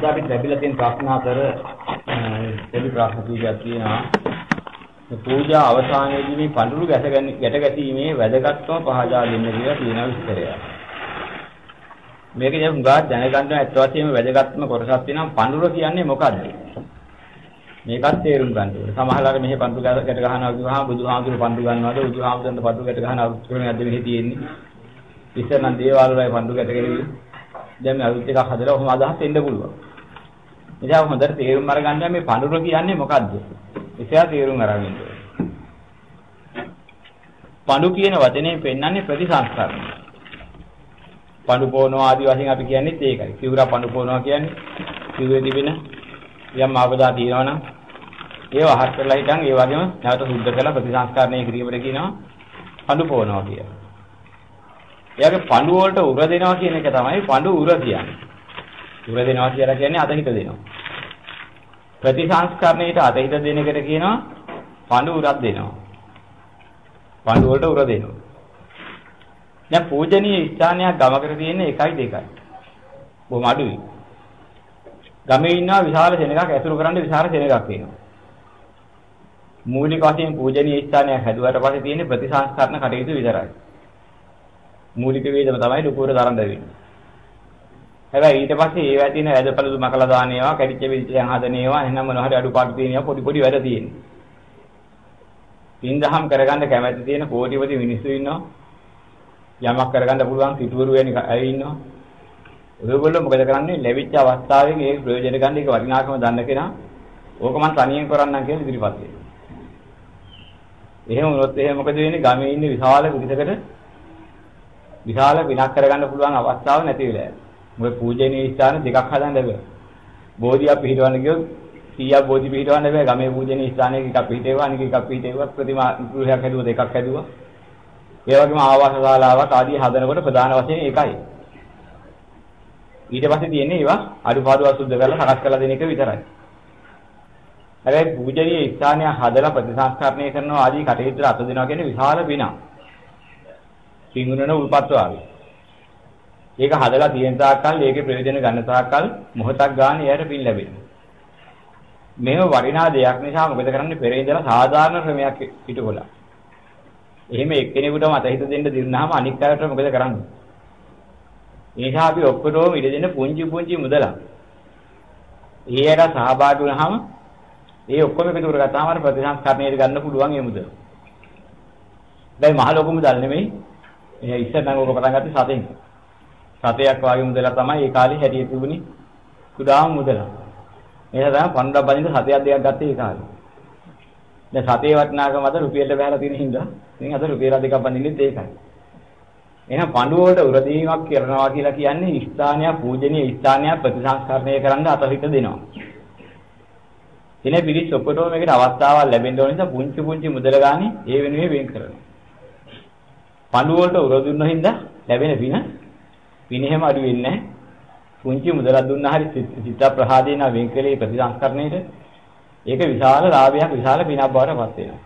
අද අපි ලැබිලා තියෙන ප්‍රශ්න අතර දෙවි ප්‍රශ්න කීයක් තියෙනවා. පූජා අවසානයේදී මේ පඳුරු ගැට ගැටීමේ වැදගත්කම පහදා දෙන්න කියලා තියෙන විස්තරය. මේක දැන් හුඟා දැනගන්න ඇත්ත වශයෙන්ම වැදගත්ම කොටසක් තියෙනවා පඳුර කියන්නේ මොකද්ද? මේකත් තේරුම් ගන්න ඕනේ. සමහරවල් මෙහි පඳුරු ගැට ගහනවා කිව්වහම බුදුහාමුදුරු පඳුරු ගන්නවද? බුදුහාමුදුරන්ට පඳුරු ගැට ගහන අවුරුද්දකටද මෙහි තියෙන්නේ? ඉස්සර නම් දේවාල වල පඳුරු ගැට ගෙනවිලි. දැන් මේ අලුත් එකක් හදලා ඔහොම අදහස් එන්න පුළුවන්. ඉතින් හොඳට තේරුම් අරගන්න මේ පඳුර කියන්නේ මොකද්ද? එසේ තේරුම් අරගෙන ඉන්න පඳු කියන වචනේ පෙන්වන්නේ ප්‍රතිසංස්කරණය. පඳු පොනවා ආදි වශයෙන් අපි කියන්නේ ඒකයි. සිවුර පඳු පොනවා කියන්නේ සිවුරේ තිබෙන යම් ආපදා තියෙනවනම් ඒව අහත් කරලා හිටන් ඒ වගේම නැවත සුද්ධ කරලා ප්‍රතිසංස්කරණය කිරීමට කියනවා පඳු පොනවා කියලා. එයාගේ පඳු වලට උර දෙනවා කියන එක තමයි පඳු උර කියන්නේ. උර දෙනවා කියලා කියන්නේ අතහිත දෙනවා. ප්‍රතිසංස්කරණයට අතහිත දෙන එකට කියනවා පඳු උරක් දෙනවා. පඳු වලට උර දෙනවා. දැන් පූජනීය ස්ථානයක් ගමකට තියෙන එකයි දෙකයි. බොහොම අඩුයි. ගමේ ඉන්නවා විශාල සෙනඟක් ඇසුරු කරන්න විශාල සෙනඟක් තියෙනවා. මූලික වශයෙන් පූජනීය ස්ථානයක් හැදුවට පස්සේ තියෙන ප්‍රතිසංස්කරණ කටයුතු විතරයි. මූලික වේදම තමයි ලුකුර තරම් දෙන්නේ. හැබැයි ඊට පස්සේ ඒවා තියෙන ඇදපළු මකලා දාන ඒවා කැඩිච්ච විදිහට හදන ඒවා එහෙනම් මොනවා හරි අඩුපාඩු තියෙන ඒවා පොඩි පොඩි වැඩ තියෙන්නේ. පින්දහම් කරගන්න කැමැති තියෙන කෝටිපති මිනිස්සු ඉන්නවා. යමක් කරගන්න පුළුවන් සිටුවරු වෙන අය ඉන්නවා. ඔයගොල්ලෝ මොකද කරන්නේ? ලැබිච්ච අවස්ථාවෙන් ඒ ප්‍රයෝජන ගන්න එක වටිනාකම දන්න කෙනා ඕක මම තනියෙන් කරන්නම් කියලා ඉදිරිපත් වෙනවා. එහෙම වුණොත් එහෙම මොකද වෙන්නේ? ගමේ ඉන්න විශාල පිරිසකට විශාල විනාශ කරගන්න පුළුවන් අවස්ථාවක් නැති වෙලා යනවා. මොකද පූජනීය ස්ථාන දෙකක් හදන්න බෑ. බෝධියක් පිහිටවන්න ගියොත් 100ක් බෝධි පිහිටවන්න බෑ. ගමේ පූජනීය ස්ථානයක එකක් පිහිටේවා අනික එකක් පිහිටේවා ප්‍රතිමා ගෘහයක් හැදුවා දෙකක් හැදුවා. ඒ වගේම ආවාස ශාලාවක් ආදී හදනකොට ප්‍රධාන වශයෙන් ඒකයි. ඊට පස්සේ තියෙන්නේ ඒවා අඩුපාඩු අසුද්ධ කරලා සකස් කරලා දෙන එක විතරයි. හැබැයි පූජනීය ස්ථානය හදලා ප්‍රතිසංස්කරණය කරනවා ආදී කටයුතු අත දෙනවා කියන්නේ විශාල පිනක්. පිඟුනන උල්පත් වාගේ. ඒක හදලා තියෙන තාක්කල් ඒකේ ප්‍රයෝජන ගන්න තාක්කල් මොහොතක් ගන්න එයාට පින් ලැබෙනවා. මේව වරිණා දෙයක් නිසා මොකද කරන්නේ පෙර ඉඳලා සාධාරණ ක්‍රමයක් පිටුකොලා. එහෙම එක්කෙනෙකුට මත හිත දෙන්න දින්නාම අනික් අයට මොකද කරන්නේ? ඒ නිසා අපි ඔක්කොටම ඉඩ දෙන්න පුංචි පුංචි මුදලක්. ඊයට සහභාගී වුණාම ඒ ඔක්කොම එකතු කරගත්තාම අර ප්‍රතිසංස්කරණයට ගන්න පුළුවන් ඒ මුදල. දැන් මහ ලොකු මුදල් නෙමෙයි. ඒ ඉස්සර නම් ඔක පටන් ගත්තේ සතෙන්. සතයක් වාගේ මුදලක් තමයි ඒ කාලේ හැටියට තිබුණේ. කුඩාම මුදල. එහෙනම් තමයි පණ්ඩා බඳින්න සතයක් දෙකක් ගත්තේ ඒ කාලේ. දැන් සතේ වටිනාකම අද රුපියලට බහැලා තියෙන හින්දා ඉතින් අද රුපියල දෙකක් බඳින්නෙත් ඒකයි. එහෙනම් පඬුව වලට උරදීමක් කරනවා කියලා කියන්නේ ස්ථානයක් පූජනීය ස්ථානයක් ප්‍රතිසංස්කරණය කරන්න අතහිත දෙනවා. එනේ පිළිස් ඔක්කොටම මේකට අවස්ථාවක් ලැබෙන්න ඕන නිසා පුංචි පුංචි මුදල ගානේ ඒ වෙනුවෙන් වෙන් කරනවා. පඬුව වලට උරදුන්න හින්දා ලැබෙන පින පින එහෙම අඩු වෙන්නේ නැහැ. පුංචි මුදලක් දුන්නා හරි සිත ප්‍රහාදේන වෙන් කලේ ප්‍රතිසංස්කරණයට ඒක විශාල ලාභයක් විශාල පිනක් බවට පත් වෙනවා.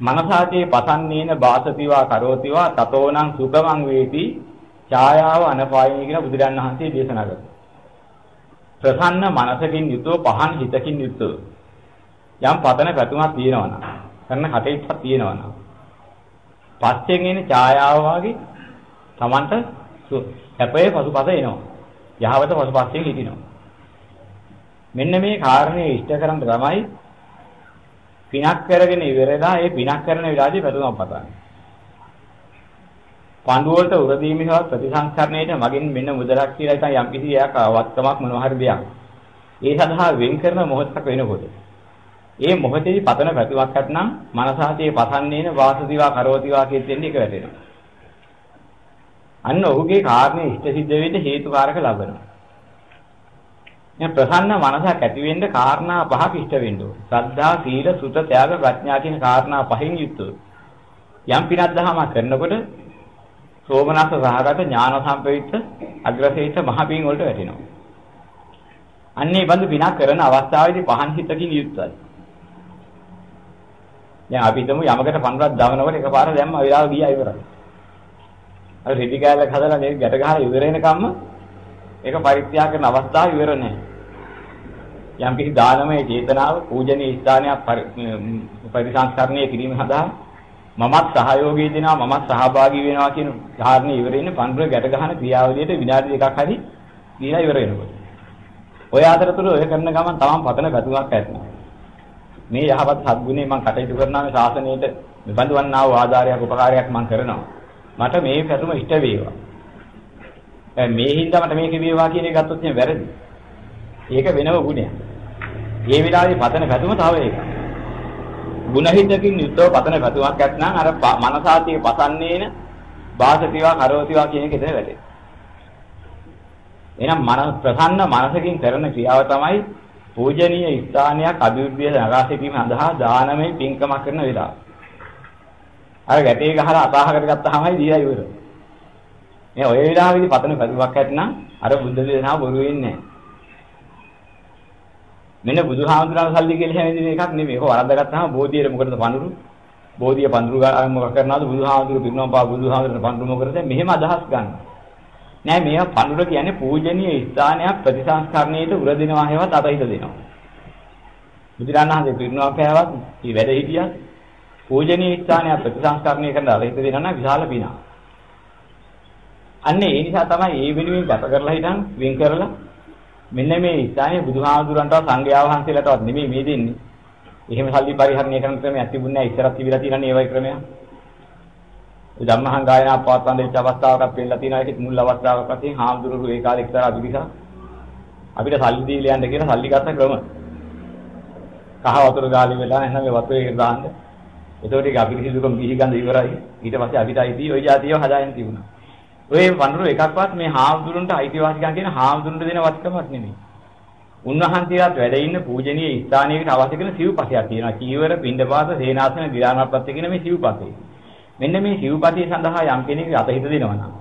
මනසාතේ පසන්නේන වාසතිවා කරෝතිවා තතෝනං සුඛමං වේති ඡායාව අනපායිනී කියලා බුදුරන් වහන්සේ දේශනා කළා. ප්‍රසන්න මනසකින් යුතුව පහන් හිතකින් යුතුව යම් පතන පැතුමක් තියෙනවා නම් කරන කටයුත්තක් තියෙනවා නම් පස්සෙන් එන ඡායාව වගේ Tamanට හැපේ පසුපස එනවා. යහවත පසුපස්සෙන් හිටිනවා. මෙන්න මේ කාරණේ ඉෂ්ට කරන් තමයි පිනක් කරගෙන ඉවරලා ඒ පිනක් කරන වෙලාවේදී පැතුමක් පතන්නේ. පඬු වලට උරදීමේවත් ප්‍රතිසංස්කරණයට මගින් මෙන්න මුදලක් කියලා ඉතින් යම් කිසි එකක් අවස්ථමක් මොනවා හරි දෙයක්. ඒ සඳහා වෙන් කරන මොහොතක් වෙනකොට ඒ මොහොතේදී පතන පැතුමක් නැත්නම් මනසාතේ පසන්නේන වාසදිවා කරෝතිවා කියන දෙන්නේ එක වැටෙනවා. අන්න ඔහුගේ කාරණේ ඉෂ්ට සිද්ධ වෙන්න හේතුකාරක ලබනවා. මේ ප්‍රසන්න මනසක් ඇති වෙන්න කාරණා පහක් ඉෂ්ට වෙන්න ඕනේ. ශ්‍රද්ධා, සීල, සුත, ත්‍යාග, ප්‍රඥා කියන කාරණා පහෙන් යුක්තව. යම් පිනක් දහම කරනකොට සෝමනස්ස සහගත ඥාන සම්පවිත්ත අග්‍රසේිත මහ පින් වලට වැටෙනවා. අන්නේ බඳු පිනක් කරන අවස්ථාවේදී පහන් හිතකින් යුක්තයි. දැන් අපි හිතමු යමකට පන්රක් දවනකොට එකපාර දැම්ම විලාව ගියා ඉවරයි. අර රෙදි කෑල්ලක් හදලා මේ ගැට ගහලා ඉවර වෙනකම්ම ඒක පරිත්‍යාග කරන අවස්ථාව ඉවර නැහැ. යම් කිසි දානමය චේතනාව පූජනීය ස්ථානයක් පරිසංස්කරණය කිරීම සඳහා මමත් සහයෝගී දෙනවා මමත් සහභාගී වෙනවා කියන ධාරණය ඉවර වෙන්නේ පන්රුව ගැට ගන්න ක්‍රියාවලියට විනාඩි දෙකක් හරි දීලා ඉවර වෙනකොට. ඔය අතරතුර ඔය කරන ගමන් තමන් පතන ගතුමක් ඇතිවෙනවා. මේ යහපත් සත්ගුණේ මම කටයුතු කරනවා මේ ශාසනයට නිබඳවන්නා වූ ආධාරයක් උපකාරයක් මම කරනවා. මට මේ පැතුම ඉෂ්ට වේවා. දැන් මේ හින්දා මට මේක වේවා කියන එක ගත්තොත් එහෙනම් වැරදි. ඒක වෙනම ගුණයක්. මේ විලාවේ පතන පැතුම තව එකක්. ගුණහිතකින් යුක්තව පතන පැතුමක් ඇත්නම් අර මනසාතිය පසන්නේන වාසතිවා කරවතිවා කියන එක එතන වැටේ. එහෙනම් මන ප්‍රසන්න මනසකින් කරන ක්‍රියාව තමයි පූජනීය ස්ථානයක් අභිවෘද්ධිය නගා සිටීම සඳහා දානමය පින්කමක් කරන වෙලාව. අර ගැටේ ගහලා අතහකට ගත්තාමයි දීලා ඉවර. මේ ඔය වෙලාවේදී පතන පැතුමක් ඇත්නම් අර බුද්ධ දේශනාව බොරු වෙන්නේ නැහැ. මෙන්න බුදුහාමුදුරන් සල්ලි කියලා හැමදේම එකක් නෙමෙයි. ඒක වරද්දාගත්තාම බෝධියට මොකටද පඳුරු? බෝධිය පඳුරු ගන්න මොකක් කරනවද? බුදුහාමුදුරු පිරිනවම් පා බුදුහාමුදුරන් පඳුරු මොකටද? මෙහෙම අදහස් ගන්න. නෑ මේවා පඳුර කියන්නේ පූජනීය ස්ථානයක් ප්‍රතිසංස්කරණයට උර දෙනවා හේවත් අතහිත දෙනවා. බුදුරණාහි පිරිනවම් පෑවත් මේ වැඩ හිටියත් පූජනීය ස්ථානයක් ප්‍රතිසංස්කරණය කරන අතහිත දෙනවා නම් විශාල පිනක්. අන්නේ ඒ නිසා තමයි මේ වෙනුවෙන් ගත කරලා හිටන් වින් කරලා මෙන්න මේ ස්ථානයේ බුදුහාමුදුරන්ටවත් සංඝයා වහන්සේලාටවත් නෙමෙයි මේ දෙන්නේ. එහෙම සල්ලි පරිහරණය කරන ක්‍රමයක් තිබුණේ නැහැ ඉස්සරත් තිබිලා තියෙනනේ ඒ වගේ ක්‍රමයක්. ඒ ධම්මහං ගායනා පවත්වන දෙච්ච අවස්ථාවකත් වෙන්නලා තියෙනවා ඒකත් මුල් අවස්ථාවක් වශයෙන් හාමුදුරුවෝ ඒ කාලේ එක්තරා අභිවිසා අපිට සල්ලි දීලා යන්න කියන සල්ලි ගත්ත ක්‍රම. කහ වතුර ගාලි වෙලා එහෙනම් මේ වතුරේ දාන්න. එතකොට ඒක අපිරිසිදුකම් පිළිගඳ ඉවරයි. ඊට පස්සේ අපිට අයිති ওই જાතියව හදාගෙන තිබුණා. ඔය වඳුරු එකක්වත් මේ හාමුදුරන්ට අයිතිවාසිකම් කියන හාමුදුරන්ට දෙන වටිකමක් නෙමෙයි. උන්වහන්සේලාත් වැඩ ඉන්න පූජනීය ස්ථානයකට අවශ්‍ය කරන සිව්පසයක් තියෙනවා. චීවර, පින්ඩපාත, සේනාසන, විරාමපත්ති කියන මේ සිව්පසේ. මෙන්න මේ සිව්පසේ සඳහා යම් කෙනෙක් අතහිත දෙනවා නම්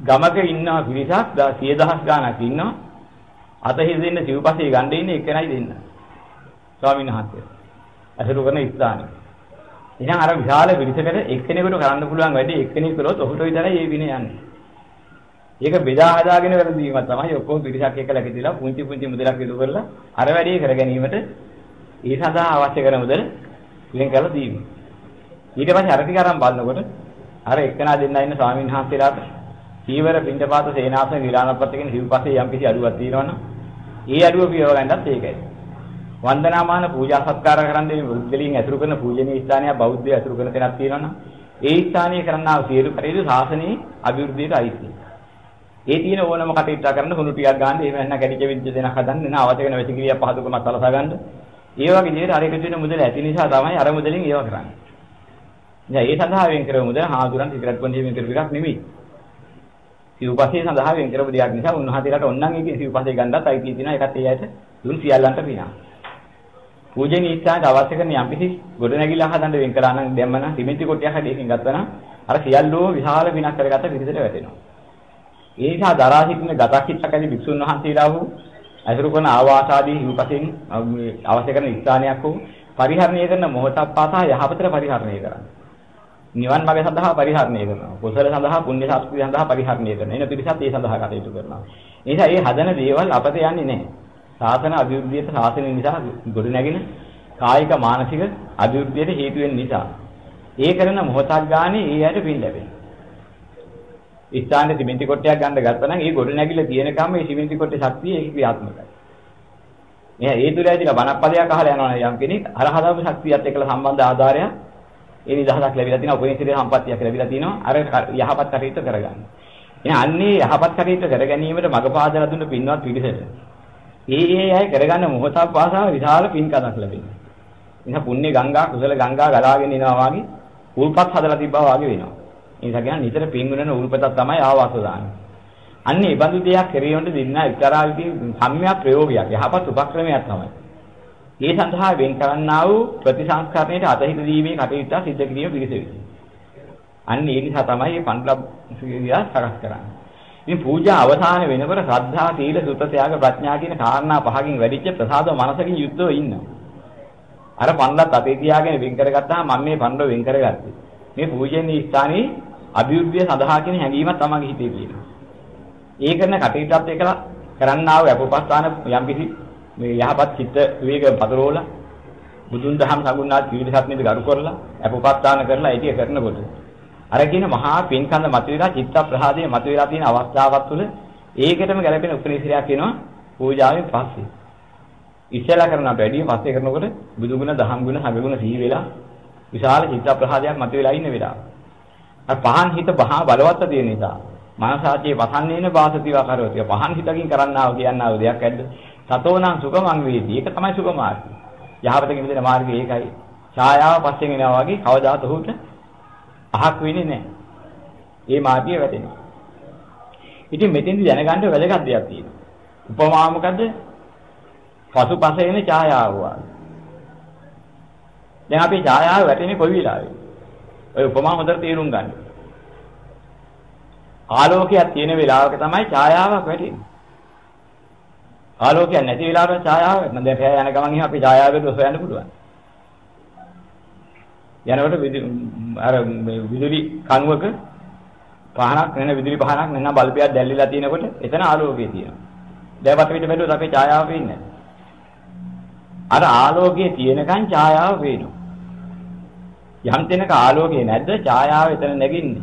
ගමක ඉන්න පිරිසක් 10000 ගාණක් ඉන්නවා. අතහිත දෙන්න සිව්පසේ ගන්න ඉන්නේ එකනයි දෙන්න. ස්වාමීන් වහන්සේ. අසුරු කරන ස්ථානේ එහෙනම් අර විශාල පිරිසකට එක්කෙනෙකුට කරන්න පුළුවන් වැඩි එක්කෙනෙක් කළොත් ඔහුට විතරයි මේ විනය යන්නේ. ඒක බෙදා හදාගෙන වැරදීම තමයි ඔක්කොම පිරිසක් එක්කලා කිදිලා පුංචි පුංචි මුදලක් ඉදු කරලා අර වැඩේ කර ගැනීමට ඒ සඳහා අවශ්‍ය කරන මුදල වෙන් කරලා දීම. ඊට පස්සේ අර ටික අරන් බලනකොට අර එක්කනා දෙන්න ඉන්න ස්වාමීන් වහන්සේලාට සීවර පින්ඩපාත සේනාසන විලානපත් කියන හිව්පස්සේ යම් කිසි අඩුවක් තියෙනවනම් ඒ අඩුව පියව ගන්නත් ඒකයි. වන්දනාමාන පූජා සත්කාර කරන්නේ බුද්ධලින් ඇසුරු කරන පූජනීය ස්ථානයක් බෞද්ධය ඇසුරු කරන තැනක් තියෙනවනම් ඒ ස්ථානීය කරන්නා සියලු කටයුතු ශාසනයේ අභිවෘද්ධියට අයිතියි. ඒ තියෙන ඕනම කටයුත්ත කරන්න හුණු ටිකක් ගන්න එහෙම නැත්නම් කැඩිච්ච විදිහට දෙනක් හදන්න න අවශ්‍ය වෙන වැසිකිරියක් පහදුකමක් සලසා ගන්න. ඒ වගේ විදිහට අර එකතු වෙන මුදල ඇති නිසා තමයි අර මුදලින් ඒව කරන්නේ. දැන් ඒ සඳහා වෙන් කරව මුදල හාමුදුරන් සිගරට් බොන්නේ වෙන් කරපු එකක් නෙමෙයි. සිව්පසේ සඳහා වෙන් කරපු දෙයක් නිසා උන්වහන්සේලාට ඕනනම් ඒකේ සිව්පසේ ගන්නත් අයිතිය තියෙනවා ඒකත් ඒ ඇයිට දුන් සියල්ලන්ට පිනා. පූජනීය ස්ථානට අවශ්‍ය කරන යම්කිසි ගොඩනැගිල්ල හදන්න වෙන් කරා නම් දැම්ම නම් සිමෙන්ති කොටියක් හදිසින් ගත්තා නම් අර සියල්ලෝ විශාල විනක් කරගත්ත පිළිසෙට වැටෙනවා. ඒ නිසා දරා සිටින ගතක් හිටක් ඇති භික්ෂුන් වහන්සේලා වූ අසුරු කරන ආවාසාදී හිමිපසින් අවශ්‍ය කරන ස්ථානයක් වූ පරිහරණය කරන මොහොතක් පාසා යහපතට පරිහරණය කරන්න. නිවන් මාර්ගය සඳහා පරිහරණය කරනවා. කුසල සඳහා පුණ්‍ය ශාස්ත්‍රය සඳහා පරිහරණය කරනවා. එන පිරිසත් ඒ සඳහා කටයුතු කරනවා. ඒ නිසා මේ හදන දේවල් අපත යන්නේ නැහැ. ශාසන අභිවෘද්ධියට ශාසනය නිසා ගොඩ නැගෙන කායික මානසික අභිවෘද්ධියට හේතු වෙන නිසා ඒ කරන මොහොතක් ගානේ ඒ ඇයට පින් ලැබෙනවා. ස්ථානයේ සිමෙන්ති කොටයක් ගන්න ගත්තා නම් ඒ ගොඩ නැගිලා තියෙනකම් මේ සිමෙන්ති කොටේ ශක්තිය ඒක ක්‍රියාත්මකයි. මෙයා ඒ තුල ඇදිලා බණපදයක් අහලා යනවා යම් කෙනෙක් අර හදාපු ශක්තියත් එක්කලා සම්බන්ධ ආධාරය ඒ නිදහසක් ලැබිලා තිනවා උපනිෂදේ සම්පත්තියක් ලැබිලා තිනවා අර යහපත් කටයුතු කරගන්න. එහෙනම් අන්නේ යහපත් කටයුතු කර ගැනීමට මඟ පාදලා දුන්න පින්වත් පිරිසට ඒ ඒ අය කරගන්න මොහොතක් පාසා විශාල පින්කමක් ලැබෙනවා. එහෙනම් පුණ්‍ය ගංගා කුසල ගංගා ගලාගෙන එනවා වගේ උල්පත් හදලා තිබ්බා වගේ වෙනවා. ඒ නිසා කියන නිතර පින් වෙනන උල්පතක් තමයි ආවාස දාන්නේ. අන්න ඒ බඳු දෙයක් කෙරෙන්නට දෙන්න එක්තරා විදිහේ සම්‍යක් ප්‍රයෝගයක් යහපත් උපක්‍රමයක් තමයි. ඒ සඳහා වෙන් කරන්නා වූ ප්‍රතිසංස්කරණයට අතහිත දීමේ කටයුත්ත සිද්ධ කිරීම පිළිස වෙන්නේ. අන්න ඒ නිසා තමයි මේ පන්ලබ් සිවියා සකස් කරන්නේ. ඉතින් පූජා අවසාන වෙනකොට ශ්‍රද්ධා, සීල, සුත, ත්‍යාග, ප්‍රඥා කියන කාරණා පහකින් වැඩිච්ච ප්‍රසාද මනසකින් යුද්ධව ඉන්නවා. අර පන්ලත් අපේ තියාගෙන වෙන් කරගත්තාම මම මේ පන්ලව වෙන් කරගත්තේ. මේ පූජනීය ස්ථානයේ අභිවෘද්ධිය සඳහා කියන හැඟීමක් තමන්ගේ හිතේ තියෙනවා. ඒ කරන කටයුත්තත් එක්කලා කරන්නා වූ අපෝපස්ථාන යම් කිසි මේ යහපත් චිත්ත විවේක පතරෝලා බුදුන් දහම් සගුණාත් විවිධ සත්‍නෙද ගරු කරලා අපෝපස්ථාන කරලා ඒක කරනකොට අර කියන මහා පින්කන්ද මතුවලා චිත්ත ප්‍රහාදයේ මතුවලා තියෙන අවස්ථාවක් තුළ ඒකටම ගැලපෙන උපනිශ්‍රයක් වෙනවා පූජාවෙන් පස්සේ. ඉස්සෙල්ලා කරනට වැඩිය පස්සේ කරනකොට බුදු ගුණ, දහම් ගුණ, සංඝ ගුණ සිහි වෙලා විශාල චිත්ත ප්‍රහාදයක් මතුවලා ඉන්න වෙලාව. අර පහන් හිත බහා බලවත් තියෙන නිසා මනසාචේ වසන්නේන වාසතිවා කරෝතිය. පහන් හිතකින් කරන්නාව කියන්නාව දෙයක් ඇද්ද? සතෝනම් සුඛමං වේදී. ඒක තමයි සුඛ මාර්ගය. යහපතකින් මිදෙන මාර්ගය ඒකයි. ඡායාව පස්සෙන් එනවා වගේ කවදාත් ඔහුට අහක් වෙන්නේ නැහැ. ඒ මාර්ගය වැටෙනවා. ඉතින් මෙතෙන්දි දැනගන්න වැදගත් දෙයක් තියෙනවා. උපමා මොකද්ද? පසුපස එන ඡායාව වගේ. දැන් අපි ඡායාව වැටෙන්නේ කොයි වෙලාවෙද? ඔය උපමා හොඳට තේරුම් ගන්න. ආලෝකයක් තියෙන වෙලාවක තමයි ඡායාවක් වැටෙන්නේ. ආලෝකයක් නැති වෙලාවට ඡායාව වැටෙනවා. දැන් පෑ යන ගමන් එහෙනම් අපි ඡායාවෙද හොයන්න පුළුවන්. යනකොට අර විදුලි කණුවක පහනක් නැන විදුලි පහනක් නැන බල්බයක් දැල්ලිලා තියෙනකොට එතන ආලෝකය තියෙනවා. දැන් වටපිට බැලුවොත් අපේ ඡායාව පේන්නේ අර ආලෝකයේ තියෙනකන් ඡායාව පේනවා. යම් තැනක ආලෝකය නැද්ද ඡායාව එතන නැගින්නේ.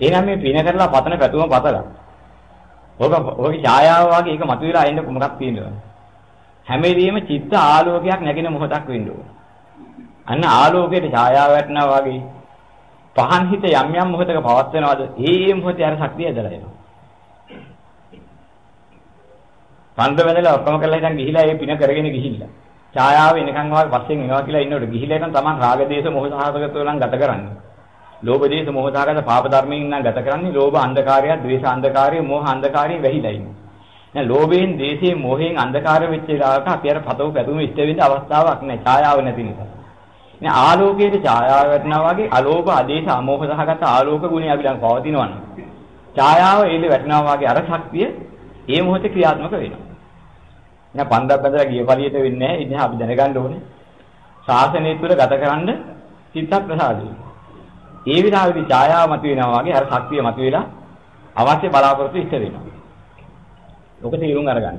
එහෙනම් මේ පින කරලා පතන පැතුම පතලා. ඔක ඔකේ ඡායාව වගේ ඒක මතුවලා එන්න මොකක් තියෙනවද? හැම වෙලෙම චිත්ත ආලෝකයක් නැගින මොහොතක් වෙන්න ඕන. අන්න ආලෝකයට ඡායාව වැටෙනවා වගේ පහන් හිත යම් යම් මොහොතක පවත්වනවාද ඒ මොහොතේ අර ශක්තිය ඇදලා එනවා. පන්ද වැදලා ඔක්කොම කරලා ඉතින් ගිහිලා ඒ පින කරගෙන ගිහිල්ලා. ඡායාව එනකන් වාගේ පස්සෙන් එනවා කියලා ඉන්නකොට ගිහිලා ඉතින් තමන් රාග දේශ මොහ සහගතව නම් ගත කරන්නේ. ලෝභ දේශ මොහ සහගත පාප ධර්මයෙන් නම් ගත කරන්නේ ලෝභ අන්ධකාරය, ද්වේෂ අන්ධකාරය, මෝහ අන්ධකාරය වෙහිලා ඉන්නේ. දැන් ලෝභයෙන්, දේශයෙන්, මොහෙන් අන්ධකාර වෙච්ච වෙලාවක අපි අර පතව පැතුම ඉෂ්ට වෙන්න අවස්ථාවක් නැහැ. ඡායාව නැති නිසා. නේ ආලෝකයේ ඡායාව වැටෙනවා වගේ අලෝභ, ආදේශ, අමෝහ සහගත ආලෝක ගුණය අපි ළඟ පවතිනවනම් ඡායාව එළි වැටෙනවා වගේ අර ශක්තිය ඒ මොහොතේ ක්‍රියාත්මක වෙනවා. එහෙනම් පන්දක් බඳලා ගිය පළියට වෙන්නේ නැහැ. ඉතින් අපි දැනගන්න ඕනේ. ශාසනය තුළ ගතකරන චිත්ත ප්‍රසාදය. ඒ විලාසෙදි ඡායාව මතුවෙනවා වගේ අර ශක්තිය මතුවෙලා අවශ්‍ය බලාපොරොත්තු ඉෂ්ට වෙනවා. ඔක තීරුම් අරගන්න.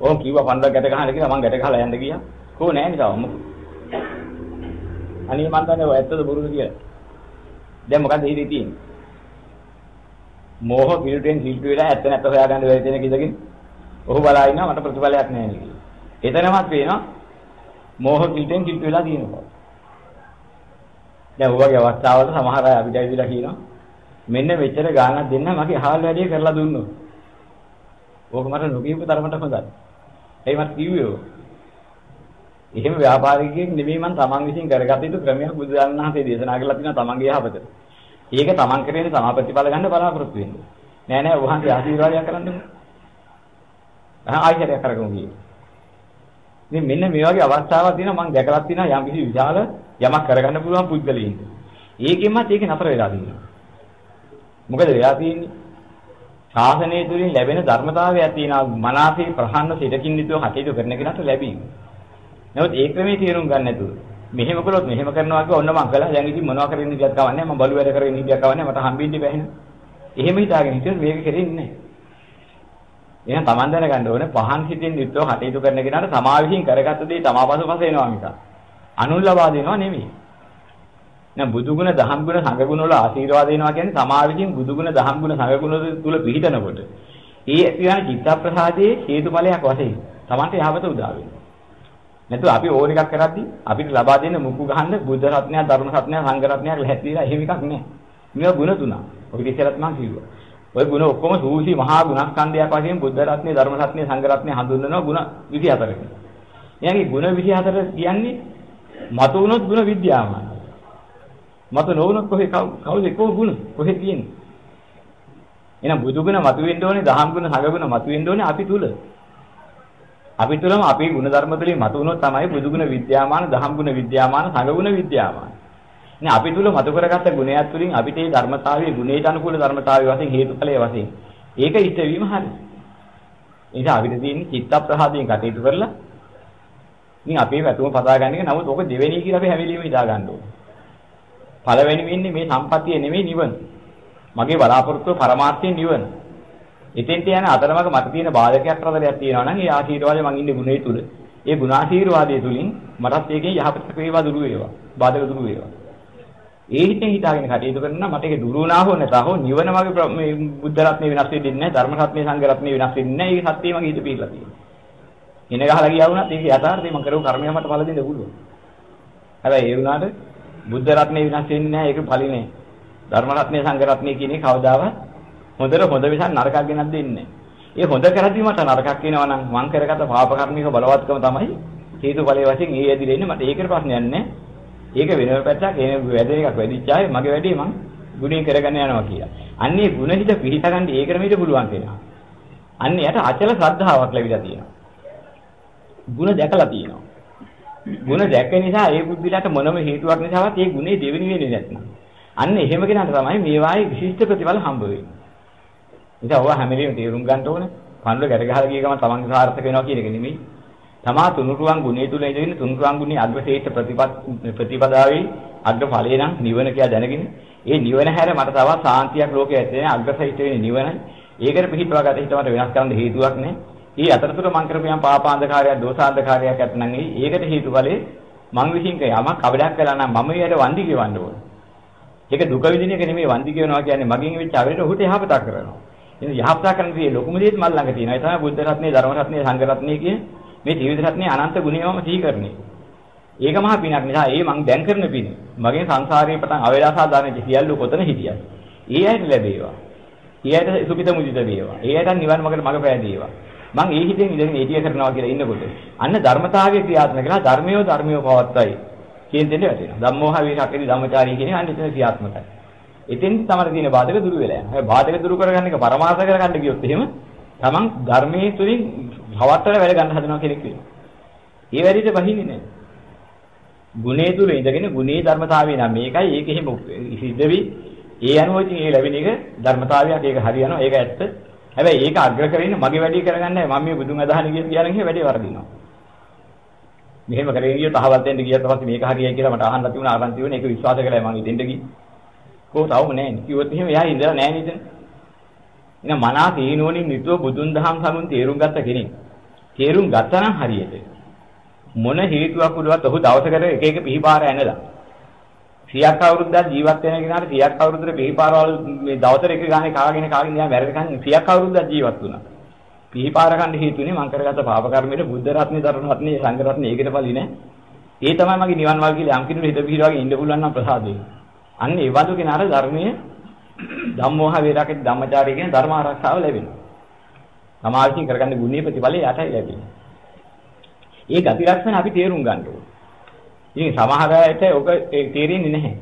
ඕම් කිව්වා පන්දක් ගැට ගහන්න කියලා මං ගැට ගහලා යන්න ගියා. කෝ නෑ නේද මොකද? අනේ මං දන්නේ ඔය ඇත්තද බොරුද කියලා. දැන් මොකද හිතේ තියෙන්නේ? මෝහ පිළිටෙන් සිල්ටු වෙලා ඇත්ත නැත්ත හොයාගන්න බැරි දෙනෙක් ඉඳගෙන ඔහු බලා ඉන්නවා මට ප්‍රතිඵලයක් නැහැ නේ කියලා. එතනමත් පේනවා මෝහ කිල්ටෙන් කිල්ට වෙලා තියෙනවා. දැන් ඔයගේ අවස්ථාවල සමහර අය අපිට ඇවිල්ලා කියනවා මෙන්න මෙච්චර ගාණක් දෙන්න මගේ අහල් වැඩේ කරලා දුන්නොත්. ඕක මට නොකියපු තරමට හොඳයි. එයි මට කිව්වේ ඔය. එහෙම ව්‍යාපාරිකයෙක් නෙමෙයි මම තමන් විසින් කරගත යුතු ක්‍රමයක් බුදුදන්වහන්සේ දේශනා කරලා තියෙනවා තමන්ගේ යහපතට. ඒක තමන් කරගෙන තමා ප්‍රතිඵල ගන්න බලාපොරොත්තු වෙන්නේ. නෑ නෑ වහන්සේ ආශිර්වාදයක් කරන්නේ. ආයතනයක් කරගමු කියේ. ඉතින් මෙන්න මේ වගේ අවස්ථාවක් තියෙනවා මම දැකලා තියෙනවා යම් කිසි විශාල යමක් කරගන්න පුළුවන් පුද්ගලයින්. ඒකෙන්මත් ඒක නතර වෙලා තියෙනවා. මොකද වෙලා තියෙන්නේ? ශාසනය තුලින් ලැබෙන ධර්මතාවයක් තියෙනවා මනසේ ප්‍රහන්න සිතකින් යුතුව කටයුතු කරන කෙනාට ලැබීම. නමුත් ඒ ක්‍රමයේ තේරුම් ගන්න නැතුව මෙහෙම කළොත් මෙහෙම කරනවා කිව්ව ඔන්න මං කළා දැන් ඉතින් මොනවා කරගෙන ඉඳියක් කවන්නේ මම බලු වැඩ කරගෙන ඉඳියක් කවන්නේ මට හම්බෙන්නේ බැහැ නේ. එහෙම හිතාගෙන හිටියොත් මේක කෙරෙන්නේ නැහැ. එහෙනම් Taman දැනගන්න ඕනේ පහන් හිතින් යුක්තව කටයුතු කරන කෙනාට තමා විසින් කරගත්ත දේ තමා පසුපස එනවා මිස. අනුන් ලබා දෙනවා නෙමෙයි. දැන් බුදුගුණ දහම් ගුණ සංඝගුණ වල ආශිර්වාද වෙනවා කියන්නේ තමා විසින් බුදුගුණ දහම් ගුණ සංඝගුණ තුල පිහිටනකොට ඒ කියන චිත්ත ප්‍රසාදයේ හේතුඵලයක් වශයෙන් Tamante යහපත උදා වෙනවා. නැතු අපි ඕන එකක් කරද්දි අපිට ලබා දෙන්න මුක්කු ගහන්න බුද්ධ රත්නය ධර්ම රත්නය සංඝ රත්නයක් ලැහැත්තිලා එහෙම එකක් නැහැ. මේවා ගුණ තුනක්. ඔක ඉතිසලත් මම කිව්වා. ওই ගුණ ඔක්කොම සූසි මහා ගුණස්කන්ධයක් වශයෙන් බුද්ධ රත්නේ ධර්ම රත්නේ සංඝ රත්නේ හඳුන්වනවා ගුණ 24ක. එයාගේ ගුණ 24 කියන්නේ මතු වුණොත් ගුණ විද්‍යාමාන. මතු නොවුණොත් කොහේ කවුද කොහොම ගුණ කොහේ තියෙන්නේ? එහෙනම් බුදු ගුණ මතු වෙන්න ඕනේ, දහම් ගුණ, සංඝ ගුණ මතු වෙන්න ඕනේ අපි තුල. අපි තුලම අපේ ගුණ ධර්ම තුලින් මතු වුණොත් තමයි බුදු ගුණ විද්‍යාමාන, දහම් ගුණ විද්‍යාමාන, සංඝ ගුණ විද්‍යාමාන. නේ අපි තුල මතු කරගත්ත ගුණයක් තුලින් අපිට මේ ධර්මතාවයේ ගුණයට අනුකූල ධර්මතාවයේ වශයෙන් හේතුඵලයේ වශයෙන් ඒක ඉෂ්ට වීම හරි. ඒක අපිට තියෙන්නේ චිත්ත ප්‍රහාදයෙන් කටයුතු කරලා ඉතින් අපේ වැතුම පතා ගන්න එක නමුත් ඕක දෙවෙනි කියලා අපි හැමලීම හිතා ගන්න ඕනේ. පළවෙනි වෙන්නේ මේ සම්පත්තිය නෙමෙයි නිවන. මගේ බලාපොරොත්තුව පරමාර්ථයෙන් නිවන. එතෙන්ට යන අතරමඟ මට තියෙන බාධකයක් රදලයක් තියෙනවා නම් ඒ ආශීර්වාදය මං ඉන්නේ ගුණේ තුල. ඒ ගුණාශීර්වාදයේ තුලින් මටත් ඒකෙන් යහපතක් වේවා දුරු වේවා. බාධක දුරු වේවා. ඒ හිතෙන් හිතාගෙන කටයුතු කරනවා මට ඒක දුරු වුණා හෝ නැතා හෝ නිවන මගේ මේ බුද්ධ රත්නේ වෙනස් වෙන්නේ නැහැ ධර්ම රත්නේ සංඝ රත්නේ වෙනස් වෙන්නේ නැහැ ඒක සත්‍යය මගේ හිත පිළිලා තියෙනවා. එන ගහලා ගියා වුණත් ඒක යථාර්ථය මම කරපු කර්මය මට ඵල දෙන්න පුළුවන්. හැබැයි ඒ වුණාට බුද්ධ රත්නේ වෙනස් වෙන්නේ නැහැ ඒක ඵලිනේ. ධර්ම රත්නේ සංඝ රත්නේ කියන්නේ කවදාවත් හොඳට හොඳ විසන් නරකක් ගෙනත් දෙන්නේ ඒ හොඳ කරද්දි මට නරකක් වෙනවා නම් මං කරගත පාප කර්මික බලවත්කම තමයි හේතුඵලයේ වශයෙන් ඒ ඇදිලා ඉන්නේ මට ඒකට ප්‍රශ්නයක් නැහැ. ඒක වෙනම පැත්තක් ඒ වැඩේ එකක් වැඩිච්ච ආයේ මගේ වැඩේ මං ගුණේ කරගෙන යනවා කියලා. අන්නේ ගුණ හිත පිළිත ගන්න ඒකට මේක පුළුවන් වෙනවා. අන්නේ යට අචල ශ්‍රද්ධාවක් ලැබිලා තියෙනවා. ගුණ දැකලා තියෙනවා. ගුණ දැක නිසා ඒ බුද්ධිලට මොනම හේතුවක් නිසාවත් ඒ ගුණේ දෙවෙනි වෙන්නේ නැත්නම්. අන්න එහෙම කෙනාට තමයි මේ වායේ විශිෂ්ට ප්‍රතිඵල හම්බ වෙන්නේ. ඉතින් ඔය හැම වෙලේම තේරුම් ගන්න ඕනේ. පන්වල ගැට ගහලා ගිය ගමන් තමන්ගේ සාර්ථක වෙනවා කියන එක නෙමෙයි. තමා තුනුරුවන් ගුණය තුල ඉඳගෙන තුනුරුවන් ගුණේ අග්‍රශේෂ්ඨ ප්‍රතිපත් ප්‍රතිපදාවේ අග්‍ර ඵලේ නම් නිවන කියලා දැනගෙන ඒ නිවන හැර මට තවත් සාන්තියක් ලෝකයේ ඇත්තේ අග්‍රශේෂ්ඨ වෙන්නේ නිවනයි. ඒකට පිළිපදවා ගත හිත මට වෙනස් කරන්න හේතුවක් නැහැ. ඊ අතරතුර මං කරපියම් පාපාන්ධකාරයක් දෝසාන්ධකාරයක් ඇත්නම් ඒකට හේතුඵලේ මං විසින් යමක් කවඩක් කළා නම් මම ඊට වන්දි කියවන්න ඕනේ. ඒක දුක විඳින එක නෙමෙයි වන්දි කියනවා කියන්නේ මගෙන් වෙච්ච අවරේට ඔහුට යහපතක් කරනවා. ඉතින් යහපත කරන දේ ලොකුම දේත් මල් ළඟ තියෙනවා. ඒ තමයි බුද්ධ රත්නේ, ධර්ම රත්නේ, සංඝ රත්නේ කියන මේ ත්‍රිවිධ රත්නේ අනන්ත ගුණයම සිහි කරන්නේ. ඒක මහා පිනක් නිසා ඒ මං දැන් කරන පින. මගෙන් සංසාරේ පටන් අවේලාසා දාන සියල්ල කොතන හිටියත්. ඒ අයට ලැබේවා. ඒ අයට සුඛිත මුදිත වේවා. ඒ අයට නිවන් මාර්ගට මඟ පෑදේවා. මං ඒ හිතෙන් ඉඳගෙන ඒටිය කරනවා කියලා ඉන්නකොට අන්න ධර්මතාවයේ ක්‍රියාත්මක කරලා ධර්මියෝ ධර්මියෝ පවත්තයි කියන දෙන්නේ වැටෙනවා. ධම්මෝහ විරක්කේ ධම්මචාරී කියන අන්න එතන ක්‍රියාත්මකයි. එතෙන් තමයි තියෙන බාධක දුරු වෙලා යනවා. හැබැයි බාධක දුරු කරගන්න එක පරමාර්ථ කරගන්න ගියොත් එහෙම තමන් ධර්මයේ තුලින් පවත්තර වැඩ ගන්න හදනවා කෙනෙක් වෙනවා. ඒ වැඩිට බහින්නේ නැහැ. ගුණේ තුල ඉඳගෙන ගුණේ ධර්මතාවය නම් මේකයි ඒක එහෙම සිද්ධ වෙයි. ඒ අනුව ඉතින් ඒ ලැබෙන එක ධර්මතාවයක් ඒක හරියනවා ඒක ඇත්ත. හැබැයි ඒක අග්‍ර කරගෙන මගේ වැඩේ කරගන්නයි මම මේ බුදුන් අදහන කියන කියන එක වැඩේ වරදිනවා. මෙහෙම කරගෙන ගියොත් අහවල් දෙන්න ගියත් පස්සේ මේක හරියයි කියලා මට අහන්න තිබුණා ආරංචි තිබුණා ඒක විශ්වාස කළා මම ඉතින්ද ගිහින්. කොහොම තවම නැහැ නේ. කිව්වොත් එහෙම එයා ඉඳලා නැහැ නේද? එහෙනම් මනා තීනෝනින් නිතුව බුදුන් දහම් සමුන් තේරුම් ගත්ත කෙනෙක්. තේරුම් ගත්තා නම් හරියට. මොන හේතුවක් උඩවත් ඔහු දවසකට එක එක පිහිපාර ඇනලා. 100ක් අවුරුද්දක් ජීවත් වෙන කෙනාට 100ක් අවුරුද්දේ පිහිපාරවල මේ දවසට එක ගානේ කාගෙන කාගෙන යා මැරෙකන් 100ක් අවුරුද්දක් ජීවත් වුණා. පිහිපාර ගන්න හේතුනේ මං කරගත්ත පාප කර්මෙට බුද්ධ රත්නේ ධර්ම රත්නේ සංඝ රත්නේ ඒකට පළි නෑ. ඒ තමයි මගේ නිවන් මාර්ගය කියලා යම් කෙනෙකුට හිත පිහිරවාගෙන ඉන්න පුළුවන් නම් ප්‍රසාදේ. අන්න ඒ වගේ කෙනාට ධර්මයේ ධම්මෝහ වේරකේ ධම්මචාරය කියන ධර්ම ආරක්ෂාව ලැබෙනවා. සමාජයෙන් කරගන්න ගුණීය ප්‍රතිඵලය යටයි ලැබෙන්නේ. ඒ ගති ලක්ෂණ අපි තේරුම් ගන්න ඕනේ. ඉතින් සමහර අයට ඔක තේරෙන්නේ නැහැ.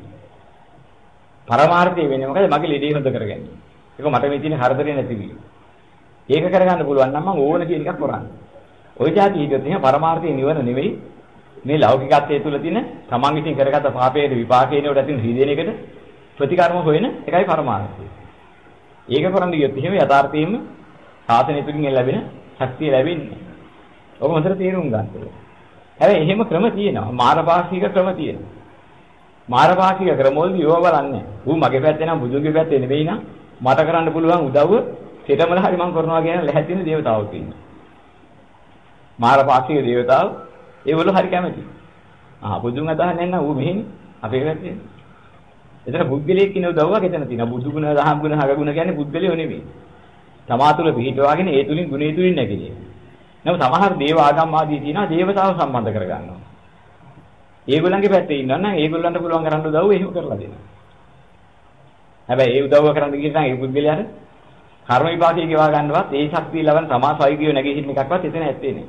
පරමාර්ථය වෙන්නේ මොකද? මගේ ලෙඩේ හොඳ කරගන්නේ. ඒක මට මේ තියෙන හරදරේ නැතිවීම. ඒක කරගන්න පුළුවන් නම් මම ඕන කියන එකක් කරන්නේ. ওই જાති හිතුවත් එහෙනම් පරමාර්ථය නිවන නෙවෙයි මේ ලෞකිකත්වයේ තුල තියෙන තමන් විසින් කරගත්ත පාපයේ විපාකේනේ උඩ තියෙන හීදෙන එකට ප්‍රතිකර්ම හොයන එකයි පරමාර්ථය. ඒක කරන්නේ කියොත් එහෙම යථාර්ථයෙන්ම සාසනය තුලින් ලැබෙන ශක්තිය ලැබෙන්නේ. ඔබ හොඳට තේරුම් ගන්න ඕනේ. හැබැයි එහෙම ක්‍රම තියෙනවා. මාරපාක්ෂික ක්‍රම තියෙනවා. මාරපාක්ෂික ක්‍රමවලදී යෝව බලන්නේ. ඌ මගේ පැත්තේ නම් බුදුන්ගේ පැත්තේ නෙවෙයි නම් මට කරන්න පුළුවන් උදව්ව සිතමල හරි මම කරනවා කියන ලැහැතින දේවතාවෝ ඉන්නවා. මාරපාක්ෂික දේවතාවෝ ඒවලු හරි කැමති. ආ බුදුන් අදහන්නේ නැත්නම් ඌ මෙහෙනේ අපේ පැත්තේ. එතන පුද්ගලයෙක් කියන උදව්වක් එතන තියෙනවා. බුදු ගුණ, දහම් ගුණ, හග ගුණ කියන්නේ පුද්ගලයෝ නෙමෙයි. තමා තුළ පිහිටවාගෙන ඒ තුලින් ගුණේ තුලින් නැගිනේ. නමුත් සමහර දේව ආගම් ආදී තියෙනවා දේවතාව සම්බන්ධ කරගන්නවා. ඒගොල්ලන්ගේ පැත්තේ ඉන්නවා නම් ඒගොල්ලන්ට පුළුවන් කරන්න උදව්ව එහෙම කරලා දෙනවා. හැබැයි ඒ උදව්ව කරන්න ගිහින් නම් ඒ පුද්ගලයාට කර්ම විපාකයේ ගෙවා ගන්නවත් ඒ ශක්තිය ලබන සමාසයිකියෝ නැගී සිටින එකක්වත් එතන ඇත්තේ නෑ.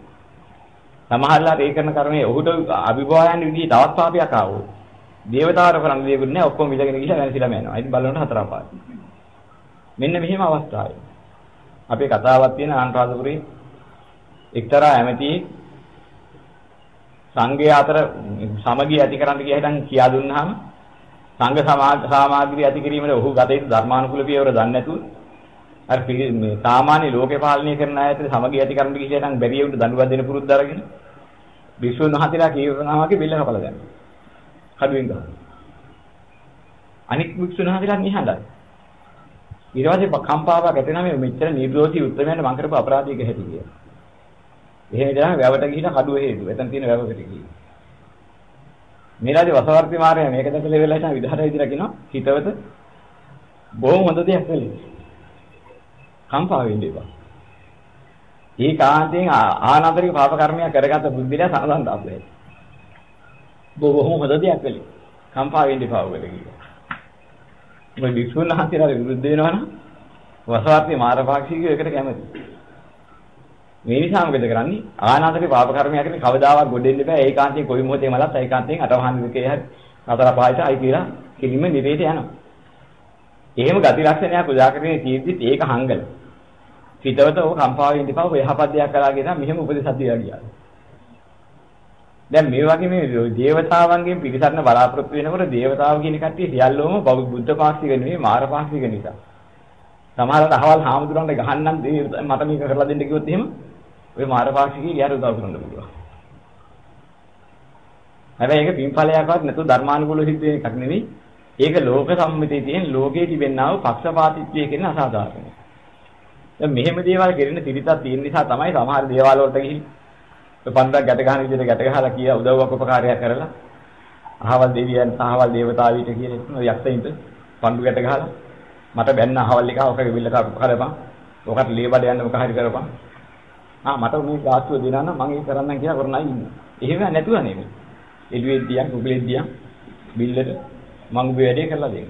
සමහරලා ඒ කරන කර්මයේ ඔහුට අභිභායන් විදිහේ තවත් පාපයක් ආවෝ. දේවතාවර කරන්න දෙයක් නෑ ඔක්කොම විදගෙන ගිහිල්ලා වෙනසිලාම යනවා. ඉතින් බලනකොට හතර අපායි. මෙන්න මෙහෙම අවස්ථාවයි. අපේ කතාවක් තියෙන ආන්රාධපුරේ එක්තරා ඇමති සංඝය අතර සමගිය ඇති කරන්න කියලා හිටන් කියා දුන්නාම සංඝ සමාග්‍රිය ඇති කිරීමේ ඔහු ගත යුතු ධර්මානුකූල පියවර දන්නේ නැතුව අර මේ සාමාන්‍ය ලෝකේ පාලනය කරන අයට සමගිය ඇති කරන්න කියලා හිටන් බැරිය උන්ට දඬුවම් දෙන පුරුද්ද අරගෙන විශ්ව මහතිලා කියනවා වගේ බෙල්ල කපලා ගන්නවා. කඩුවෙන් ගහනවා. අනික් වික්ෂුණහදලා නිහඬයි. ඊට පස්සේ කම්පාවක් ඇති නම් මේ මෙච්චර නිර්දෝෂී උත්තරමයන්ට මං කරපු අපරාධයක හැටි කියලා. එහෙම ඉඳලා වැවට ගිහින් කඩුව හේතු. එතන තියෙන වැවකට ගිහින්. මේලාදී වසවර්ති මාර්යා මේක දැකලා ඉවරලා ඉතින් විධාන විදිහට කියනවා හිතවත බොහොම හොඳ දෙයක් කළේ. කම්පා වෙන්න එපා. ඒ කාන්තෙන් ආනන්දරික පාප කර්මයක් කරගත්ත බුද්ධිලා සනසන් දාපේ. බොහොම හොඳ දෙයක් කළේ. කම්පා වෙන්න එපා ඔයගොල්ලෝ කිව්වා. මේ විසුණු හන්තිලා විරුද්ධ වෙනවනම් වසවර්ති මාරපාක්ෂිකයෝ එකට කැමති. මේ නිසා මොකද කරන්නේ? ආනාතකේ පාප කර්මයක් කරන්නේ කවදාවත් ගොඩෙන්න බෑ. ඒකාන්තයෙන් කොයි මොහොතේ මලත් ඒකාන්තයෙන් අටවහන් විකේ හරි හතර පහට අයි කියලා කිලිම නිරේට යනවා. එහෙම ගති ලක්ෂණයක් උදා කරගෙන තියෙද්දිත් ඒක හංගල. පිටවත ඔය කම්පාවෙන් ඉඳපුවා ඔය යහපත් දෙයක් කරා කියන මෙහෙම උපදේශ දියා ගියා. දැන් මේ වගේ මේ දේවතාවන්ගෙන් පිළිසරණ බලාපොරොත්තු වෙනකොට දේවතාව කියන කට්ටිය සියල්ලම බුද්ධ පාක්ෂික නෙවෙයි මාර පාක්ෂික නිසා. සමහරවිට අහවල් හාමුදුරන්ට ගහන්නම් මට මේක කරලා දෙන්න කිව්වොත් එහෙම ඔය මාර පාක්ෂිකී යාර උදව් කරන්න පුළුවන්. හැබැයි ඒක පින්ඵලයක්වත් නැතු ධර්මානුකූල සිද්ධ වෙන එකක් නෙවෙයි. ඒක ලෝක සම්මිතයේ තියෙන ලෝකයේ තිබෙනා වූ පක්ෂපාතීත්වය කියන අසාධාරණයි. දැන් මෙහෙම දේවල් කෙරෙන තිරිතක් තියෙන නිසා තමයි සමහර දේවල් වලට ගිහින් පන්දක් ගැට ගන්න විදිහට ගැට ගහලා කිය උදව්වක් උපකාරයක් කරලා අහවල් දෙවියන් අහවල් දේවතාවීට කියන යක්ෂයින්ට පන්දු ගැට ගහලා මට බැන්න අහවල් එක ඔක ගෙවිල්ල කරපන්. ඔකට ලේබඩ යන්න මොක හරි කරපන්. ආ මට මේ ගාස්තුව දෙනා නම් මම ඒක කරන්නම් කියලා කරනයි ඉන්නේ එහෙම නැතුව නෙමෙයි. එළුවේ දියන් කුකුලේ දියන් බිල්ලට මං ඔබ වැඩේ කරලා දෙන්න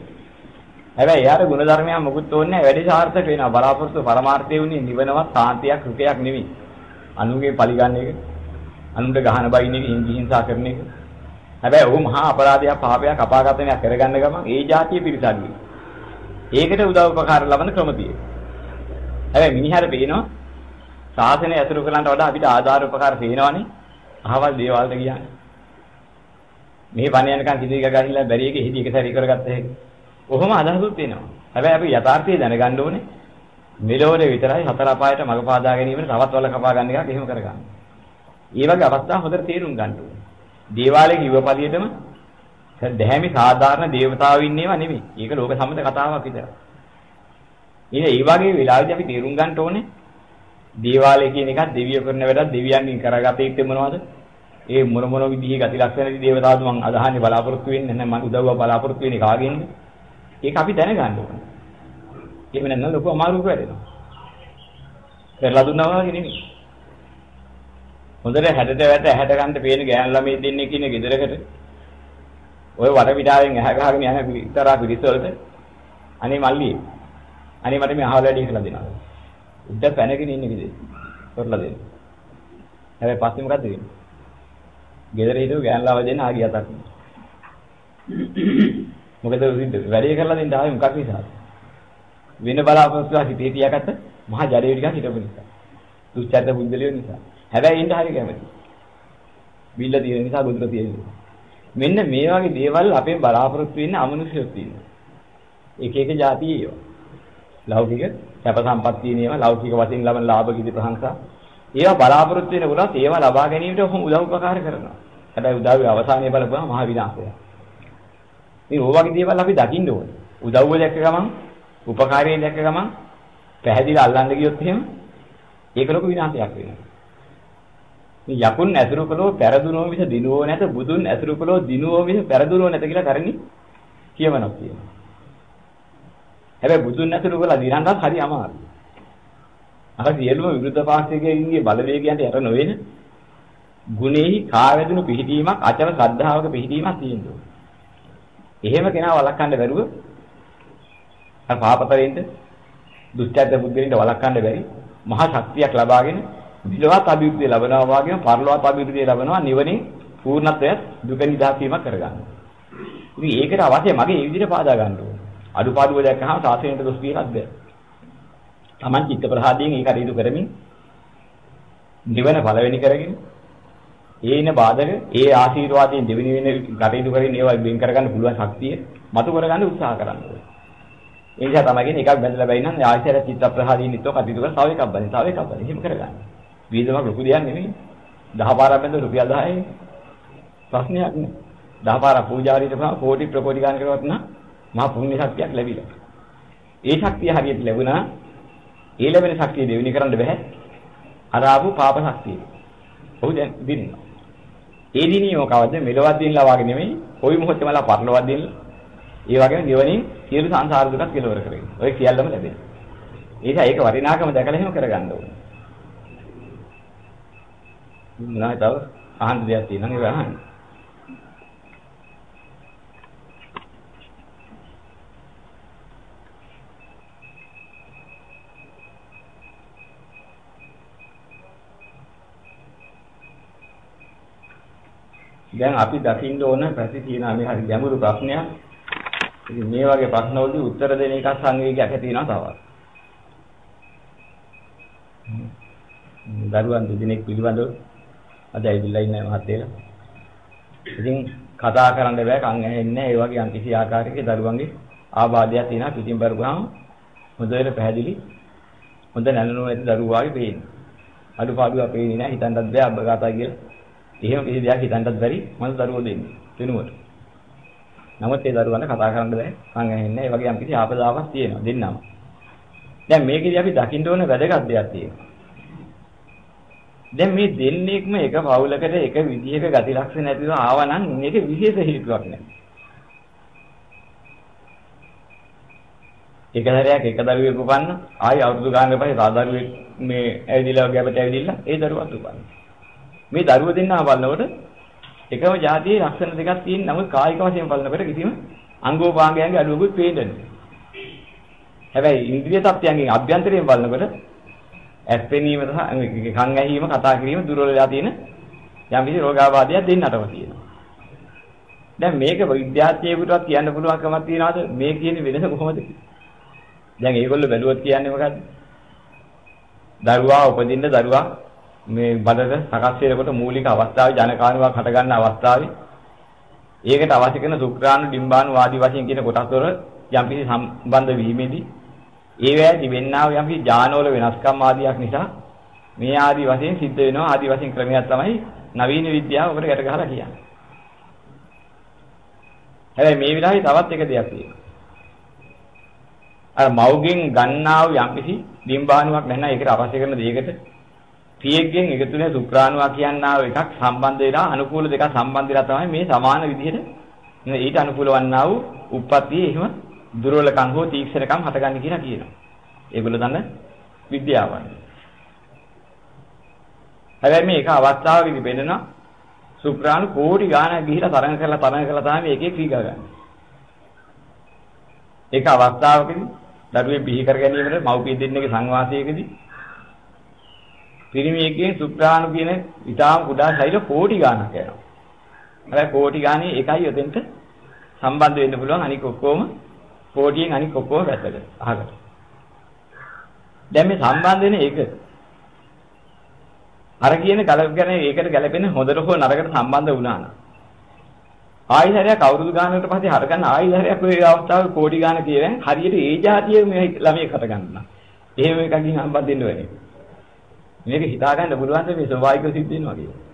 හැබැයි යාර ගුණ ධර්මයක් මොකුත් ඕනේ නැහැ වැඩි සාර්ථක වෙනවා බලාපොරොත්තු පරමාර්ථය උනේ නිවනවත් සාන්තියක් රුකයක් නෙමෙයි අනුගේ පරිගන්න එක අනුන්ට ගහන බයින් එක හිංසි හිංසා කරන එක. හැබැයි ඔහු මහා අපරාධයක් පාපයක් අපාගතනයක් කරගන්න ගමන් ඒ જાතිය පිරිසාගේ. ඒකට උදව් උපකාර ලබන ක්‍රම තියෙනවා. හැබැයි මිනිහාට පේනවා සාසනය ඇසුරු කරලන්ට වඩා අපිට ආධාර උපකාර පේනවනේ. අහවල් දේවල්ට කියන්නේ. මේ පණ යනකන් කිසි එක ගහිලා බැරි එක හිදී එක සැරි කරගත්ත හැකි. කොහොම අදහසුත් එනවා. හැබැයි අපි යථාර්ථය දැනගන්න ඕනේ. මෙලොවනේ විතරයි හතර අපායට මඟ පාදා ගැනීමට තවත් වල කපා ගන්න එකක් එහෙම කරගන්න. ඒ වගේ අවස්ථා හොඳට තේරුම් ගන්න ඕනේ. දේවාලයේ කිව්ව පළියටම දැහැමි සාධාරණ දේවතාවෝ ඉන්නේවා නෙමෙයි. ඒක ලෝක සම්මත කතාවක් විතරයි. ඉතින් ඒ වගේ වෙලාවෙදි අපි තේරුම් ගන්න ඕනේ දේවාලය කියන එකත් දෙවියෝ කරන වැඩක් දෙවියන්ගෙන් කරගත යුත්තේ මොනවද? ඒ මොන මොන විදිහේ ගති ලක්ෂණ දේවතාවුන් මං අදහන්නේ බලාපොරොත්තු වෙන්නේ නැහැ මං උදව්ව බලාපොරොත්තු වෙන්නේ කාගෙන්ද? ඒක අපි දැනගන්න ඕනේ. එහෙම නැත්නම් ලොකු අමාරුවක් වැඩෙනවා. කරලා දුන්නා වගේ නෙමෙයි. හොඳට හැඩට වැට ඇහැට ගන්න පේන ගෑන් ළමයි දෙන්නේ කියන ගෙදරකට ඔය වඩ පිටාවෙන් ඇහැ ගහගෙන යන විතරා පිරිස වලට අනේ මල්ලි අනේ මට මේ අහවල වැඩි කියලා දෙනවා. උඩ පැනගෙන ඉන්නේ කිදේ. කරලා දෙන්න. හැබැයි පස්සේ මොකද වෙන්නේ? ගෙදර හිටව ගෑන් ළමයි දෙන්න ආගිය අතක්. මොකද වැඩේ කරලා දෙන්න ආවේ මොකක් නිසාද? වෙන බලාපොරොත්තු හිතේ තියාගත්ත මහා ජඩේ ටිකක් හිටපු නිසා. දුස්චරිත බුද්ධලියෝ නිසා. හැබැයි ඉන්න හරිය කැමති. බිල්ල තියෙන නිසා ගොදුර තියෙන නිසා. මෙන්න මේ වගේ දේවල් අපේ බලාපොරොත්තු වෙන්න අමනුෂ්‍යයක් තියෙනවා. එක එක જાති ඒවා. ලෞකික සැප සම්පත් තියෙන ඒවා ලෞකික වශයෙන් ලබන ලාභ කිසි ප්‍රශංසා. ඒවා බලාපොරොත්තු වෙන ගුණත් ඒවා ලබා ගැනීමට ඔහොම උදව් උපකාර කරනවා. හැබැයි උදව්වේ අවසානයේ බලපුවම මහ විනාශය. මේ ඕවගේ දේවල් අපි දකින්න ඕනේ. උදව්ව දැක්ක ගමන්, උපකාරය දැක්ක ගමන් පැහැදිලිව අල්ලන්න ගියොත් එහෙම ඒක ලොකු විනාශයක් වෙනවා. මේ යකුන් ඇසුරු කළෝ පෙරදුනෝ මිස දිනුවෝ නැත බුදුන් ඇසුරු කළෝ දිනුවෝ මිස පෙරදුනෝ නැත කියලා කරන්නේ කියවනක් තියෙනවා. හැබැයි බුදුන් ඇසුරු කළා දිනන්නත් හරි අමාරුයි. අර සියලුම විරුද්ධ පාක්ෂිකයන්ගේ බලවේගයන්ට යට නොවන ගුණෙහි කාවැදුණු පිහිටීමක් අචල ශ්‍රද්ධාවක පිහිටීමක් තියෙනවා. එහෙම කෙනා වළක්වන්න බැරුව අර පාපතරෙන්ද දුෂ්ටත්ව බුද්ධින්ට වළක්වන්න බැරි මහා ශක්තියක් ලබාගෙන විලවත් අභිවෘද්ධිය ලබනවා වගේම පරලොවත් අභිවෘද්ධිය ලබනවා නිවනින් පූර්ණත්වය දුක නිදහස් වීමක් කරගන්න. ඉතින් ඒකට අවශ්‍ය මගේ මේ විදිහට පාදා ගන්න ඕනේ. අඩුපාඩුව දැක්කහම සාසනයට දොස් කියලාත් බෑ. Taman චිත්ත ප්‍රහාදයෙන් ඒක අරීදු කරමින් නිවන පළවෙනි කරගෙන ඒින බාධක ඒ ආශීර්වාදයෙන් දෙවෙනි වෙන කටයුතු කරගෙන ඒවා වෙන් කරගන්න පුළුවන් ශක්තිය මතු කරගන්න උත්සාහ කරන්න ඕනේ. ඒ නිසා තමයි කියන්නේ එකක් බැඳලා බැිනනම් ආයතන චිත්ත ප්‍රහාදයෙන් නිතෝ කටයුතු කරලා තව එකක් බැඳ තව එකක් බැඳ එහෙම කරගන්න. වීදමක් ලොකු දෙයක් නෙමෙයි. 10 පාරක් බැඳ රුපියල් 10යි. ප්‍රශ්නයක් නෑ. 10 පාරක් පූජාරීට කෝටි ප්‍රකෝටි ගන්න කරවත් නම් මහා පුණ්‍ය ශක්තියක් ලැබිලා. ඒ ශක්තිය හරියට ලැබුණා ඒ ලැබෙන ශක්තිය දෙවෙනි කරන්න බෑ. අර ආපු පාප ශක්තිය. ඔහු දැන් දිනනවා. ඒ දිනියම කවද්ද මෙලොවක් දිනලා වාගේ නෙමෙයි කොයි මොහොතේම ලා පරලොවක් දිනලා. ඒ වගේම දෙවනින් සියලු සංසාර දුකත් කෙලවර කරගෙන. ඔය සියල්ලම ලැබෙනවා. ඒ නිසා ඒක වටිනාකම දැකලා එහෙම කරගන්න ඕනේ. මොනවද තව අහන්න දෙයක් තියෙනවා නේද අහන්න. දැන් අපි දකින්න ඕන පැති තියෙනවා මේ හරි ගැඹුරු ප්‍රශ්නයක්. ඉතින් මේ වගේ ප්‍රශ්නවලදී උත්තර දෙන එක සංවේගයක් ඇති වෙනවා තවත්. දරුවන් දෙදෙනෙක් පිළිබඳව අද ඇවිල්ලා ඉන්න මහත්තයලා. ඉතින් කතා කරන්න බෑ කන් ඇහෙන්නේ ඒ වගේ යම් කිසි ආකාරයක දරුවන්ගේ ආබාධයක් තියෙනවා පිටින් බරුවාම හොඳට පැහැදිලි හොඳ නැලනෝ ඇති දරුවා වගේ පේන්නේ. අඩුපාඩුවක් පේන්නේ නැහැ හිතන්නත් බෑ අබ්බගාතා කියලා. එහෙම කිසි දෙයක් හිතන්නත් බැරි මම දරුවෝ දෙන්නේ වෙනුවට. නමුත් ඒ දරුවන්ට කතා කරන්න බෑ. කන් ඇහෙන්නේ. ඒ වගේ යම් කිසි ආපදාවක් තියෙනවා දෙන්නම. දැන් මේකෙදි අපි දකින්න ඕන වැදගත් දෙයක් තියෙනවා. දැන් මේ දෙන්නේක්ම එක පවුලකට එක විදිහක ගති ලක්ෂණ නැතිව ආවනම් මේක විශේෂ හේතුවක් නෑ. එක දරයක් එක දරුවෙක් උපන්න ආයි අවුරුදු ගානකට පස්සේ තා දරුවෙක් මේ ඇවිදලා ගැබට ඇවිදilla ඒ දරුවත් උපන්න. මේ දරුව දෙන්නා බලනකොට එකම જાතියේ ලක්ෂණ දෙකක් තියෙන නමුත් කායික වශයෙන් බලනකොට කිසිම අංගෝපාංගයන්ගේ අඩුවකුත් පේන්නේ නැහැ. හැබැයි ඉන්ද්‍රිය tattයන්ගෙන් අභ්‍යන්තරයෙන් බලනකොට ඇස් පෙනීම සහ කන් ඇහිීම කතා කිරීම දුර්වල වෙලා තියෙන යම් කිසි රෝගාබාධයක් දෙන්නටම තියෙනවා. දැන් මේක විද්‍යාඥයෙකුටවත් කියන්න පුළුවන්කමක් තියනවාද මේ කියන වෙනස කොහොමද? දැන් ඒගොල්ලෝ බැලුවොත් කියන්නේ මොකද්ද? දරුවා උපදින්න දරුවා මේ බඩට සකස් වෙනකොට මූලික අවස්ථාවේ ජනකානුවක් හට ගන්න අවස්ථාවේ ඒකට අවශ්‍ය කරන සුක්‍රාණු ඩිම්බාණු ආදී වශයෙන් කියන කොටස් වල යම්කිසි සම්බන්ධ වීමේදී ඒ වෑදී වෙන්නා වූ යම්කිසි ඥානවල වෙනස්කම් ආදියක් නිසා මේ ආදී වශයෙන් සිද්ධ වෙනවා ආදී වශයෙන් ක්‍රමයක් තමයි නවීන විද්‍යාව ඔබට ගැට ගහලා කියන්නේ. හැබැයි මේ විලාහේ තවත් එක දෙයක් තියෙනවා. අර මව්ගෙන් ගන්නා වූ යම්කිසි ඩිම්බාණුවක් නැත්නම් ඒකට අවශ්‍ය කරන දෙයකට පියෙක්ගෙන් එකතු වෙන සුක්‍රාණුවා කියනා එකක් සම්බන්ධ වෙලා අනුකූල දෙකක් සම්බන්ධ වෙලා තමයි මේ සමාන විදිහට ඊට අනුකූල වන්නා වූ උප්පත්තිය එහෙම දුර්වලකම් හෝ තීක්ෂණකම් හටගන්නේ කියලා කියනවා. ඒගොල්ලෝ දන්න විද්‍යාවන්. හැබැයි මේ එක අවස්ථාවකදී වෙනන සුක්‍රාණු කෝටි ගාණක් ගිහිලා තරඟ කරලා තරඟ කරලා තමයි එකේ ක්‍රීගා ගන්න. ඒක අවස්ථාවකදී දරුවේ බිහි කර ගැනීමට මව්පිය දෙන්නගේ සංවාසයකදී පිරිමියෙක්ගෙන් සුක්‍රාණු කියන ඊටාම් කුඩා ශෛල කෝටි ගාණක් යනවා. හැබැයි කෝටි ගාණේ එකයි යතෙන්ට සම්බන්ධ වෙන්න පුළුවන් අනික ඔක්කොම කෝටියෙන් අනික ඔක්කොම වැටකට අහකට. දැන් මේ සම්බන්ධ වෙන එක අර කියන කලකගෙන ඒකට ගැලපෙන හොඳට හෝ නරකට සම්බන්ධ වුණා නම් ආයිහරයක් අවුරුදු ගානකට පස්සේ හරගන්න ආයිහරයක් ඔය අවස්ථාවේ කෝටි ගාන කියන හරියට ඒ જાතියේ මේ ළමයෙක් හට ගන්නවා. එහෙම එකකින් සම්බන්ධ වෙන්න වෙන්නේ. මේක හිතා ගන්න පුළුවන් මේ ස්වභාවිකව සිද්ධ වෙනවා කියන්නේ.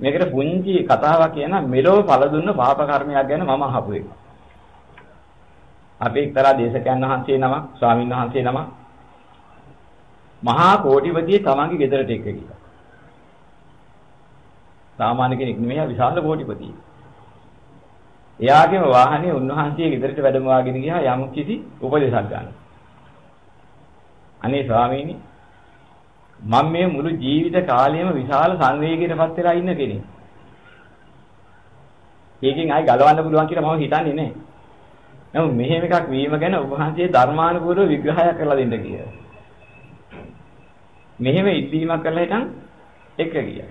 මේකට පුංචි කතාවක් කියන මෙලෝ ඵල දුන්න පාප කර්මයක් ගැන මම අහපු එක. අපි එක්තරා දේශකයන් වහන්සේ නමක් ස්වාමීන් වහන්සේ නමක් මහා කෝටිපතියේ තමන්ගේ ගෙදරට එක්ක ගියා. සාමාන්‍ය කෙනෙක් නෙමෙයි විශාල කෝටිපතියෙක්. එයාගේම වාහනේ උන්වහන්සේ ගෙදරට වැඩම වාගෙන ගියා යම් කිසි උපදේශයක් ගන්න. අනේ ස්වාමීනි මම මේ මුළු ජීවිත කාලයම විශාල සංවේගයකටපත් වෙලා ඉන්න කෙනෙක්. ඒකෙන් ආයි ගලවන්න පුළුවන් කියලා මම හිතන්නේ නැහැ. නමුත් මෙහෙම එකක් වීම ගැන ඔබ වහන්සේ ධර්මානුකූලව විග්‍රහයක් කරලා දෙන්න කියලා. මෙහෙම ඉල්ලීමක් කරලා හිටන් එක ගියා.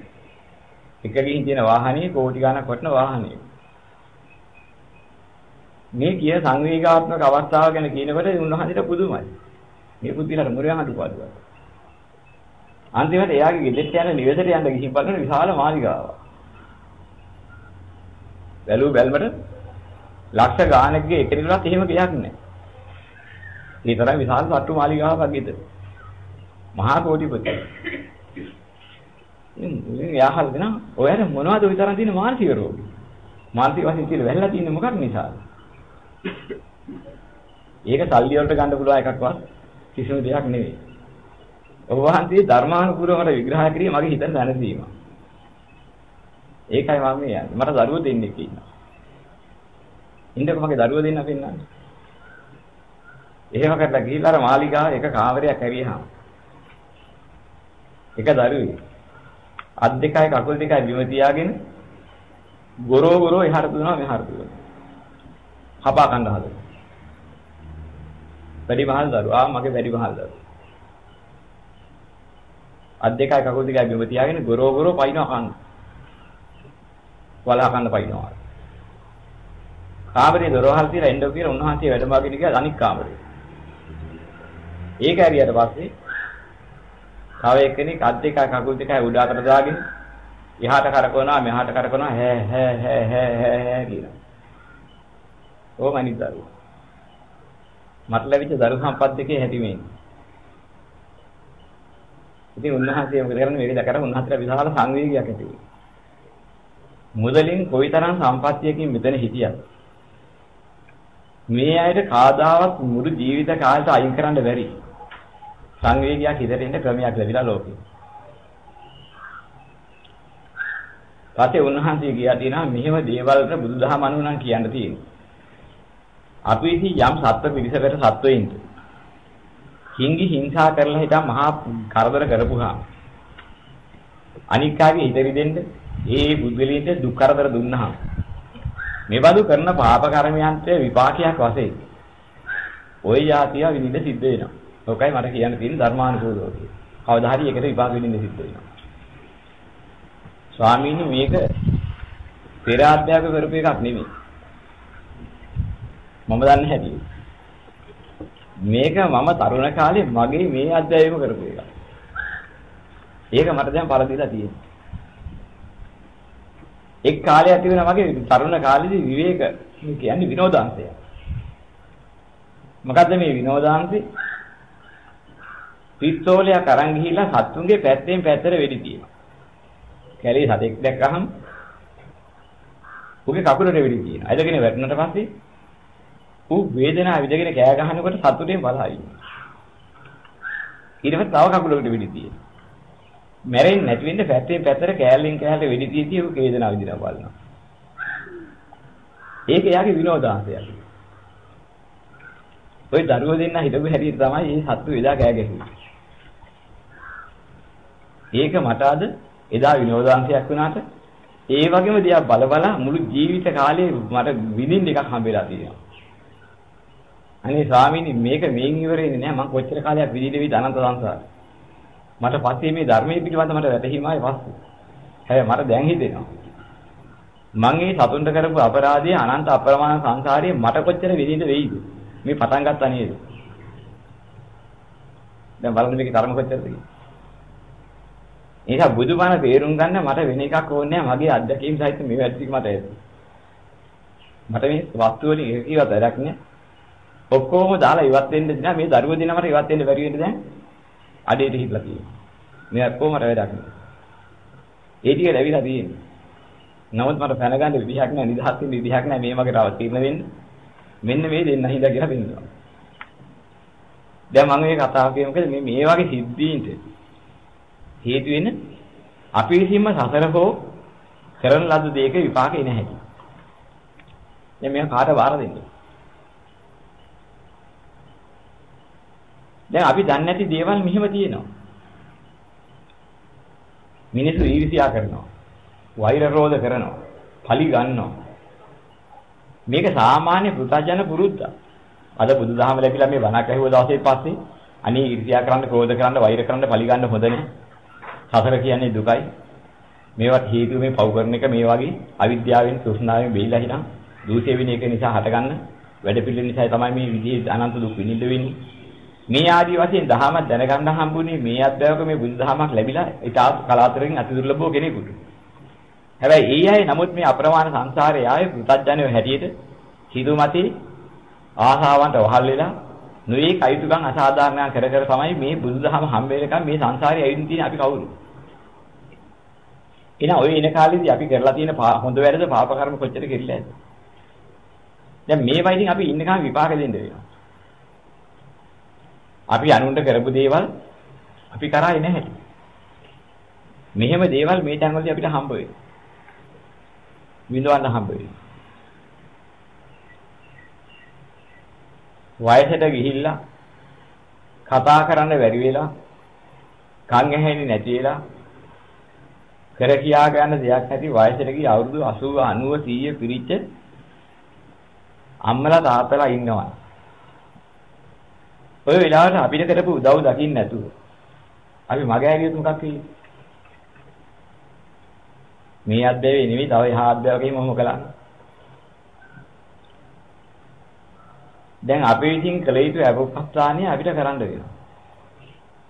එක ගිහින් තියෙන වාහනේ කෝටි ගණක් වටන වාහනේ. මේ කිය සංවේගාත්මක අවස්ථාව ගැන කියනකොට උන්වහන්සේට පුදුමයි. මේ බුද්ධිලට මුරයන් අඩුපාඩුවක්. අන්තිමට එයාගේ ගෙදරට යන නිවෙසට යන්න ගිහින් බලන විශාල මාලිගාවක්. බැලුව බැලමට ලක්ෂ ගානකගේ එකනිකලත් එහෙම ගියක් නැහැ. ඒ තරම් විශාල සට්ටු මාලිගාවක් ගෙදර. මහා කෝටිපති. ඉතින් යාහල් දෙනා ඔයාලා මොනවද ওই තරම් තියෙන මානසික රෝගී? මානසික වශයෙන් කියලා වැළලා තියෙන්නේ මොකක් නිසාද? ඒක සල්ලි වලට ගන්න පුළුවන් එකක්වත් කිසිම දෙයක් නෙවෙයි. ඔබ වහන්සේ ධර්මානුකූලව මට විග්‍රහ කිරීම මගේ හිතට දැනසීම. ඒකයි මම මේ යන්නේ. මට දරුවෝ දෙන්නෙක් ඉන්නවා. ඉන්නකො මගේ දරුවෝ දෙන්න පෙන්නන්නේ. එහෙම කරලා ගිහිල්ලා අර මාලිගාව එක කාමරයක් ඇරියහම එක දරුවෙක් අත් දෙකයි කකුල් දෙකයි බිම තියාගෙන ගොරෝ ගොරෝ එහාට දුවනවා මෙහාට දුවනවා. හපා කන්න හදනවා. වැඩි මහල් දරුවා මගේ වැඩි මහල් දරුවා. අත් දෙකයි කකුල් දෙකයි බිම තියාගෙන ගොරෝ ගොරෝ පයින්නවා කන්න. වලහ කන්න පයින්නවා. කාමරේ දොරවල් තියලා එන්න කියලා උන්වහන්සේ වැඩමගෙන ගියා අනික් කාමරේ. ඒක ඇරියට පස්සේ තව එක්කෙනෙක් අත් දෙකයි කකුල් දෙකයි උඩ අතට දාගෙන එහාට කරකවනවා මෙහාට කරකවනවා හෑ හෑ හෑ හෑ හෑ හෑ කියනවා. ඕම අනිත් දරුවා. මට ලැබිච්ච දරු සම්පත් දෙකේ හැටි මේ. ඉතින් උන්වහන්සේ මොකද කරන්නේ මේක දැකලා උන්වහන්සේට විශාල සංවේගයක් ඇති වුණා. මුදලින් කොයිතරම් සම්පත්තියකින් මෙතන හිටියද මේ අයට කාදාවත් මුළු ජීවිත කාලයට අයින් කරන්න බැරි සංවේගයක් හිතට එන්න ක්‍රමයක් ලැබිලා ලෝකේ. පස්සේ උන්වහන්සේ ගියා තියෙනවා මෙහෙම දේවල්ට බුදුදහම අනුව නම් කියන්න තියෙන්නේ. අපි විසින් යම් සත්ව පිරිසකට සත්වයින්ට හිංගි හිංසා කරලා හිටන් මහා කරදර කරපුහා අනික් කාගේ ඉදිරි දෙන්න ඒ පුද්ගලයන්ට දුක් කරදර දුන්නා මේබඳු කරන පාප කර්මයන්ට විපාකයක් වශයෙන් ওই යාතිය විඳින්න සිද්ධ වෙනවා. ඔකයි මට කියන්න තියෙන ධර්මානුකූලව කවදා හරි ඒකට විපාක විඳින්න සිද්ධ වෙනවා. ස්වාමීනි මේක පෙර ආත්මයක කරපු එකක් නෙමෙයි. මම දන්නේ හැටි. මේක මම තරුණ කාලේ මගේ මේ අධ්‍යයනය කරපු එකක්. ඒක මට දැන් පරදිලා තියෙනවා. එක් කාලයක් තිබුණා මගේ තරුණ කාලේදී විවේක කියන්නේ විනෝදාංශය. මොකද්ද මේ විනෝදාංශේ? පිස්තෝලයක් අරන් ගිහිල්ලා සත්තුන්ගේ පැත්තෙන් පැත්තට වෙඩි තියෙනවා. කැලේ සතෙක් දැක්කහම උගේ කකුලට වෙඩි තියෙනවා. ඇදගෙන වැටුණට පස්සේ ඌ වේදනාව විඳගෙන කෑ ගහනකොට සතුටෙන් බලහයි. ඊට පස්සේ තව කකුලකට වෙඩි තියෙනවා. මැරෙන්නේ නැති වෙන්න පැත්තේ පැත්තට කෑල්ලෙන් කෑල්ලට වෙඩි තියදී ඌ වේදනාව විඳිනවා බලනවා. ඒක එයාගේ විනෝදාංශයක්. ওই දරුවෝ දෙන්න හිටපු හැටියට තමයි මේ සත්තු එදා කෑ ගැහුවේ. ඒක මට අද එදා විනෝදාංශයක් වුණාට ඒ වගේම දිහා බල බල මුළු ජීවිත කාලේ මට විඳින්න එකක් හම්බෙලා තියෙනවා. අනේ ස්වාමීනි මේක මේන් ඉවර වෙන්නේ නැහැ මම කොච්චර කාලයක් විඳින්න විද අනන්ත සංසාරේ. මට පස්සේ මේ ධර්මයේ පිළිබඳ මට වැටහීමයි පස්සේ. හැබැයි මට දැන් හිතෙනවා. මං මේ සතුන්ට කරපු අපරාධයේ අනන්ත අප්‍රමාණ සංසාරයේ මට කොච්චර විඳින්න වෙයිද? මේ පටන් ගත්තා නේද? දැන් බලන්න මේකේ තරම කොච්චරද කියලා. ඒක බුදුබණ තේරුම් ගන්න මට වෙන එකක් ඕනේ නැහැ මගේ අත්දැකීම් සහිත මේ වැඩි මට ඒක. මට මේ වස්තු වලින් එකකිවත් වැඩක් නැහැ. ඔක්කොම දාලා ඉවත් වෙන්න දෙනා මේ දරුවෝ දින මට ඉවත් වෙන්න බැරි වෙන්න දැන් අඩේට හිටලා තියෙනවා. මේ ඔක්කොම මට වැඩක් නැහැ. ඒ ටික ලැබිලා තියෙන්නේ. නමුත් මට දැනගන්න විදිහක් නැහැ නිදහස් වෙන්න විදිහක් නැහැ මේ වගේ අවතීර්ණ වෙන්න. මෙන්න මේ දෙන්න හින්දා කියලා පෙන්නනවා. දැන් මම මේ කතාව කියමු මොකද මේ මේ වගේ සිද්ධීන්ට හේතු වෙන අපි විසින්ම සසර හෝ කරන ලද දෙයක විපාක එන හැටි. දැන් මේක කාට බාර දෙන්නේ? දැන් අපි දන්නේ නැති දේවල් මෙහෙම තියෙනවා. මිනිස්සු ඊර්ෂ්‍යා කරනවා. වෛර රෝධ කරනවා. පලි ගන්නවා. මේක සාමාන්‍ය පුතජන පුරුද්දක්. අද බුදුදහම ලැබිලා මේ බණක් ඇහුව දවසේ පස්සේ අනේ ඊර්ෂ්‍යා කරන්න, ක්‍රෝධ කරන්න, වෛර කරන්න, පලි ගන්න හොඳ නැහැ. සසර කියන්නේ දුකයි. මේවට හේතුව මේ පව් කරන එක මේ වගේ අවිද්‍යාවෙන්, තෘෂ්ණාවෙන් බෙයිලා හිටන් දූෂ්‍ය වෙන එක නිසා හටගන්න වැඩ පිළිවෙල නිසා තමයි මේ විදිහේ අනන්ත දුක් විඳින්න වෙන්නේ. මේ ආදී වශයෙන් දහමක් දැනගන්න හම්බුනේ මේ අධ්‍යයක මේ බුදුදහමක් ලැබිලා ඉතා කලාතුරකින් අති දුර්ලභව කෙනෙකුට. හැබැයි ඒ අය නමුත් මේ අප්‍රමාණ සංසාරයේ ආයේ පුතඥයෝ හැටියට සිදුමතේ ආහාවන්ට වහල් වෙලා නොයේ කයිතුකම් අසාධාරණයන් කර කර තමයි මේ බුදුදහම හම්බෙලකම් මේ සංසාරේ ඇවිදින් තියෙන අපි කවුරු. එහෙනම් ඔය එන කාලේදී අපි කරලා තියෙන හොඳ වැඩද පාප කර්ම කොච්චර කෙරිලාද? දැන් මේවා ඉතින් අපි ඉන්නකම් විපාක දෙන්න වෙනවා. අපි අනුන්ට කරපු දේවල් අපි කරා එන හැටි. මෙහෙම දේවල් මේ තැන්වලදී අපිට හම්බ වෙනවා. විඳවන්න හම්බ වෙනවා. වයසට ගිහිල්ලා කතා කරන්න බැරි වෙලා කන් ඇහෙන්නේ නැති වෙලා කර කියා ගන්න දෙයක් නැති වයසට ගිය අවුරුදු 80 90 100 පිරිච්ච අම්මලා තාත්තලා ඉන්නවා. ඔය වෙලාවට අපිට කරපු උදව් දකින්න නැතුව අපි මගේ හැරියොත් මොකක් වෙන්නේ? මේ අධ්‍යයනය නෙවෙයි තව එහා අධ්‍යයනයකින් මොහොම කළා. දැන් අපි විසින් කළ යුතු අපොප්පස්ථානිය අපිට කරන්න වෙනවා.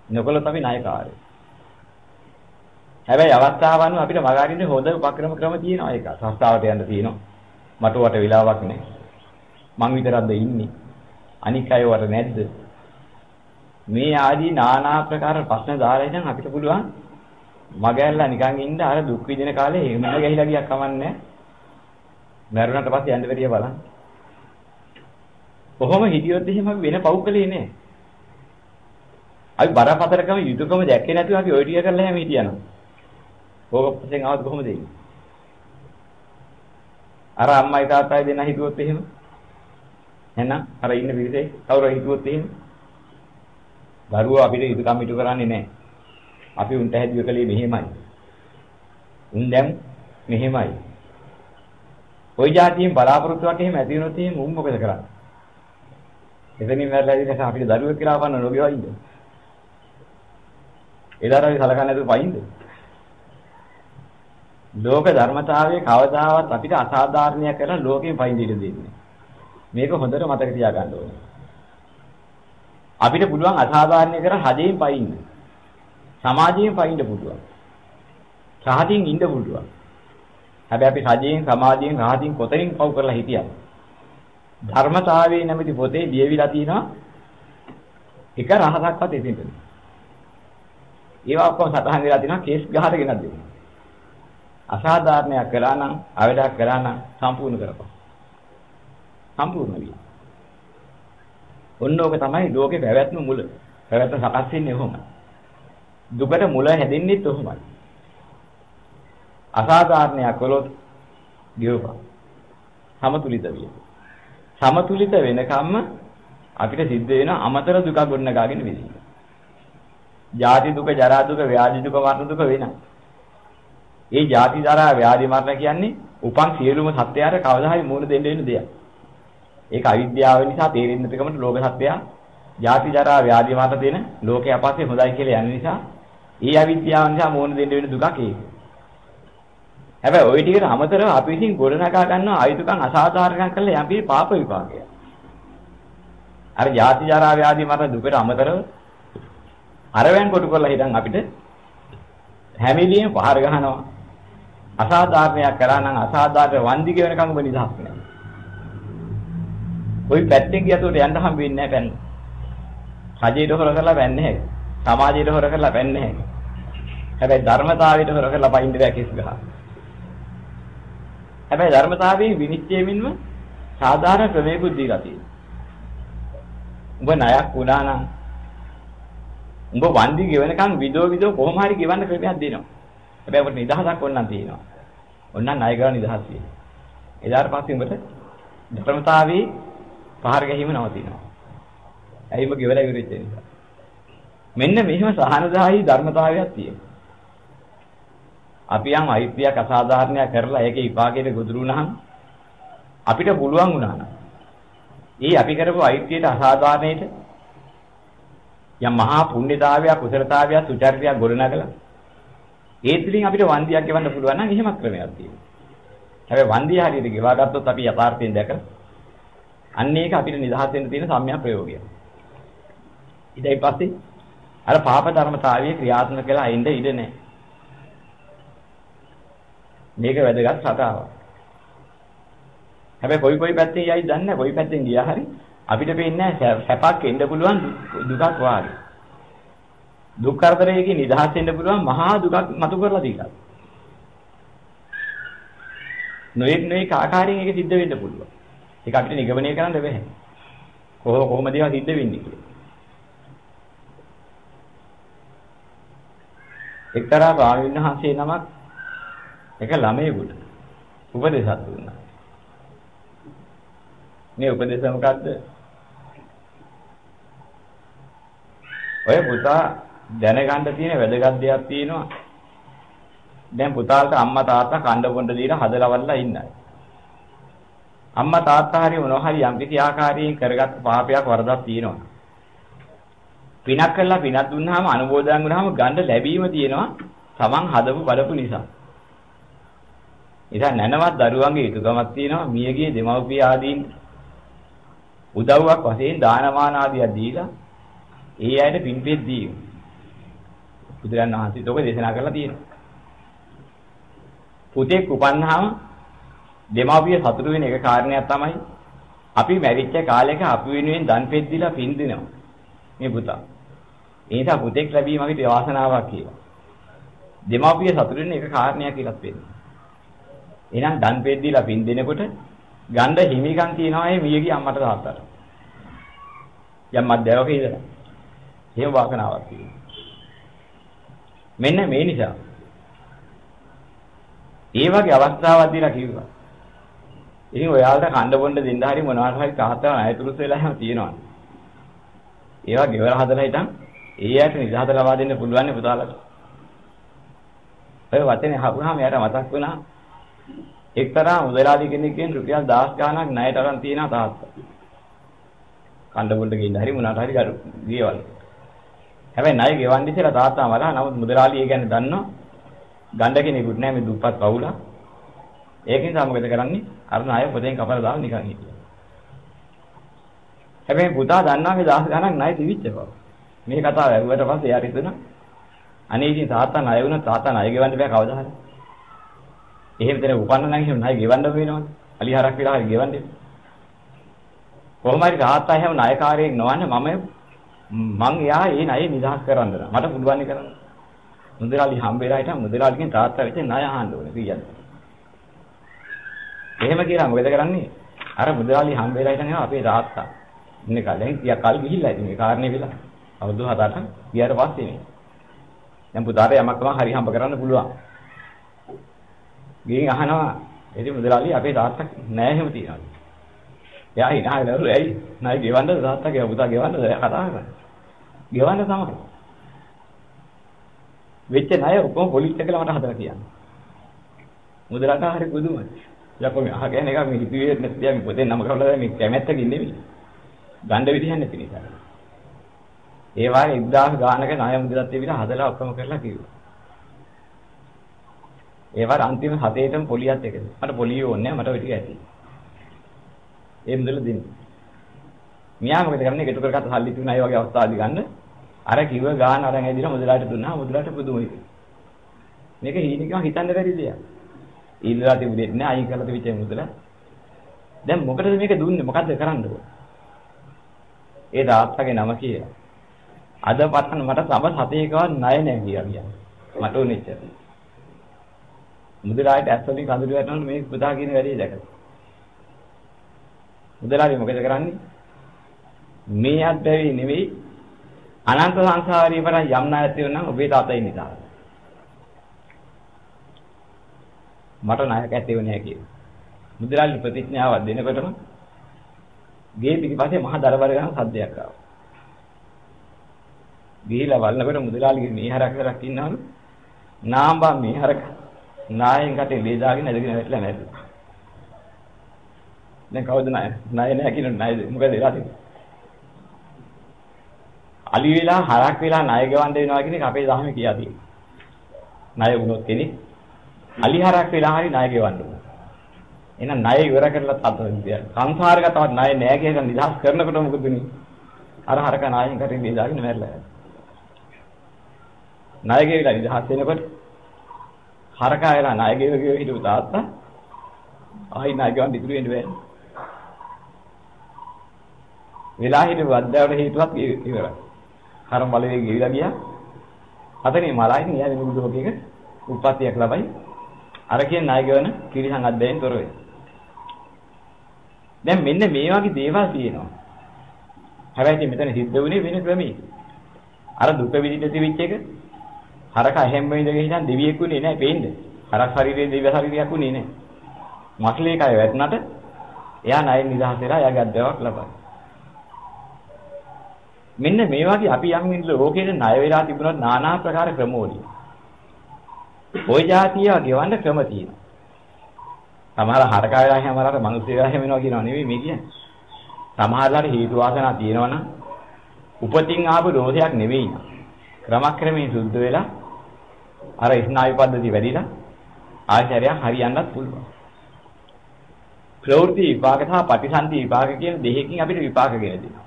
නොකළොත් අපි ණයකාරයෝ. හැබැයි අවස්ථාවන් අපිට මගහරින්න හොඳ උපක්‍රම ක්‍රම තියෙනවා ඒක. සංස්ථාවට යන්න තියෙනවා. මට වට වෙලාවක් නැහැ. මං විතරක්ද ඉන්නේ? අනික් අය වට නැද්ද? මේ ආදී নানা ආකාර ප්‍රශ්න දාලා ඉතින් අපිට පුළුවන් මගැල්ලා නිකන් ඉන්න අර දුක් විඳින කාලේ එහෙම ගහිලා ගියක් කමන්නේ මැරුණාට පස්සේ යන්න බැරිය බලන්න. කොහොම හිටියොත් එහෙම වෙන පවුකලේ නෑ. අපි බරපතලකම යුතුයකම දැක්කේ නැතුව අපි ඔය ටික කරලා හැම හිටියනවා. ඕක පස්සේ ආවද කොහොමද එන්නේ? අර අම්මයි තාත්තයි දෙන්න හිතුවොත් එහෙම. එහෙනම් අර ඉන්න පිරිසේ කවුරු හිතුවොත් එහෙම. දරුවෝ අපිට යුතුයකම් ඉටු කරන්නේ නැහැ. අපි උන්ට හැදුව කලේ මෙහෙමයි. උන් දැන් මෙහෙමයි. ওই જાතියෙන් බලාපොරොත්තු වට එහෙම ඇති වෙනොත් එහෙම උන් මොකද කරන්නේ? එතනින් වැරලා ඉඳි නිසා අපිට දරුවෙක් කියලා අපන්න නොගේවා ඉන්න. එදාට අපි සලකන්නේ නැතුව පයින්ද? ලෝක ධර්මතාවයේ කවදාවත් අපිට අසාධාරණයක් කරන ලෝකෙම පයින් දෙන්න දෙන්නේ. මේක හොඳට මතක තියාගන්න ඕනේ. අපිට පුළුවන් අසාධාරණ කර හදයෙන් පයින්න. සමාජයෙන් පයින්න පුළුවන්. රහතින් ඉන්න පුළුවන්. හැබැයි අපි රජයෙන් සමාජයෙන් රහතින් කොතනින් පව් කරලා හිටියද? ධර්මතාවයේ නැමැති පොතේ ලියවිලා තියෙනවා එක රහසක්වත් එතෙන්ට. ඒවා ඔක්කොම සටහන් වෙලා තියෙනවා කේස් ගහට ගෙනත් දෙනවා. අසාධාරණයක් කළා නම් අවඩක් කළා නම් සම්පූර්ණ කරපන්. සම්පූර්ණ විය. ඔන්නෝක තමයි ලෝකේ පැවැත්ම මුල. පැවැත්ම සකස් වෙන්නේ කොහොමද? දුකට මුල හැදෙන්නේත් කොහොමද? අසාධාරණයක් කළොත් ගියෝපා. සමතුලිත විය. සමතුලිත වෙනකම්ම අපිට සිද්ධ වෙන අමතර දුක ගොඩනගාගෙන විදිහ. ජාති දුක, ජරා දුක, ව්‍යාධි දුක, මරණ දුක වෙනවා. ඒ ජාති ජරා ව්‍යාධි මරණ කියන්නේ උපන් සියලුම සත්‍යයට කවදා හරි මූණ දෙන්න වෙන දෙයක්. ඒක අවිද්‍යාව නිසා තේරෙන්නේ නැතිකමට ලෝක සත්‍යය ජාති ජරා ව්‍යාධි මරණ දෙන ලෝකේ අපස්සේ හොඳයි කියලා යන නිසා ඒ අවිද්‍යාව නිසා මූණ දෙන්න වෙන දුකක් ඒක. හැබැයි ওই ටිකට අමතරව අපි විසින් ගොඩනගා ගන්නවා ආයුතුකම් අසාධාරණකම් කළා යම්පි පාප විපාකය. අර ජාති ජරා ව්‍යාධි මරණ දුකට අමතරව අරවැන් කොටු කරලා හිටන් අපිට හැමිලියෙන් පහර ගහනවා. අසාධාරණයක් කරා නම් අසාධාරණ වන්දික වෙනකම් ඔබ නිදහස් වෙනවා. ওই පැත්තෙන් ගියතොට යන්න හම් වෙන්නේ නැහැ පැන්න. රජයට හොර කරලා පැන්නේ නැහැ. සමාජයට හොර කරලා පැන්නේ නැහැ. හැබැයි ධර්මතාවයට හොර කරලා පයින් දෙයක් කිස් ගහනවා. හැබැයි ධර්මතාවයේ විනිශ්චයමින්ම සාධාරණ ක්‍රමයකුත් දීලා තියෙනවා. උඹ ණයක් වුණා නම් උඹ වන්දි ගෙවනකම් විදෝ විදෝ කොහොම හරි ගෙවන්න ක්‍රමයක් දෙනවා. හැබැයි ඔබට නිදහසක් ඕනනම් තියෙනවා. ඕනනම් ණය ගන්න නිදහස් වෙයි. එදාට පස්සේ උඹට ධර්මතාවයේ පහර ගැහිම නවතිනවා. ඇයිම ගෙවලා ඉවරෙච්ච නිසා. මෙන්න මෙහෙම සහනදායි ධර්මතාවයක් තියෙනවා. අපි යම් අයිතියක් අසාධාරණයක් කරලා ඒකේ විපාකයට ගොදුරු වුණාම අපිට පුළුවන් වුණා නම් ඒ අපි කරපු අයිතියට අසාධාරණයට යම් මහා පුණ්‍යතාවයක් කුසලතාවයක් සුචරිතයක් ගොඩනගලා ඒ තුලින් අපිට වන්දියක් ගෙවන්න පුළුවන් නම් එහෙම ක්‍රමයක් තියෙනවා. හැබැයි වන්දිය හරියට ගෙවා ගත්තොත් අපි යථාර්ථයෙන් දැකලා අන්න ඒක අපිට නිදහස් වෙන්න තියෙන සම්‍යක් ප්‍රයෝගය. ඊටයි පස්සේ අර පාප ධර්මතාවයේ ක්‍රියාත්මක වෙලා ඉඳ ඉඳ නැහැ. මේක වැදගත් රටාවක්. හැබැයි කොයි කොයි පැත්තේ යයි දන්නේ නැහැ. කොයි පැත්තෙන් ගියා හරි අපිට පේන්නේ නැහැ සැපක් එන්න පුළුවන් දුකක් වාගේ. දුක් කරදරයකින් නිදහස් වෙන්න පුළුවන් මහා දුකක් මතු කරලා දීලා. නොයෙක් නොයෙක් ආකාරයෙන් ඒක සිද්ධ වෙන්න පුළුවන්. ඒක අපිට නිගමනය කරන්න බැහැ. කොහොම කොහොමද ඒවා සිද්ධ වෙන්නේ කියලා. එක්තරා ස්වාමීන් වහන්සේ නමක් එක ළමයෙකුට උපදේශයක් දුන්නා. මේ උපදේශ මොකද්ද? ඔය පුතා දැනගන්න තියෙන වැදගත් දෙයක් තියෙනවා. දැන් පුතාට අම්මා තාත්තා කණ්ඩ බොණ්ඩ දීලා හදලවල්ලා ඉන්නයි. අම්මා තාත්තා හරි මොනවා හරි යම් කිසි ආකාරයෙන් කරගත් පාපයක් වරදක් තියෙනවා. පිනක් කළා පිනක් දුන්නාම අනුමෝදන් වුණාම ගන්න ලැබීම තියෙනවා තමන් හදපු බලපු නිසා. ඉතින් නැනවත් දරුවන්ගේ යුතුයකමක් තියෙනවා මියගේ දෙමව්පිය ආදීන් උදව්වක් වශයෙන් දානමාන ආදිය දීලා ඒ අයට පින්පෙත් දීමු. බුදුරන් වහන්සේත් ඔබ දේශනා කරලා තියෙනවා. පුතෙක් උපන්නාම දෙමාපිය සතුටු වෙන එක කාරණයක් තමයි අපි මැරිච්ච කාලෙක අපි වෙනුවෙන් දන් පෙත් දීලා පින් දෙනවා. මේ පුතා. ඒ නිසා පුතෙක් ලැබීම අපිට වාසනාවක් කියලා. දෙමාපිය සතුටු වෙන එක කාරණයක් කියලාත් වෙන්නේ. එහෙනම් දන් පෙත් දීලා පින් දෙනකොට ගණ්ඩ හිමිකම් තියනවා මේ මියගේ අම්මට තාත්තට. යම් මැදවක ඉඳලා. එහෙම වාසනාවක් තියෙනවා. මෙන්න මේ නිසා ඒ වගේ අවස්ථාවක් දීලා කිව්වා. ඉතින් ඔයාලට කණ්ඩ බොණ්ඩ දෙන්න හරි මොනවාට හරි කාහතව අයතුරුස් වෙලා හැම තියෙනවා. ඒවා ගෙවල හදලා හිටන් ඒ ඇයට නිදහස ලබා දෙන්න පුළුවන් නේ පුතාලට. ඔය වචනේ අහුනහම එයාට මතක් වුණා එක්තරා මුදලාලි කෙනෙක්ගෙන් රුපියල් 10 ගාණක් ණයට අරන් තියෙනවා තාත්තා. කණ්ඩ බොණ්ඩ ගින්න හරි මොනවාට හරි ගරු ගියවල. හැබැයි ණය ගෙවන්න ඉස්සෙල්ලා තාත්තා මලා නමුත් මුදලාලි ඒ කියන්නේ දන්නවා ගණ්ඩ කෙනෙකුට නෑ මේ දුප්පත් පවුලා. ඒකෙන් තමයි මොකද කරන්නේ? අර ණය පොතෙන් කපලා දාලා නිකන් හිටියා. හැබැයි පුතා දන්නා මේ 10 ගණන් ණය දිවිච්ච බව. මේ කතාව ඇහුවට පස්සේ එයාට හිතුණා අනේ ඉතින් තාත්තා ණය වුණා තාත්තා ණය ගෙවන්න බෑ කවදා හරි. එහෙම දෙන උපන්න නම් එහෙම ණය ගෙවන්න වෙනවනේ. අලිහරක් වෙලා හරි ගෙවන්නේ. කොහොම හරි තාත්තා එහෙම ණයකාරයෙක් නොවන්නේ මම මං එයා ඒ ණය නිදහස් කරන්න මට පුළුවන් නේ කරන්න. මුදලාලි හම්බෙලා හිටන් මුදලාලිගෙන් තාත්තා වෙච්ච ණය අහන්න ඕනේ කීයද? එහෙම කියලා මොකද කරන්නේ? අර මුදලාලි හම්බෙලා හිටන් අපේ තාත්තා ඉන්න කලින් කියා කල් ගිහිල්ලා ඉතින් මේ කාරණේ වෙලා. අවුරුදු 7-8 ගියාට පස්සේ මේ. දැන් පුතාට යමක් තමයි හරි හම්බ කරන්න පුළුවන්. ගිහින් අහනවා ඉතින් මුදලාලි අපේ තාත්තා නෑ එහෙම තියනවා. එයා හිනාගෙනලු ඇයි නයි ගෙවන්නද තාත්තා කියලා පුතා ගෙවන්නද කතා කරන්නේ. ගෙවන්න තමයි. වෙච්ච ණය ඔක්කොම පොලිස් එකල මට හදලා කියන්නේ. මුදලට හරි පුදුමයි. යකෝ මේ අහගෙන එක මේ හිතුවේ නැති දෙයක් පොතේ නම කරලා මේ කැමැත්තකින් නෙමෙයි. ගණ්ඩ විදිහක් නැති නිසා. ඒ වාගේ 1000 ගානක ණය මුදලත් තිබිලා හදලා ඔක්කොම කරලා කිව්වා. ඒ වාර අන්තිම හතේටම පොලියත් එකද. මට පොලිය ඕනේ නැහැ මට ඔය ටික ඇති. ඒ මුදල දෙන්න. මියා මොකද කරන්නේ? ගෙටු කරගත්ත සල්ලි තුන අය වගේ අවස්ථාවදී ගන්න. අර කිව්ව ගාන අරන් ඇදිලා මුදලාට දුන්නා. මුදලාට පුදුමයි. මේක හීනිකම හිතන්න බැරි දෙයක්. ඉල්ලලා තිබුණේ නැහැ අයින් කරලා තිබිච්ච මුදල. දැන් මොකටද මේක දුන්නේ? මොකද්ද කරන්න ඕන? ඒ තාත්තගේ නම කියලා. අද පටන් මට සම සතේකවත් ණය නැහැ කියලා කියන්නේ. මට උනෙච්ච. මුදලාට ඇස්වලින් කඳුළු වැටෙනකොට මේ පුතා කියන වැඩේ දැකලා. මුදලාලි මොකද කරන්නේ? මේ අත්දැවි නෙවෙයි අනන්ත සංසාරී වරන් යම් ණයක් තියෙනවා ඔබේ තාත්තයි නිසා. මට ණයක් ඇත්තේ නැහැ කියලා. මුදලාලි ප්‍රතිඥාවක් දෙනකොටම ගේ පිටිපස්සේ මහා දරබර ගන්න සද්දයක් ආවා. ගිහිලා වල්නකොට මුදලාලිගේ මේ හරක් කරක් ඉන්නවලු. නාම්බා මේ හරක නායෙන් කටේ ලේ දාගෙන ඇදගෙන වැටලා නැද්ද? දැන් කවුද ණය? ණය නැහැ කියන ණයද? මොකද වෙලා තියෙන්නේ? අලි වෙලා හරක් වෙලා ණය ගෙවන්න වෙනවා කියන එක අපේ ධර්මයේ කියා තියෙනවා. ණය වුණොත් කෙනෙක් අලි හරක් වෙලා හරි ණය ගෙවන්න ඕන. එහෙනම් ණය ඉවර කරලා තත්ත්වය. සංසාරගතව ණය නැහැ කියන නිදහස් කරනකොට මොකද වෙන්නේ? අර හරක ණයෙන් කටින් බෙදාගෙන මැරලා යනවා. ණය ගෙවිලා නිදහස් වෙනකොට හරකා වෙලා ණය ගෙව ගෙව හිටපු තාත්තා ආයි ණය ගෙවන්න ඉතුරු වෙන්නේ නැහැ. වෙලා හිටපු අධ්‍යාපන හේතුවත් ඉවරයි. කර්ම බලවේග ගෙවිලා ගියා. හතනේ මලයින් එයා නිමුදුකක උප්පත්තියක් ලබයි. අර කියන ණය ගෙවන කිරිහන් අධ්‍යයන තොර වේ. දැන් මෙන්න මේ වගේ දේවල් තියෙනවා. හැබැයි මෙතන සිද්ධ වුණේ වෙන ක්‍රමයක. අර දුක විඳින්න තිබිච්ච එක හරක එහෙම්ම ඉඳගෙන හිටන් දෙවියෙක් උනේ නැහැ පේන්නේ. හරක් ශරීරයේ දෙවිය ශරීරයක් උනේ නැහැ. මස්ලේ කය වැටුණට එයා ණය නිදහස් වෙලා එයාගේ අත්දැකීමක් ලබනවා. මෙන්න මේ වගේ අපි යම් ඉන්න ලෝකයේ ණය වෙලා තිබුණොත් নানা ආකාර ක්‍රමෝලිය. ওই જાතිය ගෙවන්න ක්‍රම තියෙනවා. සමහර හරකා වෙලා හැමලාට මිනිස්සු වෙලා හැම වෙනවා කියනවා නෙවෙයි මේ කියන්නේ. සමහරලාට හේතු වාසනා තියෙනවා නම් උපතින් ආපු දෝෂයක් නෙවෙයි. ක්‍රමක්‍රමයෙන් සුද්ධ වෙලා අර ස්නායු පද්ධති වැඩිලා ආචාරය හරියන්නත් පුළුවන්. ප්‍රවෘත්ති විපාක සහ ප්‍රතිසන්දි විපාක කියන දෙකකින් අපිට විපාක ගෙන දෙනවා.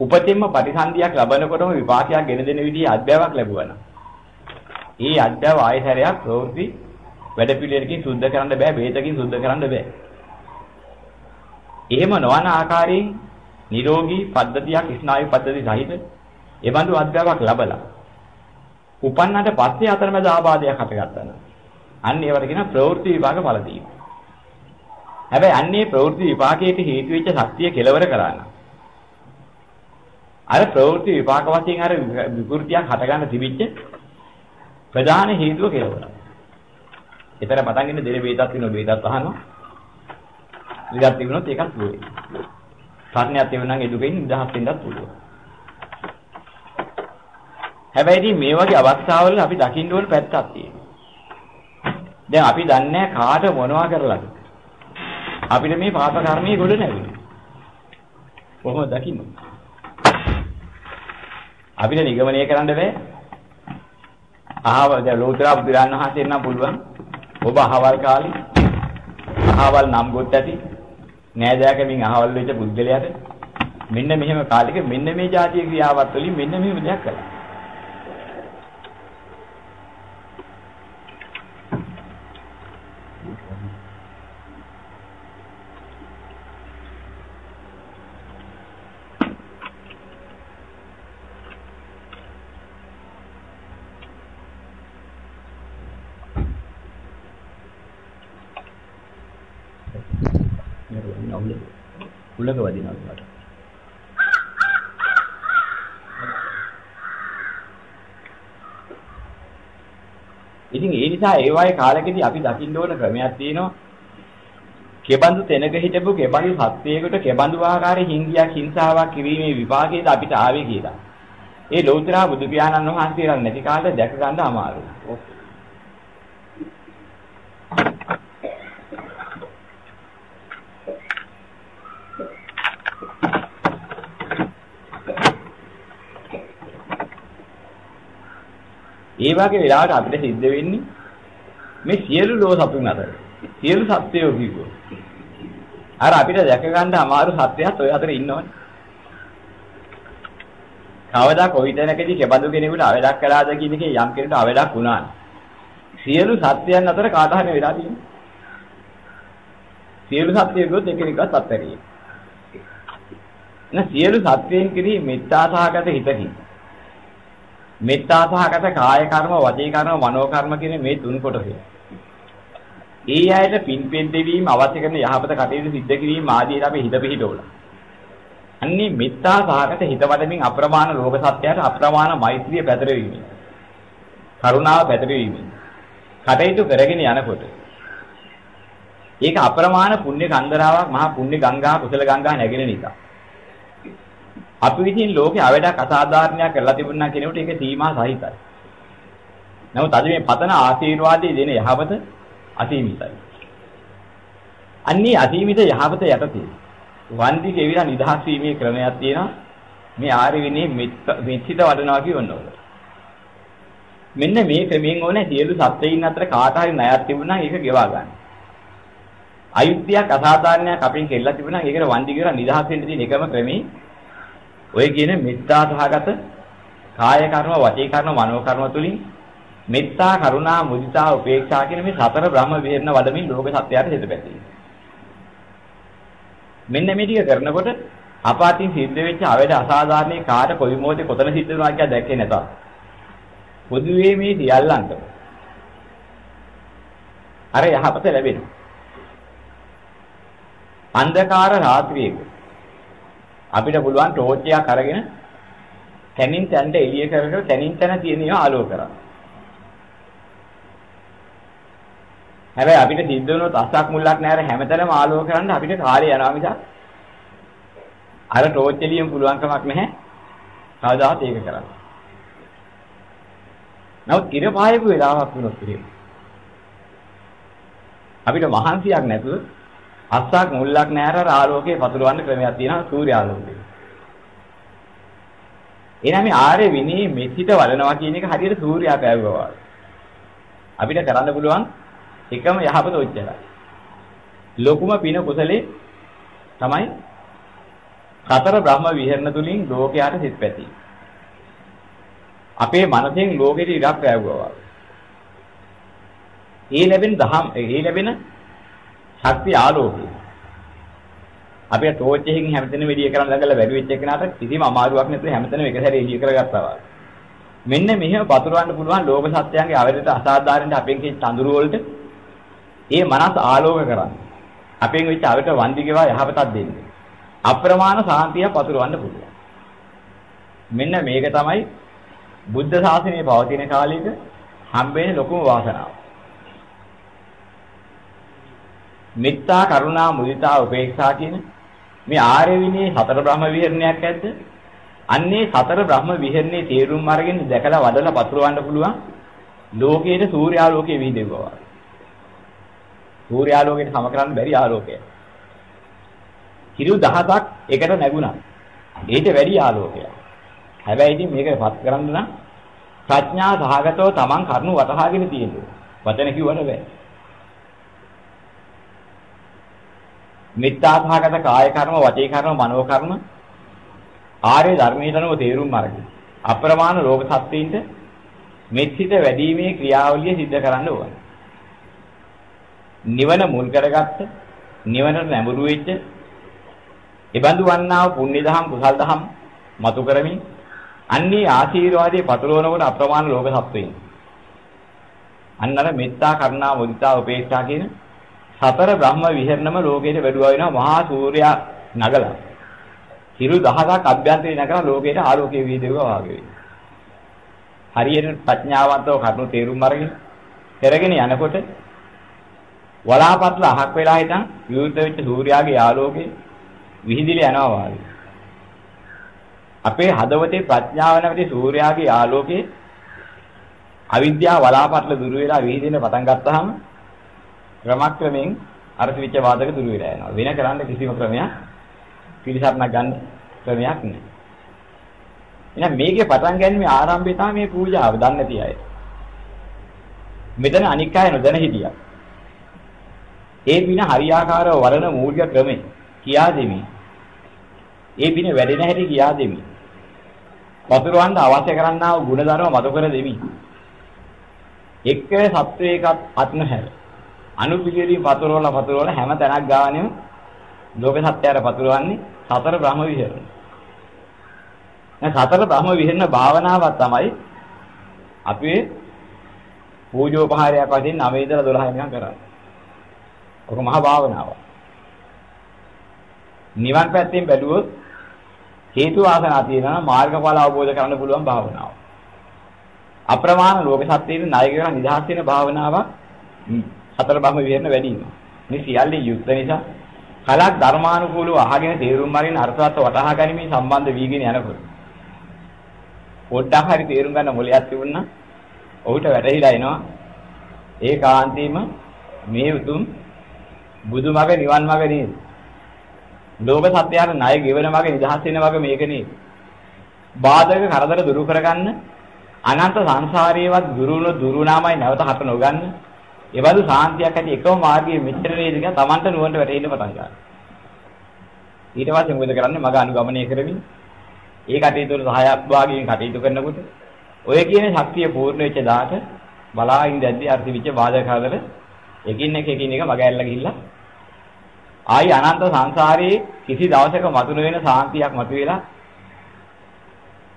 උපතින්ම ප්‍රතිසන්දියක් ලබනකොටම විපාකයක් ගෙන දෙන විදිහ අධ්‍යයනයක් ලැබුවා නම් ඒ අධ්‍යාව ආයතරයක් ප්‍රවෘත්ති වැඩ පිළිවෙලකින් සුද්ධ කරන්න බෑ බේතකින් සුද්ධ කරන්න බෑ. එහෙම නොවන ආකාරයෙන් නිරෝගී පද්ධතියක් ස්නායු පද්ධති සහිත එබඳු අධ්‍යාපනයක් ලැබලා උපන්නට පස්සේ අතරමැද ආබාධයක් හටගත්තා නම් අන්න ඒවට කියන ප්‍රවෘත්ති විපාක ඵල දීම. හැබැයි අන්නේ ප්‍රවෘත්ති විපාකයට හේතු වෙච්ච ශක්තිය කෙලවර කරා නම් අර ප්‍රවෘත්ති විපාක වශයෙන් අර විකෘතියක් හටගන්න තිබිච්ච ප්‍රධාන හේතුව කෙලවර. ඒතර පටන් ගන්න දෙන වේදත් වෙන වේදත් අහනවා. විදත් තිබුණොත් ඒකත් පුළුවන්. සාධනයක් තිබුණා නම් ඒ දුකෙන් නිදහස් වෙන්නත් පුළුවන්. හැබැයි ඉතින් මේ වගේ අවස්ථාවල අපි දකින්න ඕන පැත්තක් තියෙනවා. දැන් අපි දන්නේ කාට මොනවා කරලාද? අපිට මේ පාප කර්මයේ ගොඩ නැගුණේ. කොහොමද දකින්නේ? අපිට නිගමනය කරන්න බෑ. අහවල් දැන් ලෝතර බුදුරන් වහන්සේ නම් පුළුවන්. ඔබ අහවල් කාලේ අහවල් නම් ගොත් ඇති නෑදෑකමින් අහවල් වෙච්ච පුද්ගලයාට මෙන්න මෙහෙම කාලෙක මෙන්න මේ જાතිය ක්‍රියාවත් වලින් මෙන්න මෙහෙම දෙයක් කළා. උලක වදිනවා මට. ඉතින් ඒ නිසා ඒ වගේ කාලෙකදී අපි දකින්න ඕන ක්‍රමයක් තියෙනවා. කෙබඳු තැනක හිටපු කෙබඳු සත්‍යයකට කෙබඳු ආකාරයේ හිංගියක් හිංසාවක් කිරීමේ විපාකයේද අපිට ආවේ කියලා. ඒ ලෞතර බුදු පියාණන් වහන්සේලා නැති කාලේ දැක ගන්න අමාරුයි. ඒ වගේ වෙලාවට අපිට සිද්ධ වෙන්නේ මේ සියලු ලෝ සතුන් අතර සියලු සත්වයෝ කිව්වෝ. අර අපිට දැක ගන්න අමාරු සත්‍යයත් ඔය අතර ඉන්නවනේ. කවදා කොයි තැනකදී කෙබඳු කෙනෙකුට අවලක් කළාද කියන එකේ යම් කෙනෙකුට අවලක් වුණා. සියලු සත්‍යයන් අතර කාට හරි වෙලා තියෙනවා. සියලු සත්‍යයෝ ගොත් එකිනෙකත් අත්හැරියේ. නැ සියලු සත්‍යයන් කෙරෙහි මෙත්තා සහගත හිතකින් මෙත්තා සහගත කාය කර්ම, වචී කර්ම, මනෝ කර්ම කියන මේ තුන් කොටස. ඒ අයට පින්පෙන් දෙවීම අවශ්‍ය කරන යහපත කටයුතු සිද්ධ කිරීම ආදීට අපි හිත පිහිටවල. අන්නේ මෙත්තා සහගත හිත වඩමින් අප්‍රමාණ ලෝක සත්‍යයට අප්‍රමාණ මෛත්‍රිය පැතරවීම. කරුණාව පැතරවීම. කටයුතු කරගෙන යනකොට ඒක අප්‍රමාණ පුණ්‍ය කන්දරාවක් මහා පුණ්‍ය ගංගා කුසල ගංගා නැගෙන නිසා. අපි විසින් ලෝකේ අවඩක් අසාධාරණයක් කරලා තිබුණා කෙනෙකුට ඒක සීමා සහිතයි. නමුත් අද මේ පතන ආශීර්වාදයේ දෙන යහපත අසීමිතයි. අන්නේ අසීමිත යහපත යටතේ වන්දි කෙවිලා නිදහස් වීමේ ක්‍රමයක් තියෙනවා. මේ ආර්ය විනී මෙච්චිත වඩනවා කියවන්නවල. මෙන්න මේ ක්‍රමයෙන් ඕනේ සියලු සත්‍යයන් අතර කාට හරි ණයක් තිබුණා ඒක ගෙවා ගන්න. අයුක්තියක් අසාධාරණයක් අපෙන් කෙල්ලලා තිබුණා ඒකට වන්දි කියලා නිදහස් වෙන්න තියෙන එකම ක්‍රමේ ඔය කියන මෙත්තා සහගත කාය කර්ම, වචී කර්ම, මනෝ කර්ම තුලින් මෙත්තා, කරුණා, මුදිතා, උපේක්ෂා කියන මේ සතර බ්‍රහ්ම විහරණ වඩමින් ලෝක සත්‍යයට හිත පැතී. මෙන්න මේ ටික කරනකොට අපාතින් සිද්ධ වෙච්ච අවේද අසාධාරණේ කාට කොයි මොහොතේ කොතන සිද්ධ වෙනවා කියලා දැක්කේ නැතත්. පොදුවේ මේ සියල්ලන්ට අර යහපත ලැබෙනවා. අන්ධකාර රාත්‍රියක අපිට පුළුවන් ටෝච් එකක් අරගෙන තනින් තනට එළිය කර කර තනින් තන තියෙන ඒවා ආලෝක කරන්න. හැබැයි අපිට සිද්ධ වුණොත් අස්සක් මුල්ලක් නැර හැමතැනම ආලෝක කරන්න අපිට කාලය යනවා මිසක් අර ටෝච් එළියෙන් පුළුවන් කමක් නැහැ. කවදාවත් ඒක කරන්න. නමුත් ඉර පායපු වෙලාවක් වුණොත් එහෙම අපිට මහන්සියක් නැතුව අස්සක් මුල්ලක් නැර ආලෝකයේ පතුරවන්න ක්‍රමයක් තියෙනවා සූර්ය ආලෝකය. එහෙනම් මේ ආර්ය විනී මෙසිත වඩනවා කියන එක හරියට සූර්යයා පෑවුවා. අපිට කරන්න පුළුවන් එකම යහපත ඔච්චරයි. ලොකුම පින කුසලේ තමයි සතර බ්‍රහ්ම විහරණ තුලින් ලෝකයට සිත් පැති. අපේ මනසෙන් ලෝකෙට ඉඩක් ලැබුවා. ඒ ලැබෙන දහම් ඒ ලැබෙන ශක්ති ආලෝකය. අපේ ටෝච් එකකින් හැමතැනම එළිය කරන් ළඟලා වැඩි වෙච්ච එකනට කිසිම අමාරුවක් නැතුව හැමතැනම එක සැරේ එළිය කරගත්තා මෙන්න මෙහෙම පතුරවන්න පුළුවන් ලෝක සත්‍යයන්ගේ අවරිත අසාධාරණ අපෙන් කිය චඳුරු වලට ඒ මනස ආලෝක කරන්නේ. අපෙන් වෙච්ච අවට වන්දිකේවා යහපතක් දෙන්නේ. අප්‍රමාණ සාන්තිය පතුරවන්න පුළුවන්. මෙන්න මේක තමයි බුද්ධ ශාසනයේ පවතින කාලයක හම්බෙන්නේ ලොකුම වාසනාව. මෙත්තා කරුණා මුදිතා උපේක්ෂා කියන මේ ආර්ය විනී සතර බ්‍රහ්ම විහරණයක් ඇද්ද? අන්නේ සතර බ්‍රහ්ම විහරණේ තේරුම් අරගෙන දැකලා වඩලා පතුරවන්න පුළුවන් ලෝකයේ සූර්යාලෝකයේ විහිදෙවවා. සූර්යාලෝකයට සම කරන්න බැරි ආලෝකය. කිරු දහසක් එකට නැගුණා. ඊට වැඩි ආලෝකයක්. හැබැයි ඉතින් මේක පත් කරන්න නම් ප්‍රඥා සහගතව Taman කරුණු වටහාගෙන තියෙනවා. වචන කිව්වට බෑ. මිත්‍යාසහගත කාය කර්ම, වචී කර්ම, මනෝ කර්ම ආර්ය ධර්මයට අනුව තේරුම් අරගෙන අප්‍රමාණ රෝග සත්‍යයින්ට මෙත්සිත වැඩිීමේ ක්‍රියාවලිය සිද්ධ කරන්න ඕන. නිවන මුල් කරගත්ත නිවනට නැඹුරු වෙච්ච එබඳු වන්නා වූ පුණ්‍ය දහම් කුසල් දහම් මතු කරමින් අන්නේ ආශීර්වාදයේ පතුරවනකොට අප්‍රමාණ ලෝක සත්වයින් අන්නර මෙත්තා කරුණා මුදිතා උපේක්ෂා කියන සතර බ්‍රහ්ම විහරණම ලෝකයට වැඩුවා වෙනවා මහා සූර්යයා නගලා. හිරු දහසක් අභ්‍යන්තරේ නගලා ලෝකයට ආලෝකයේ වීදෙවුවා වාගේ වෙනවා. හරියට ප්‍රඥාවන්තව කරුණු තේරුම් අරගෙන කරගෙන යනකොට වලාපත්ල අහක් වෙලා හිටන් විවෘත වෙච්ච සූර්යාගේ ආලෝකේ විහිදිලා යනවා වාගේ. අපේ හදවතේ ප්‍රඥාව නැමැති සූර්යාගේ ආලෝකේ අවිද්‍යාව වලාපත්ල දුර වෙලා විහිදෙන්න පටන් ගත්තාම ක්‍රමක්‍රමෙන් අර පිළිච්ච වාදක දුර වෙලා යනවා. වෙන කරන්න කිසිම ක්‍රමයක් පිළිසරණක් ගන්න ක්‍රමයක් නැහැ. එහෙනම් මේකේ පටන් ගැනීමේ ආරම්භය තමයි මේ පූජාව දන්නේ නැති අය. මෙතන අනික් අය නොදැන හිටියා. ඒ පින හරියාකාරව වරණ මූලික ක්‍රමේ කියා දෙමි. ඒ පින වැඩෙන හැටි කියා දෙමි. පතුරවන්න අවශ්‍ය කරන්නා වූ ගුණධර්ම මත කර දෙමි. එක්ක සත්වයකත් අත් නැහැ. අනුපිළිවෙලින් පතුරවල පතුරවල හැම තැනක් ගානෙම ලෝක සත්‍යයට පතුරවන්නේ සතර බ්‍රහ්ම විහරණ. දැන් සතර බ්‍රහ්ම විහරණ භාවනාවක් තමයි අපි පූජෝපහාරයක් වශයෙන් 9 ඉඳලා 12 වෙනකම් කරන්නේ. ඔක මහා භාවනාවක්. නිවන් පැත්තෙන් බැලුවොත් හේතු වාසනා තියෙනවා මාර්ගඵල අවබෝධ කරගන්න පුළුවන් භාවනාවක්. අප්‍රමාණ ලෝක සත්‍යයේ ණය කරන නිදහස් වෙන භාවනාවක් හතර බ්‍රහ්ම විහරණ වැඩි වෙනවා. මේ සියල්ලේ යුක්ත නිසා කලක් ධර්මානුකූලව අහගෙන තේරුම් අරින්න අර්ථවත් වටහා ගැනීම සම්බන්ධ වීගෙන යනකොට පොඩ්ඩක් හරි තේරුම් ගන්න මොලයක් තිබුණා ඔහුට වැටහිලා එනවා. ඒකාන්තීම මේ උතුම් බුදුමග නිවන් මග නේද? ලෝක සත්‍යයට ණය ගෙවන මග නිදහස් වෙන මග මේක නේද? බාධක කරදර දුරු කරගන්න අනන්ත සංසාරේවත් දුරුණු දුරුණාමයි නැවත හට නොගන්න. ඒවලු සාන්තියක් ඇති එකම මාර්ගයේ මෙච්චර නේද කියලා Tamanට නුවණට වැටෙන්න පටන් ගන්නවා. ඊට පස්සේ මොකද කරන්නේ මග අනුගමනය කරමින් ඒ කටයුතු වල සහයභාගීන් කටයුතු කරනකොට ඔය කියන ශක්තිය පූර්ණ වෙච්ච දාට බලා ඉඳද්දී අර්ථ විච බාධක හදලා එකින් එක එකින් එක මග ඇල්ලලා ගිහිල්ලා ආයි අනන්ත සංසාරයේ කිසි දවසක මතුන වෙන සාන්තියක් මතුවෙලා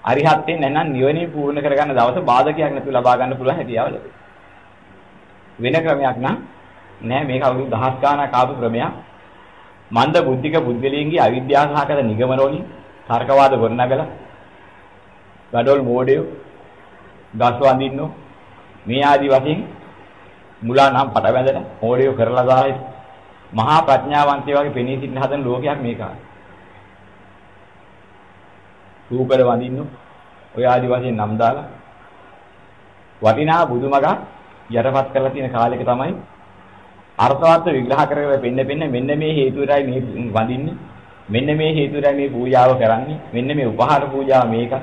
අරිහත්යෙන් නැත්නම් නිවනින් පූර්ණ කරගන්න දවස බාධකයක් නැතුව ලබා ගන්න පුළුවන් හැකියාව ලැබෙනවා. වෙන ක්‍රමයක් නම් නෑ මේක අවුරුදු දහස් ගාණක් ආපු ක්‍රමයක්. මන්ද බුද්ධික පුද්ගලයන්ගේ අවිද්‍යාව සහගත නිගමන වලින් තර්කවාද ගොඩනගලා gadol මෝඩයෝ ගස් වඳින්නෝ මේ ආදි වශයෙන් මුලා නම් පට බැඳලා මෝඩයෝ කරලා දාලා මහා ප්‍රඥාවන්තයෝ වගේ පෙනී සිටින හදන ලෝකයක් මේක. රූපර වඳින්නෝ ඔය ආදි වශයෙන් නම් දාලා වටිනා බුදුමගක් යටපත් කරලා තියෙන කාලෙක තමයි අර්ථවත් විග්‍රහ කරගෙන පෙන්න පෙන්න මෙන්න මේ හේතුවයි මේ වඳින්නේ. මෙන්න මේ හේතුවයි මේ පූජාව කරන්නේ. මෙන්න මේ උපහාර පූජාව මේක.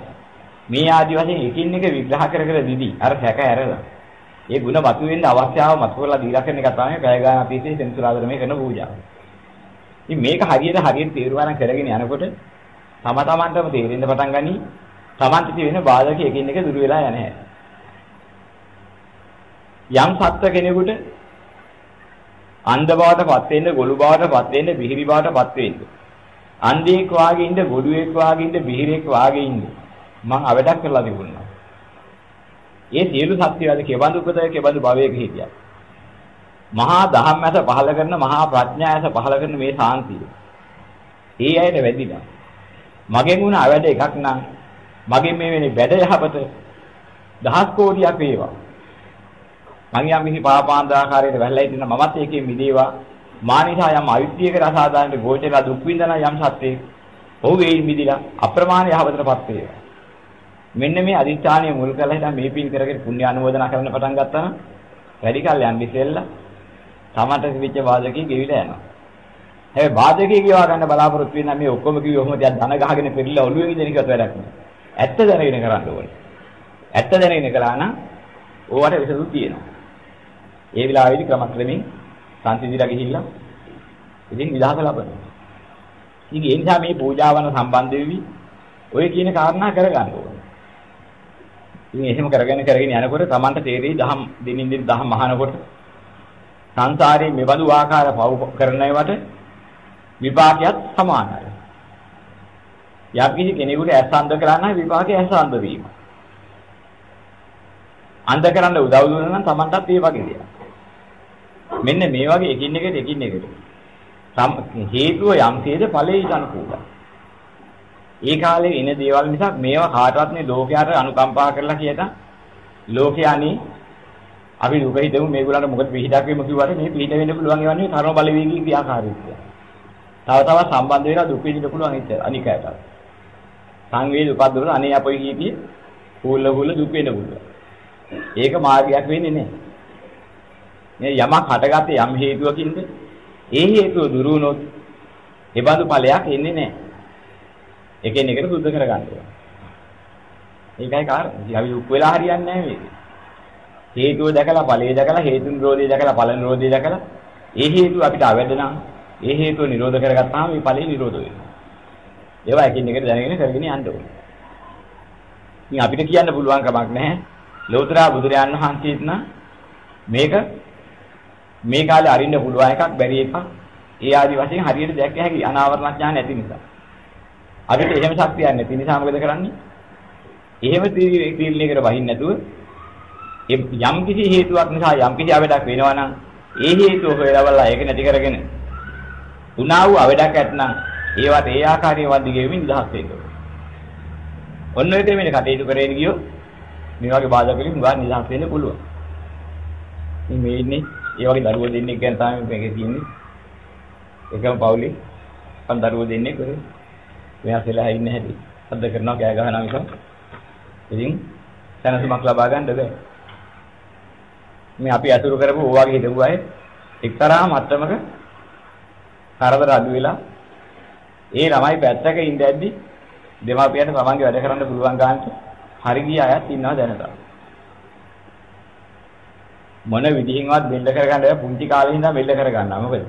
මේ ආදි වශයෙන් එකින් එක විග්‍රහ කර කර දිදි. අර සැක ඇරලා. ඒ ಗುಣ මතුවෙන්න අවශ්‍යාව මතු කරලා දීලා කරන එක තමයි පැය ගාන අපිසේ සෙන්සුරාදරමේ කරන පූජාව. ඉතින් මේක හරියට හරියට තේරුවානම් කරගෙන යනකොට තම තමන්ටම තේරෙන්න පටන් ගනි. තමන්ට තියෙන බාධක එකින් එක දුර වෙලා යන්නේ. යම් සත්ත්ව කෙනෙකුට අන්ධ බවටපත් වෙන්න, ගොළු බවටපත් වෙන්න, බිහිරි බවටපත් වෙන්න. අන්ධයෙක් වාගේ ඉන්න, ගොළුෙක් වාගේ ඉන්න, බිහිරෙක් වාගේ ඉන්න. මං අවඩක් කරලා තිබුණා. ඒ සියලු සත්‍යයද කෙබඳු උපතේ කෙබඳු භවයක හිටියා. මහා දහම් ඇස පහල කරන මහා ප්‍රඥා ඇස පහල කරන මේ සාන්තිය. ඒ අයට වැඩිලා. මගෙන් වුණ අවැඩ එකක් නම් මගෙන් මේ වෙන්නේ වැඩ යහපත දහස් කෝටියක් වේවා. මං යම් කිසි පාපාන්දාකාරයට වැළලා ඉන්න මමත් ඒකේ මිදේවා. මානිසා යම් අවිද්‍යාවක රසාදානට ගෝචරලා දුක් විඳන යම් සත්‍යෙක් ඔහු වේ මිදිලා අප්‍රමාණ යහපතටපත් වේවා. මෙන්න මේ අදිස්ථානය මුල් කරලා හිටන් මේ පින් කරගෙන පුණ්‍ය අනුමෝදනා කරන්න පටන් ගත්තා නම් වැඩි කල් යන්නේ ඉස්සෙල්ලා තමන්ට තිබිච්ච වාදකී ගෙවිලා යනවා. හැබැයි වාදකී කියවා ගන්න බලාපොරොත්තු වෙන මේ ඔක්කොම කිව්ව ඔහොම තියක් ධන ගහගෙන පෙරිලා ඔළුවෙන් ඉඳගෙන ඉවත් වැඩක් නෑ. ඇත්ත දැනගෙන කරන්න ඕනේ. ඇත්ත දැනගෙන කරා නම් ඕවට විසඳුම් තියෙනවා. ඒ විලාවේදී ක්‍රමක්‍රමයෙන් සංසිඳිලා ගිහිල්ලා ඉතින් විලාස ලබනවා. ඉතින් ඒ නිසා මේ පූජාවන සම්බන්ධ වෙවි ඔය කියන කාරණා කරගන්න ඕනේ. ඉතින් එහෙම කරගෙන කරගෙන යනකොට Tamanට තේරෙයි දහම් දිනින් දින දහම් අහනකොට සංසාරේ මෙබඳු ආකාර පව කරන ඒවට විපාකයක් සමානයි. යම්කිසි කෙනෙකුට ඇස් අන්ධ කරා නම් විපාකය ඇස් අන්ධ වීම. අන්ධ කරන්න උදව් දුන්නා නම් Tamanටත් ඒ වගේ දෙයක්. මෙන්න මේ වගේ එකින් එකට එකින් එකට හේතුව යම්සේද ඵලයේ අනුකූලයි. ඒ කාලේ එන දේවල් නිසා මේවා කාටවත් නේ ලෝකයට අනුකම්පා කරලා කියතා ලෝකයානි අපි දුක හිතමු මේගොල්ලන්ට මොකද පිළිහිටක් වෙමු කිව්වට මේ පිළිහිට වෙන්න පුළුවන් ඒවා නෙවෙයි කර්ම බලවේගී ක්‍රියාකාරීත්වය. තව තවත් සම්බන්ධ වෙලා දුක විඳින්න පුළුවන් ඉතින් අනිකයට. සංවේද උපද්දවන අනේ අපොයි කීපිය කූල කූල දුක වෙන්න පුළුවන්. ඒක මාර්ගයක් වෙන්නේ නැහැ. මේ යමක් හටගත්තේ යම් හේතුවකින්ද ඒ හේතුව දුරු වුණොත් ඒ බඳු ඵලයක් එන්නේ නැහැ. එකින් එකට සුද්ධ කරගන්න ඕනේ. ඒකයි කාරණේ. අපි දුක් වෙලා හරියන්නේ නැහැ මේක. හේතුව දැකලා ඵලය දැකලා හේතු නිරෝධය දැකලා ඵල නිරෝධය දැකලා ඒ හේතුව අපිට අවැඩ නම් ඒ හේතුව නිරෝධ කරගත්තාම මේ ඵලෙ නිරෝධ වෙනවා. ඒවා එකින් එකට දැනගෙන කරගෙන යන්න ඕනේ. ඉතින් අපිට කියන්න පුළුවන් කමක් නැහැ. ලෝතර බුදුරයන් වහන්සේත් නම් මේක මේ කාලේ අරින්න පුළුවන් එකක් බැරි එකක්. ඒ ආදි වශයෙන් හරියට දැක්ක හැකි අනාවරණ ඥාන නැති නිසා. අපිට එහෙම ශක්තියක් නැති නිසා මොකද කරන්නේ? එහෙම තීරණයකට වහින්න නැතුව යම් කිසි හේතුවක් නිසා යම් කිසි අවඩක් වෙනවා නම් ඒ හේතුව හොයලා ඒක නැති කරගෙන උනා වූ අවඩක් ඇත්නම් ඒවට ඒ ආකාරයෙන් වන්දි ගෙවමින් නිදහස් වෙන්න ඕනේ. ඔන්න ඔය දෙමෙන කටයුතු කරගෙන ගියොත් මේ වගේ බාධා වලින් ගා නිදහස් වෙන්න පුළුවන්. මේ මේ ඉන්නේ ඒ වගේ දරුවෝ දෙන්නෙක් ගැන තමයි මේකේ තියෙන්නේ. එකම පවුලේ පන් දරුවෝ දෙන්නෙක් ඔය මෙයා සෙලා ඉන්න හැටි. අද්ද කරනවා කෑ ගහනවා මිසක්. ඉතින් සැනසීමක් ලබා ගන්න බෑ. මේ අපි අතුරු කරපු ඕවාගේ හිටපු අය එක්තරා මට්ටමක කරදර අඩු වෙලා ඒ ළමයි පැත්තක ඉඳද්දි දෙමාපියන්ට තමන්ගේ වැඩ කරන්න පුළුවන් ගන්නට හරි ගිය අයත් ඉන්නවා දැනට. මොන විදිහින්වත් බෙල්ල කරගන්න බෑ. පුංචි කාලේ ඉඳන් බෙල්ල කරගන්නවා. මොකද?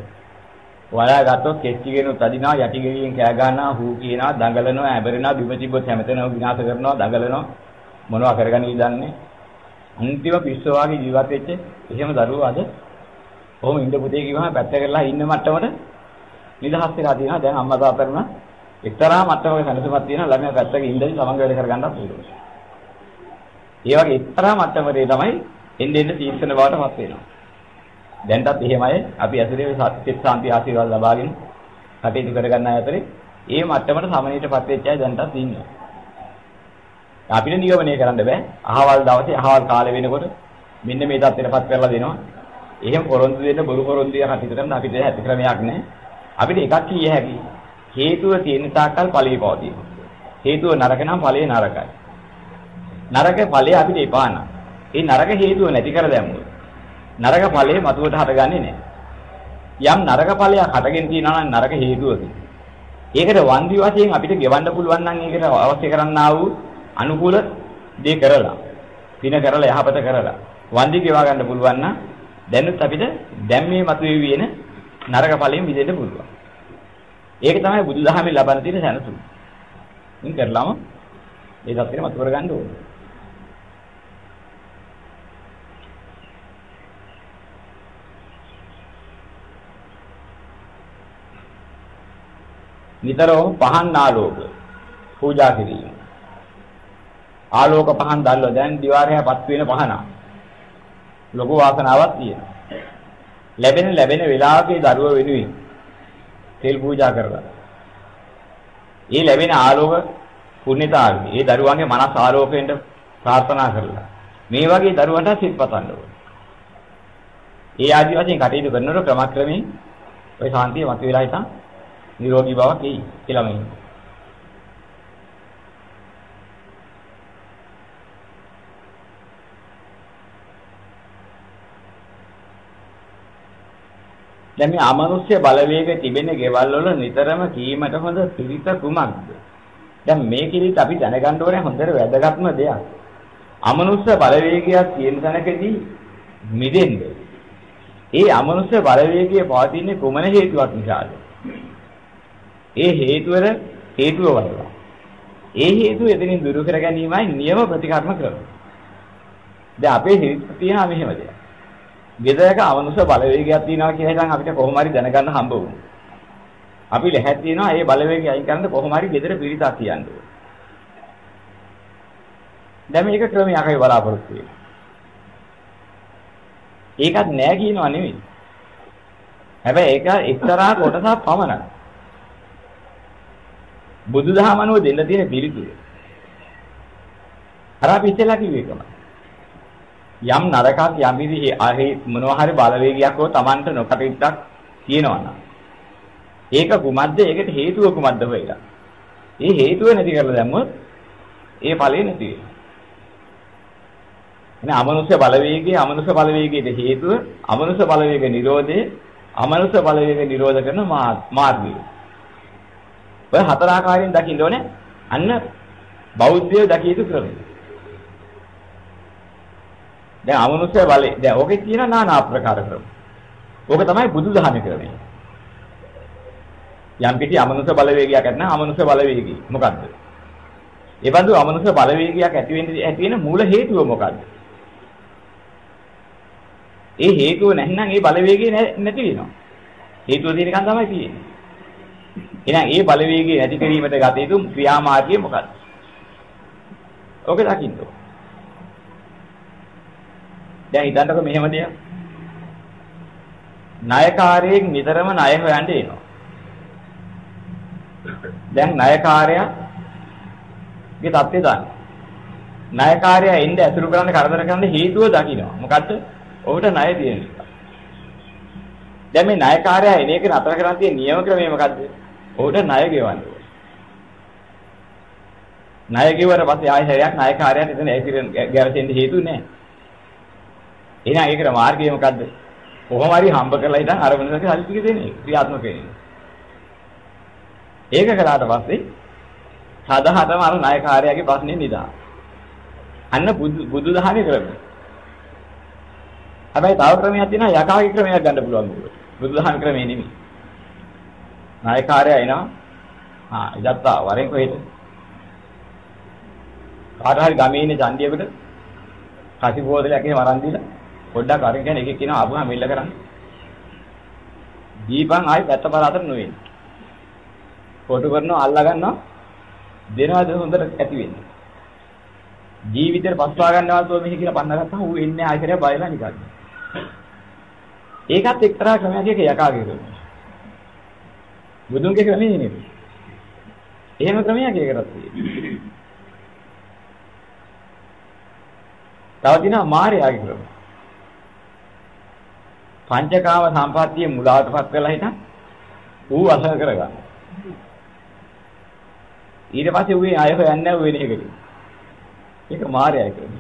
වලා ගත්තොත් කෙච්චි ගෙනුත් අදිනවා යටි ගෙලියෙන් කෑ ගන්නවා හූ කියනවා දඟලනවා ඇබරෙනවා බිම තිබ්බොත් හැමතැනම විනාශ කරනවා දඟලනවා. මොනවා කරගන්නේ ඉඳන්නේ අන්තිම පිස්සෝ වගේ ජීවත් වෙච්ච එහෙම දරුවෝ අද කොහොම ඉන්න පුතේ කිව්වම පැත්ත කරලා ඉන්න මට්ටමට නිදහස් වෙලා තියෙනවා. දැන් අම්මා තාත්තා කරන එක්තරා මට්ටමක සැලසුමක් තියෙනවා. ළමයා පැත්තක ඉඳලා තමන්ගේ වැඩ කරගන්නත් පුළුවන්. ඒ වගේ එක්තරා මට්ටමකදී තමයි එන්නේ එන්නේ තීක්ෂණ බවටපත් වෙනවා. දැන්ටත් එහෙමයි අපි ඇසුරේ සත්‍ය සාන්ති ආශිර්වාද ලබාගෙන කටයුතු කරගන්න අය අතරේ ඒ මට්ටමට සමනීයටපත් වෙච්ච අය දැන්ටත් ඉන්නවා. අපිට නිගමනය කරන්න බෑ. අහවල් දවසේ අහවල් කාලේ වෙනකොට මෙන්න මේ தත්ත්වයටපත් කරලා දෙනවා. එහෙම පොරොන්දු දෙන්න බොරු පොරොන්දු දිහා කටයුතු කරන අපිට ඇති ක්‍රමයක් නෑ. අපිට එකක් කිය හැකි. හේතුව තියෙන තාක්කල් ඵලයේ පවතී. හේතුව නරක නම් ඵලයේ නරකයි. නරක ඵලය අපිට එපා නම්. ඒ නරක හේතුව නැති කර දැම්මොත් නරක ඵලයේ මතුවට හටගන්නේ නෑ. යම් නරක ඵලයක් හටගෙන තියෙනවා නම් නරක හේතුවකින්. ඒකට වන්දි වශයෙන් අපිට ගෙවන්න පුළුවන් නම් ඒකට අවශ්‍ය කරන්නා වූ අනුකූල දේ කරලා පින කරලා යහපත කරලා වන්දි ගෙවා ගන්න පුළුවන් නම් දැනුත් අපිට දැන් මේ මතුවේ වෙන නරක ඵලයෙන් මිදෙන්න පුළුවන්. ඒක තමයි බුදුදහමේ ලබන තියෙන සැනසුම. ඉන් කරලාම ඒ தත්ත්වෙ මතු කරගන්න ඕනේ. නිතරම පහන් ආලෝක පූජා කිරීම. ආලෝක පහන් දැල්ල දැන් දිවාරයපත් වෙන පහන. ලොකු වාසනාවක් තියෙනවා. ලැබෙන ලැබෙන වෙලාවකේ දරුව වෙනුවෙන් තෙල් පූජා කරලා. ඒ ලැබෙන ආලෝක පුණ්‍යතාවය. ඒ දරුවන්ගේ මනස් ආලෝකයෙන් ප්‍රාර්ථනා කරලා. මේ වගේ දරුවන්ට සිත් පතන්න ඕනේ. ඒ ආදි වශයෙන් කටයුතු කරනකොට ක්‍රමක්‍රමයෙන් ওই සාන්තිය මතුවලා හිටන් නිරෝගී බවක් එයි කියලා මම දැන් මේ අමනුෂ්‍ය බලවේග තිබෙන ගෙවල් වල නිතරම කීමට හොඳ පිළිත කුමක්ද? දැන් මේ කිරිත් අපි දැනගන්න ඕනේ හොඳට වැදගත්ම දෙයක්. අමනුෂ්‍ය බලවේගයක් තියෙන තැනකදී මිදෙන්න. ඒ අමනුෂ්‍ය බලවේගය පවතින්නේ කුමන හේතුවක් නිසාද? ඒ හේතුවර හේතුව වලලා. ඒ හේතුව එතනින් දුරු කර ගැනීමයි නියම ප්‍රතිකර්ම ක්‍රමය. දැන් අපේ හිත තියෙනවා මෙහෙම දෙයක්. ගෙදරක අවනුෂ බලවේගයක් තියෙනවා කියලා හිතන් අපිට කොහොම හරි දැනගන්න හම්බ වුණා. අපි ලැහැත් තියෙනවා ඒ බලවේගය අයින් කරන්න කොහොම හරි ගෙදර පිරිසක් තියන්න ඕනේ. දැන් මේක ක්‍රමයක් අපි බලාපොරොත්තු වෙන්නේ. ඒකත් නෑ කියනවා නෙමෙයි. හැබැයි ඒක එක්තරා කොටසක් පමණයි. බුදුදහම අනුව දෙන්න තියෙන පිළිතුර. අර අපි ඉස්සෙල්ලා කිව්ව එකම. යම් නරකක් යම් විදිහේ අහේ මොනවා හරි බලවේගයක් හෝ Tamanට නොකටිටක් තියෙනවා ඒක කුමද්ද? ඒකට හේතුව කුමද්ද වෙයිලා. ඒ හේතුව නැති කරලා දැම්මොත් ඒ ඵලෙ නැති වෙනවා. එනේ අමනුෂ්‍ය බලවේගයේ අමනුෂ්‍ය බලවේගයේ හේතුව අමනුෂ්‍ය බලවේග නිරෝධේ අමනුෂ්‍ය බලවේග නිරෝධ කරන මාර්ගය. ඔය හතර ආකාරයෙන් දකින්න ඕනේ. අන්න බෞද්ධය දකිය යුතු ක්‍රමය. දැන් අමනුෂ්‍ය බලය. දැන් ඕකේ තියෙන নানা ආකාර ක්‍රම. ඕක තමයි බුදුදහමේ ක්‍රමය. යම් කිසි අමනුෂ්‍ය බලවේගයක් නැත්නම් අමනුෂ්‍ය බලවේගය මොකද්ද? ඒ බඳු අමනුෂ්‍ය බලවේගයක් ඇති වෙන්නේ ඇති වෙන මූල හේතුව මොකද්ද? ඒ හේතුව නැත්නම් ඒ බලවේගය නැති වෙනවා. හේතුව තියෙනකන් තමයි තියෙන්නේ. එහෙනම් ඒ බලවේගය නැති කිරීමට ගත යුතු ක්‍රියාමාර්ගය මොකක්ද? ඕක දකින්න. දැන් හිතන්නකො මෙහෙම දෙයක්. ණයකාරයෙක් නිතරම ණය හොයන්න එනවා. දැන් ණයකාරයාගේ தත්ත්වය දන්න. ණයකාරයා එන්න ඇසුරු කරන්න කරදර කරන්න හේතුව දකින්නවා. මොකද්ද? ඔහුට ණය තියෙන නිසා. දැන් මේ ණයකාරයා එන එක නතර කරන් තියෙන නියම ක්‍රමය මොකද්ද? ඔහුට ණය ගෙවන්න ඕනේ. ණය ගෙවර පස්සේ ආයෙ හැරයක් ණයකාරයාට එතන ඇසිරෙන් ගැවසෙන්න හේතු නැහැ. එහෙනම් ඒකට මාර්ගය මොකද්ද? කොහොම හරි හම්බ කරලා ඉතින් අර වෙනසක හරි ටික දෙන්නේ ක්‍රියාත්මක වෙන්නේ. ඒක කළාට පස්සේ සාදහටම අර ණයකාරයාගේ ප්‍රශ්නේ නිදා. අන්න බුදු බුදුදහමේ ක්‍රමය. හැබැයි තව ක්‍රමයක් තියෙනවා යකාගේ ක්‍රමයක් ගන්න පුළුවන් බුදුදහම ක්‍රමේ නෙමෙයි. නායකාරයා එනවා. ආ ඉදත්තා වරෙන් කොහෙද? කාට හරි ගමේ ඉන්න ඡන්දියකට කසි බෝතලයක් එහෙම අරන් දීලා පොඩ්ඩක් අරන් කියන එකෙක් කියනවා ආපුහම මෙල්ල කරන්න. දීපන් ආයි පැත්ත පරාතර නොවෙන්නේ. ෆොටෝ කරනවා අල්ලා ගන්නවා දෙනවාද හොඳට ඇති වෙන්නේ. ජීවිතේට පස්වා ගන්නවා තෝ මෙහි කියලා පන්න ගත්තාම ඌ එන්නේ ආයෙත් බයලා නිකන්. ඒකත් එක්තරා ක්‍රමයක යකාගේ ක්‍රමයක්. බුදුන්ගේ ක්‍රමයේ නෙමෙයි. එහෙම ක්‍රමයක් ඒකටත් තියෙනවා. තව දිනා මාර්යාගේ ක්‍රම. පංචකාම සම්පත්තියේ මුලාටපත් වෙලා හිටන් ඌ අසල කරගන්න. ඊට පස්සේ ඌේ අය හොයන්නේ නැහැ ඌ වෙන එකකින්. ඒක මායයි ක්‍රමය.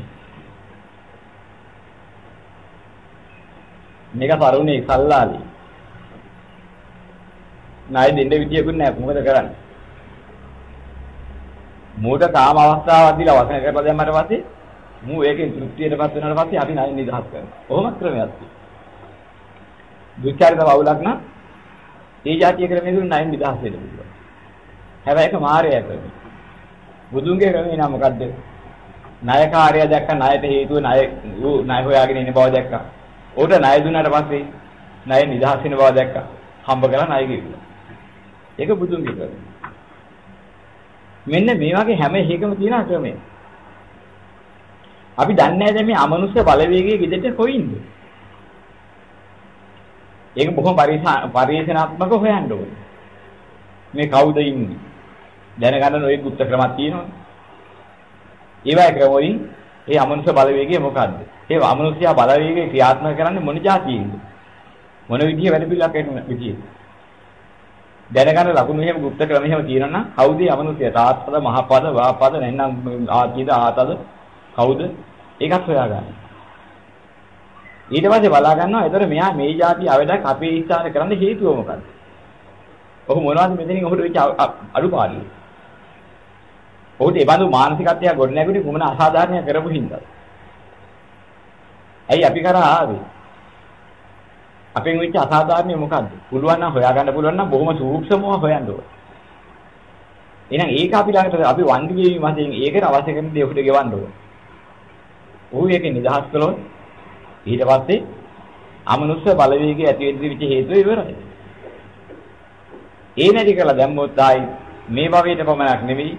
මේක තරුණේ සල්ලාලි. ණය දෙන්න විදියකුත් නැහැ මොකද කරන්නේ? මූට කාම අවස්ථාවක් දීලා වසන කරලා දැම්මට පස්සේ මූ ඒකෙන් තෘප්තියටපත් වෙනාට පස්සේ අපි ණය නිදහස් කරනවා. කොහොම ක්‍රමයක් තියෙනවා. දුචාරිත වවුලක් නම් ඒ જાතිය ක්‍රමයෙන් ණය නිදහස් වෙන්න පුළුවන්. හැබැයි ඒක මායя ක්‍රමය. බුදුන්ගේ ක්‍රමය නම් මොකද්ද? ණයකාරය දැක්ක ණයට හේතුව ණය ඌ ණය හොයාගෙන ඉන්න බව දැක්කා. උට ණය දුන්නාට පස්සේ ණය නිදහස් වෙන බව දැක්කා. හම්බ කරලා ණය ගෙවුවා. ඒක බුදුන්ගේ ක්‍රමය. මෙන්න මේ වගේ හැම එකකම තියෙන ක්‍රමය. අපි දන්නේ නැහැ දැන් මේ අමනුෂ්‍ය බලවේගයේ ගෙදෙට කොයින්ද? ඒක බොහොම පරිශනාත්මක හොයන්න ඕනේ. මේ කවුද ඉන්නේ? දැනගන්න ඔය ගුප්ත ක්‍රමක් තියෙනවනේ. ඒවයි ක්‍රම වලින් ඒ අමනුෂ්‍ය බලවේගය මොකද්ද? ඒ අමනුෂ්‍ය බලවේගය ක්‍රියාත්මක කරන්නේ මොන જાතියින්ද? මොන විදිහේ වැඩ පිළිලක් කරන විදිහේ? දැනගන්න ලකුණු එහෙම ගුප්ත ක්‍රම එහෙම තියෙනවා නම් කවුද අමනුෂ්‍ය? තාත්පද, මහපද, වාපද නැත්නම් ආදීද ආතද කවුද? ඒකත් හොයාගන්න. ඊට පස්සේ බලා ගන්නවා එතකොට මෙයා මේ જાති අවදක් අපේ ස්ථාන කරන්න හේතුව මොකක්ද? ඔහු මොනවද මෙතනින් ඔහුට වෙච්ච අඩුපාඩු? ඔහුට ඒ බඳු මානසිකත්වයක් ගොඩ නැගුණේ කුමන අසාධාරණයක් කරපු හින්දාද? ඇයි අපි කරා ආවේ? අපෙන් වෙච්ච අසාධාරණේ මොකද්ද? පුළුවන් නම් හොයාගන්න පුළුවන් නම් බොහොම සූක්ෂමව හොයන්න ඕනේ. එහෙනම් ඒක අපි ළඟට අපි වන්දි ගෙවීම වශයෙන් ඒකට අවශ්‍ය කරන දේ ඔහුට ගෙවන්න ඕනේ. ඔහු ඒකේ නිදහස් කළොත් ඊට පස්සේ අමනුෂ්‍ය බලවේගය ඇති වෙච්ච හේතුව ඉවරයි. ඒ නැති කළා දැම්මොත් ආයි මේ භවයට පමණක් නෙවෙයි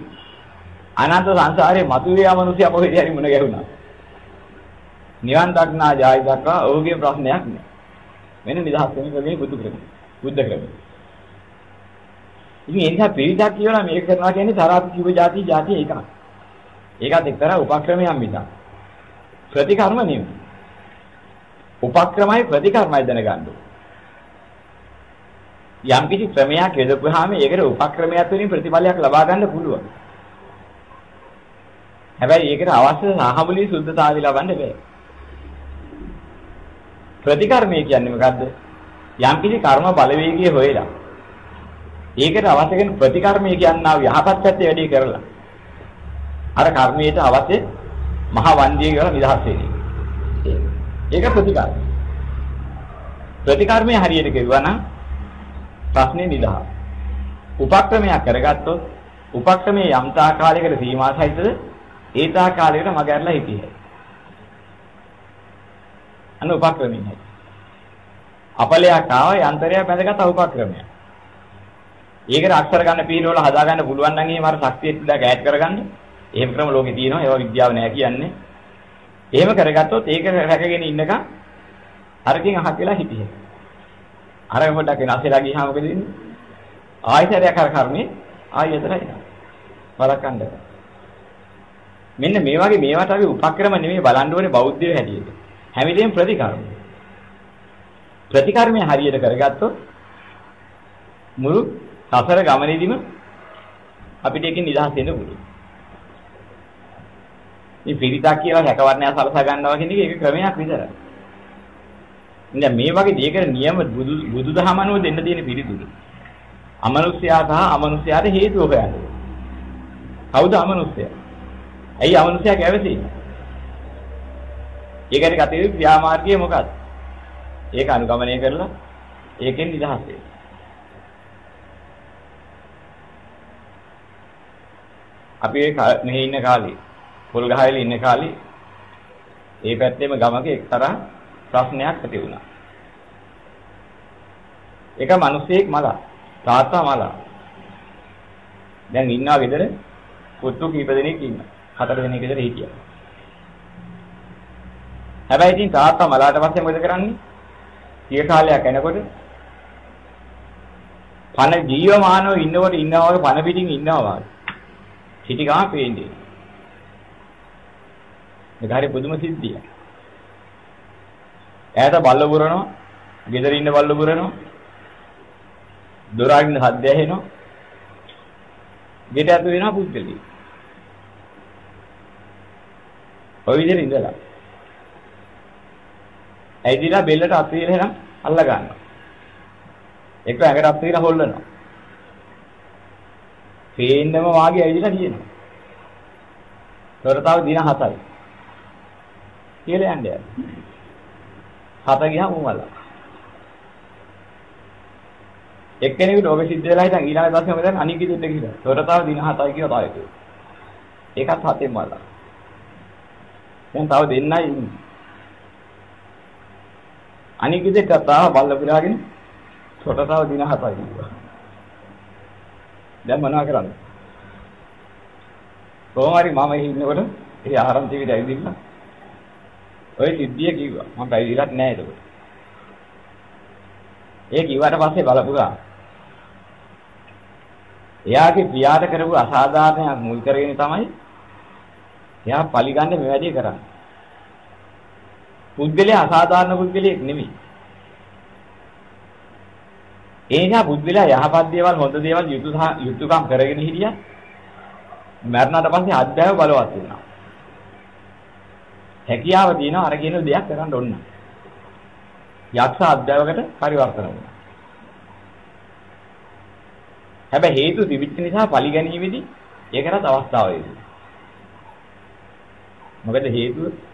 අනන්ත සංසාරේ මතුවේ අමනුෂ්‍ය මොකද හරි මුණ ගැහුණා. නිවන් දක්නා ජායි දක්වා ඔහුගේ ප්‍රශ්නයක් නෑ. වෙන නිදහස් වෙන ක්‍රමේ බුදු ක්‍රමය. බුද්ධ ක්‍රමය. ඉතින් ඒ නිසා පිළිදක් කියලා මේක කරනවා කියන්නේ තරාපි කිව જાති જાති එකක්. ඒකත් එක්තරා උපක්‍රමයක් මිසක්. ප්‍රතිකර්ම නෙමෙයි. උපක්‍රමයි ප්‍රතිකර්මයි දැනගන්න යම් කිසි ක්‍රමයක් යොදපුවාම ඒකට උපක්‍රමයක් වලින් ප්‍රතිඵලයක් ලබා ගන්න පුළුවන්. හැබැයි ඒකට අවශ්‍ය සාහමුලී සුද්ධතාවය ලබන්න බෑ. ප්‍රතිකර්මය කියන්නේ මොකද්ද? යම් කිසි කර්ම බලවේගය හොයලා ඒකට අවශ්‍ය කරන ප්‍රතිකර්මය කියනවා යහපත් පැත්තේ වැඩි කරලා අර කර්මයට අවශ්‍ය මහ වන්දිය කියලා නිදහස් වෙන්නේ. ඒක ප්‍රතිකාර. ප්‍රතිකර්මයේ හරියට කිව්වා නම් ප්‍රශ්නේ නිදහස්. උපක්‍රමයක් කරගත්තොත් උපක්‍රමයේ යම් තාකාලයකට සීමා සහිතද ඒ තාකාලයකට මග ඇරලා හිටියේ. අන්න උපක්‍රමයි. අපලයක් ආව යන්ත්‍රය බැඳගත් උපක්‍රමයක්. ඒකට අක්ෂර ගන්න පීනවල හදා ගන්න පුළුවන් නම් එහෙම අර ශක්තිය ඉඳලා ගෑට් කරගන්න. එහෙම ක්‍රම ලෝකේ තියෙනවා. ඒවා විද්‍යාව නෑ කියන්නේ. එහෙම කරගත්තොත් ඒක රැකගෙන ඉන්නකම් අරකින් අහක් වෙලා හිටියේ. අර පොඩ්ඩක් වෙනස්ලා ගියාම මොකද වෙන්නේ? ආයතරයක් අර කර්මේ ආයතර එනවා. බලකණ්ඩ. මෙන්න මේ වගේ මේවට අපි උපක්‍රම නෙමෙයි බලන්න ඕනේ බෞද්ධයෝ හැටියට. හැමදේම ප්‍රතිකර්ම. ප්‍රතිකර්මය හරියට කරගත්තොත් මුළු සසර ගමනේදීම අපිට ඒකෙන් නිදහස් වෙන්න පුළුවන්. මේ පිරිතක් කියලා රැකවරණය සලසා ගන්නවා කියන එක ඒක ක්‍රමයක් විතරයි. ඉතින් මේ වගේ දෙයකට නියම බුදු බුදුදහම අනුව දෙන්න තියෙන පිළිතුරු. අමනුෂ්‍යයා සහ අමනුෂ්‍යයාට හේතුව හොයන්නේ. කවුද අමනුෂ්‍යයා? ඇයි අමනුෂ්‍යයා කැවසෙන්නේ? ඒකට කතේ ක්‍රියාමාර්ගය මොකක්ද? ඒක අනුගමනය කරලා ඒකෙන් නිදහස් වෙන්න. අපි මේ ඉන්න කාලේ පොල් ගහයිල ඉන්න කාලේ ඒ පැත්තේම ගමක එක්තරා ප්‍රශ්නයක් ඇති වුණා. එක මිනිස්සෙක් මලා තාත්තා මලා දැන් ඉන්නවා ගෙදර පුතු කීප දෙනෙක් ඉන්නවා. හතර දෙනෙක් ගෙදර හිටියා. හැබැයි ඉතින් තාත්තා මලාට පස්සේ මොකද කරන්නේ? සිය කාලයක් යනකොට පන ජීවමානව ඉන්නකොට ඉන්නවා වගේ පන පිටින් ඉන්නවා වගේ. සිටි ගම පේන්නේ. ඒක හරි පුදුම සිද්ධියක්. ඈත බල්ල පුරනවා, ගෙදර ඉන්න බල්ල පුරනවා. දොර අරින්න හද්ද ඇහෙනවා. ගෙට ඇතු වෙනවා පුද්ගලිය. ඔය විදිහට ඉඳලා. ඇයිදිලා බෙල්ලට අත් වීලා එහෙනම් අල්ල ගන්නවා. ඒක ඇඟට අත් වීලා හොල්ලනවා. පේන්නම වාගේ ඇවිදලා තියෙනවා. තොර තව දින 7යි. කියලා යන්නේ. හත ගියාම උමලා. එක්කෙනෙකුට ඔබ සිද්ධ වෙලා හිටන් ඊළඟ දවසේ මම දැන් අනික් ඉදිරියට ගිහින්. තොර තව දින 7යි කියලා තව එකක්. ඒකත් හතෙන් මලා. දැන් තව දෙන්නයි ඉන්නේ. අනික් ඉදිරියට තාම බල්ල පුරාගෙන තොර තව දින 7යි කිව්වා. දැන් මොනව කරන්නේ? කොහොම හරි මම ඉන්නකොට ඒ ආරම්භ ජීවිතය ඇවිදින්න. ඔය සිද්ධිය කිව්වා. මම පැවිදිලත් නෑ ඒක. ඒ කිව්වට පස්සේ බලපුවා. එයාගේ පියාට කරපු අසාධාරණයක් මුල් කරගෙන තමයි එයා පරිගන්නේ මේ වැඩේ කරන්නේ. පුද්ගලයා අසාධාරණ පුද්ගලයෙක් නෙමෙයි. ඒ නිසා පුද්ගලයා යහපත් දේවල් හොඳ දේවල් යුතු යුතුයකම් කරගෙන හිටියා. මරණයට පස්සේ අධ්‍යාය බලවත් වෙනවා. හැකියාව දිනන අර කියන දෙයක් කරන්න ඕන. යක්ෂ අධ්‍යාවකට පරිවර්තන වෙනවා. හැබැයි හේතු තිබිච්ච නිසා පලි ගැනීමේදී ඒකටත් අවස්ථාව එනවා. මොකද හේතුව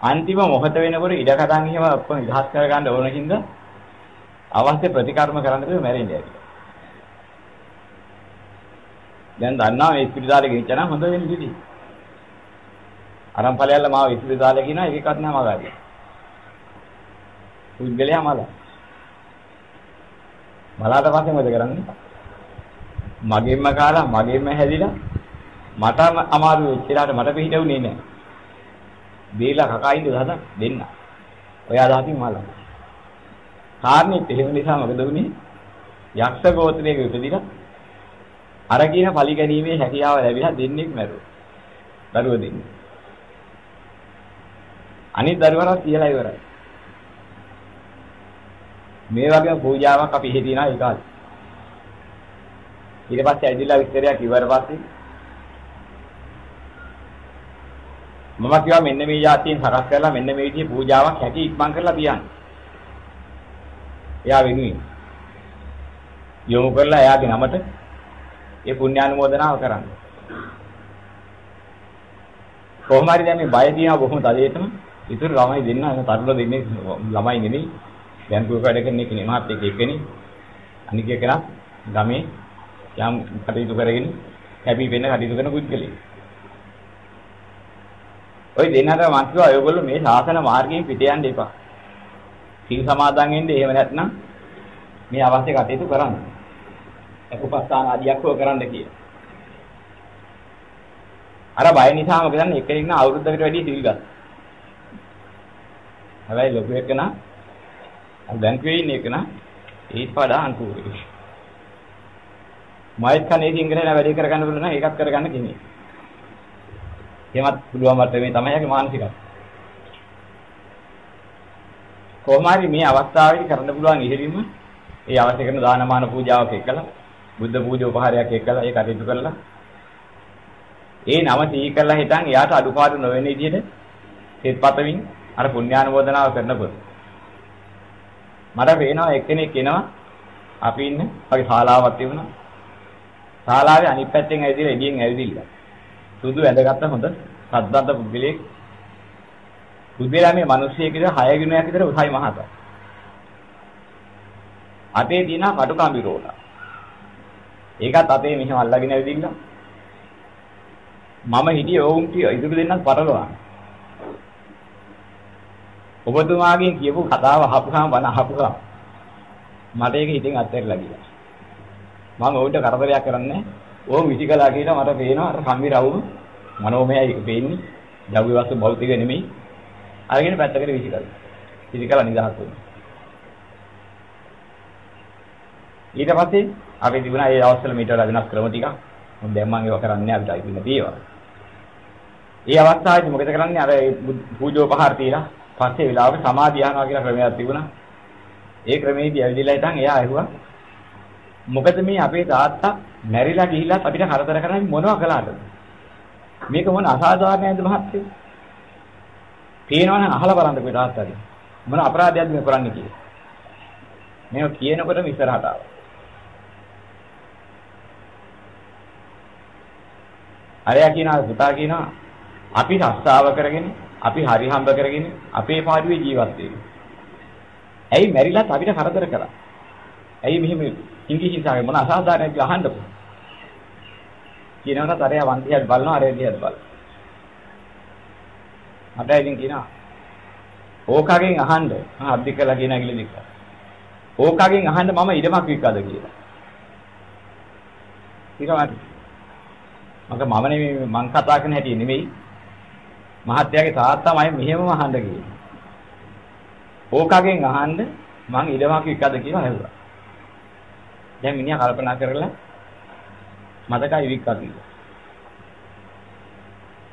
අන්තිම මොහොත වෙනකොට ඉඩ කඩන් එහෙම ඔක්කොම ඉදහස් කර ගන්න ඕන හින්දා අවශ්‍ය ප්‍රතිකර්ම කරන්න බෑ මැරෙන්නේ ඇති. දැන් දන්නවා මේ ඉස්පිරිතාලේ ගෙනිච්චා නම් හොඳ වෙන්නේ ඉතින්. අරන් ඵලයල්ල මාව ඉස්පිරිතාලේ කියනවා ඒකත් නෑ මගාරිය. පුද්ගලයා මල. මලාට පස්සේ මොකද කරන්නේ? මගෙන්ම කාලා මගෙන්ම හැදිලා මට අමාරු වෙච්චලාට මට පිටිවුනේ නෑ. දීලා කකා ඉඳ හදා දෙන්න. ඔයා දාතින් මලා. කාරණේ එහෙම නිසා මොකද වුනේ? යක්ෂ ගෝත්‍රයක ඉපදිලා අර කියන පලි ගැනීමේ හැකියාව ලැබිලා දෙන්නෙක් මැරුවා. දරුවෝ දෙන්නේ. අනිත් දරුවරත් කියලා ඉවරයි. මේ වගේ පූජාවක් අපි ඉහි තියනවා ඒ කාලේ. ඊට පස්සේ ඇවිදලා විස්තරයක් ඉවර පස්සේ මම කිව්වා මෙන්න මේ જાතියෙන් හරස් කරලා මෙන්න මේ විදිහේ පූජාවක් හැටි ඉක්මන් කරලා තියන්න. එයා වෙනුවෙන් යොමු කරලා එයාගේ නමට ඒ පුණ්‍යානුමෝදනාව කරන්න. කොහොම හරි දැන් මේ බය තියනවා බොහොම තදේටම ඉතුරු ළමයි දෙන්න අර තරුණ දෙන්නේ ළමයි නෙමෙයි බැංකුවක වැඩ කරන කෙනෙක් මාත් එක්ක එක්කෙනෙක් අනික එකනා ගමේ යම් කටයුතු කරගෙන හැපි වෙන්න කටයුතු කරන පුද්ගලෙක්. ওই දෙන්නට මම කිව්වා ඔයගොල්ලෝ මේ ශාසන මාර්ගයෙන් පිට යන්න එපා. සීල් සමාදන් වෙන්න එහෙම නැත්නම් මේ අවශ්‍ය කටයුතු කරන්න. උපස්ථාන ආදියක් හෝ කරන්න කියලා. අර බය නිසා මොකද කරන්නේ එක්කෙනෙක් නා අවුරුද්දකට වැඩි සිල් ගත්තා. හැබැයි ලොකු එකන බැංකුවේ ඉන්න එකන ඊට වඩා අනුකූලයි. මයිත් කනේ සිංගලේ වැඩි කරගන්න පුළුවන් නම් ඒකත් කරගන්න කෙනෙක්. එහෙමත් පුළුවන් මට මේ තමයි යගේ මානසිකත්වය. කොහොම හරි මේ අවස්ථාවේදී කරන්න පුළුවන් ඉහිරීම ඒ අවශ්‍ය කරන දානමාන පූජාවක් එක්කලා බුද්ධ පූජා උපහාරයක් එක්කලා ඒ කටයුතු කරලා ඒ නම තී කරලා හිටන් එයාට අඩුපාඩු නොවන විදිහට සිතපතමින් අර පුණ්‍යානුමෝදනාව කරනකොට මට පේනවා එක්කෙනෙක් එනවා අපි ඉන්න වගේ ශාලාවක් තිබුණා ශාලාවේ අනිත් පැත්තෙන් ඇවිදලා එළියෙන් ඇවිදින්න සුදු ඇඳගත්ත හොඳ සද්දන්ත පුද්ගලයෙක්. පුද්ගලයා මේ මිනිස්සෙක් විතර 6 ගුණයක් විතර උසයි මහතා. අතේ තියෙන කටුකම්බි රෝල. ඒකත් අතේ මෙහෙම අල්ලගෙන ඇවිදින්න. මම හිටියේ ඕම් කිය ඉදිරි දෙන්නත් පටලවා ඔබතුමාගෙන් කියපු කතාව අහපුවාම බන අහපුවා මට ඒක හිතෙන් අත්හැරලා ගියා. මම උන්ට කරදරයක් කරන්නේ ඕම් විසිකලා කියලා මට පේනවා අර කම්බි රවුම මනෝමයයි පේන්නේ ජව්‍ය වස්තු භෞතික නෙමෙයි අරගෙන පැත්තකට විසිකලා විසිකලා නිදහස් වුණා ඊට පස්සේ අපි තිබුණා ඒ අවස්ථාවල මීට වඩා වෙනස් ක්‍රම ටිකක්. මොකද දැන් මම ඒව කරන්නේ අපිට අයිති නැති ඒවා. ඒ අවස්ථාවේදී මොකද කරන්නේ අර පූජෝපහාර තියලා පස්සේ වෙලාවක සමාධිය යනවා කියලා ක්‍රමයක් තිබුණා. ඒ ක්‍රමේදී ඇවිදලා ඉතින් එයා ඇහුවා මොකද මේ අපේ තාත්තා මැරිලා ගිහිල්ලා අපිට කරදර කරන්නේ මොනව කළාද? මේක මොන අසාධාරණයක්ද මහත්තයෝ? පේනවනම් අහලා බලන්න මේ තාත්තාගේ. මොන අපරාධයක්ද මේ කරන්නේ කියලා. මේක කියනකොටම ඉස්සරහට ආවා. අරයා කියනවා පුතා කියනවා අපි රස්සාව කරගෙන අපි හරි හම්බ කරගෙන අපේ පාඩුවේ ජීවත් වෙන්නේ. ඇයි මැරිලත් අපිට කරදර කරා? ඇයි මෙහෙම හිඟි හිසාවේ මොන අසාධාරණයක් කියලා අහන්නකො. කියනවනම් අරයා වන්දියත් බලනවා අරයා දිහත් බලනවා. මට ඉතින් කියනවා ඕකගෙන් අහන්න මම අද්දි කළා කියන ඇගිලි දෙක. ඕකගෙන් අහන්න මම ඉඩමක් විකද කියලා. ඊට මම මම නෙමෙයි මං කතා කරන හැටි නෙමෙයි මහත්යාගේ තාත්තාමයි මෙහෙමම අහන්න කිව්වේ. ඕකගෙන් අහන්න මං ඉඩමක් විකද කියලා ඇහුවා. දැන් මිනිහා කල්පනා කරලා මතකයි වික්කා කියලා.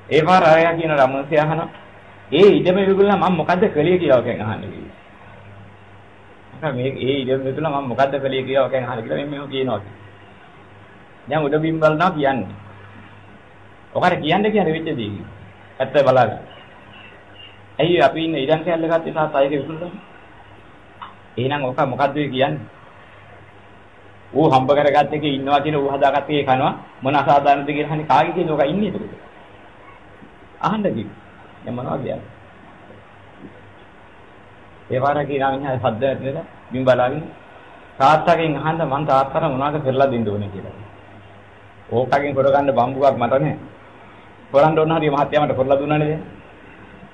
ඒ පාර අරයා කියන රමණසය අහන ඒ ඉඩම විගුණා මම මොකද්ද කළේ කියලා ඔකෙන් අහන්නේ කිව්වා. මම මේ ඒ ඉඩම විගුණා මම මොකද්ද කළේ කියලා ඔකෙන් අහන්න කියලා මෙන්න මෙහෙම කියනවා. දැන් උඩ බිම් බලනවා කියන්නේ. ඔකට කියන්න කියන්නේ වෙච්ච දේ. ඇත්ත බලන්න. ඇයි අපි ඉන්න ඉඩම් කැල්ල ගත්තේ තාත් අයක විකුණලා? එහෙනම් ඔක මොකද්ද කියන්නේ? ඌ හම්බ කරගත්ත එකේ ඉන්නවා කියන ඌ හදාගත්ත එකේ කනවා මොන අසාධාරණද කියලා අහන්නේ කාගේ කියන ඔක ඉන්නේ එතකොට. අහන්න කිව්වා. දැන් මොනවද කියන්නේ? ඒ වාර කියනවා මිනිහා සද්ද නැතිද බිම් බලාගෙන තාත්තගෙන් අහන්න මං තාත්තට මොනවද කරලා දෙන්න ඕනේ කියලා. ඕකගෙන් කරගන්න බම්බුවක් මට නැහැ. කරන්න ඕන හරිය මහත්ය මට කරලා දුන්නා නේද?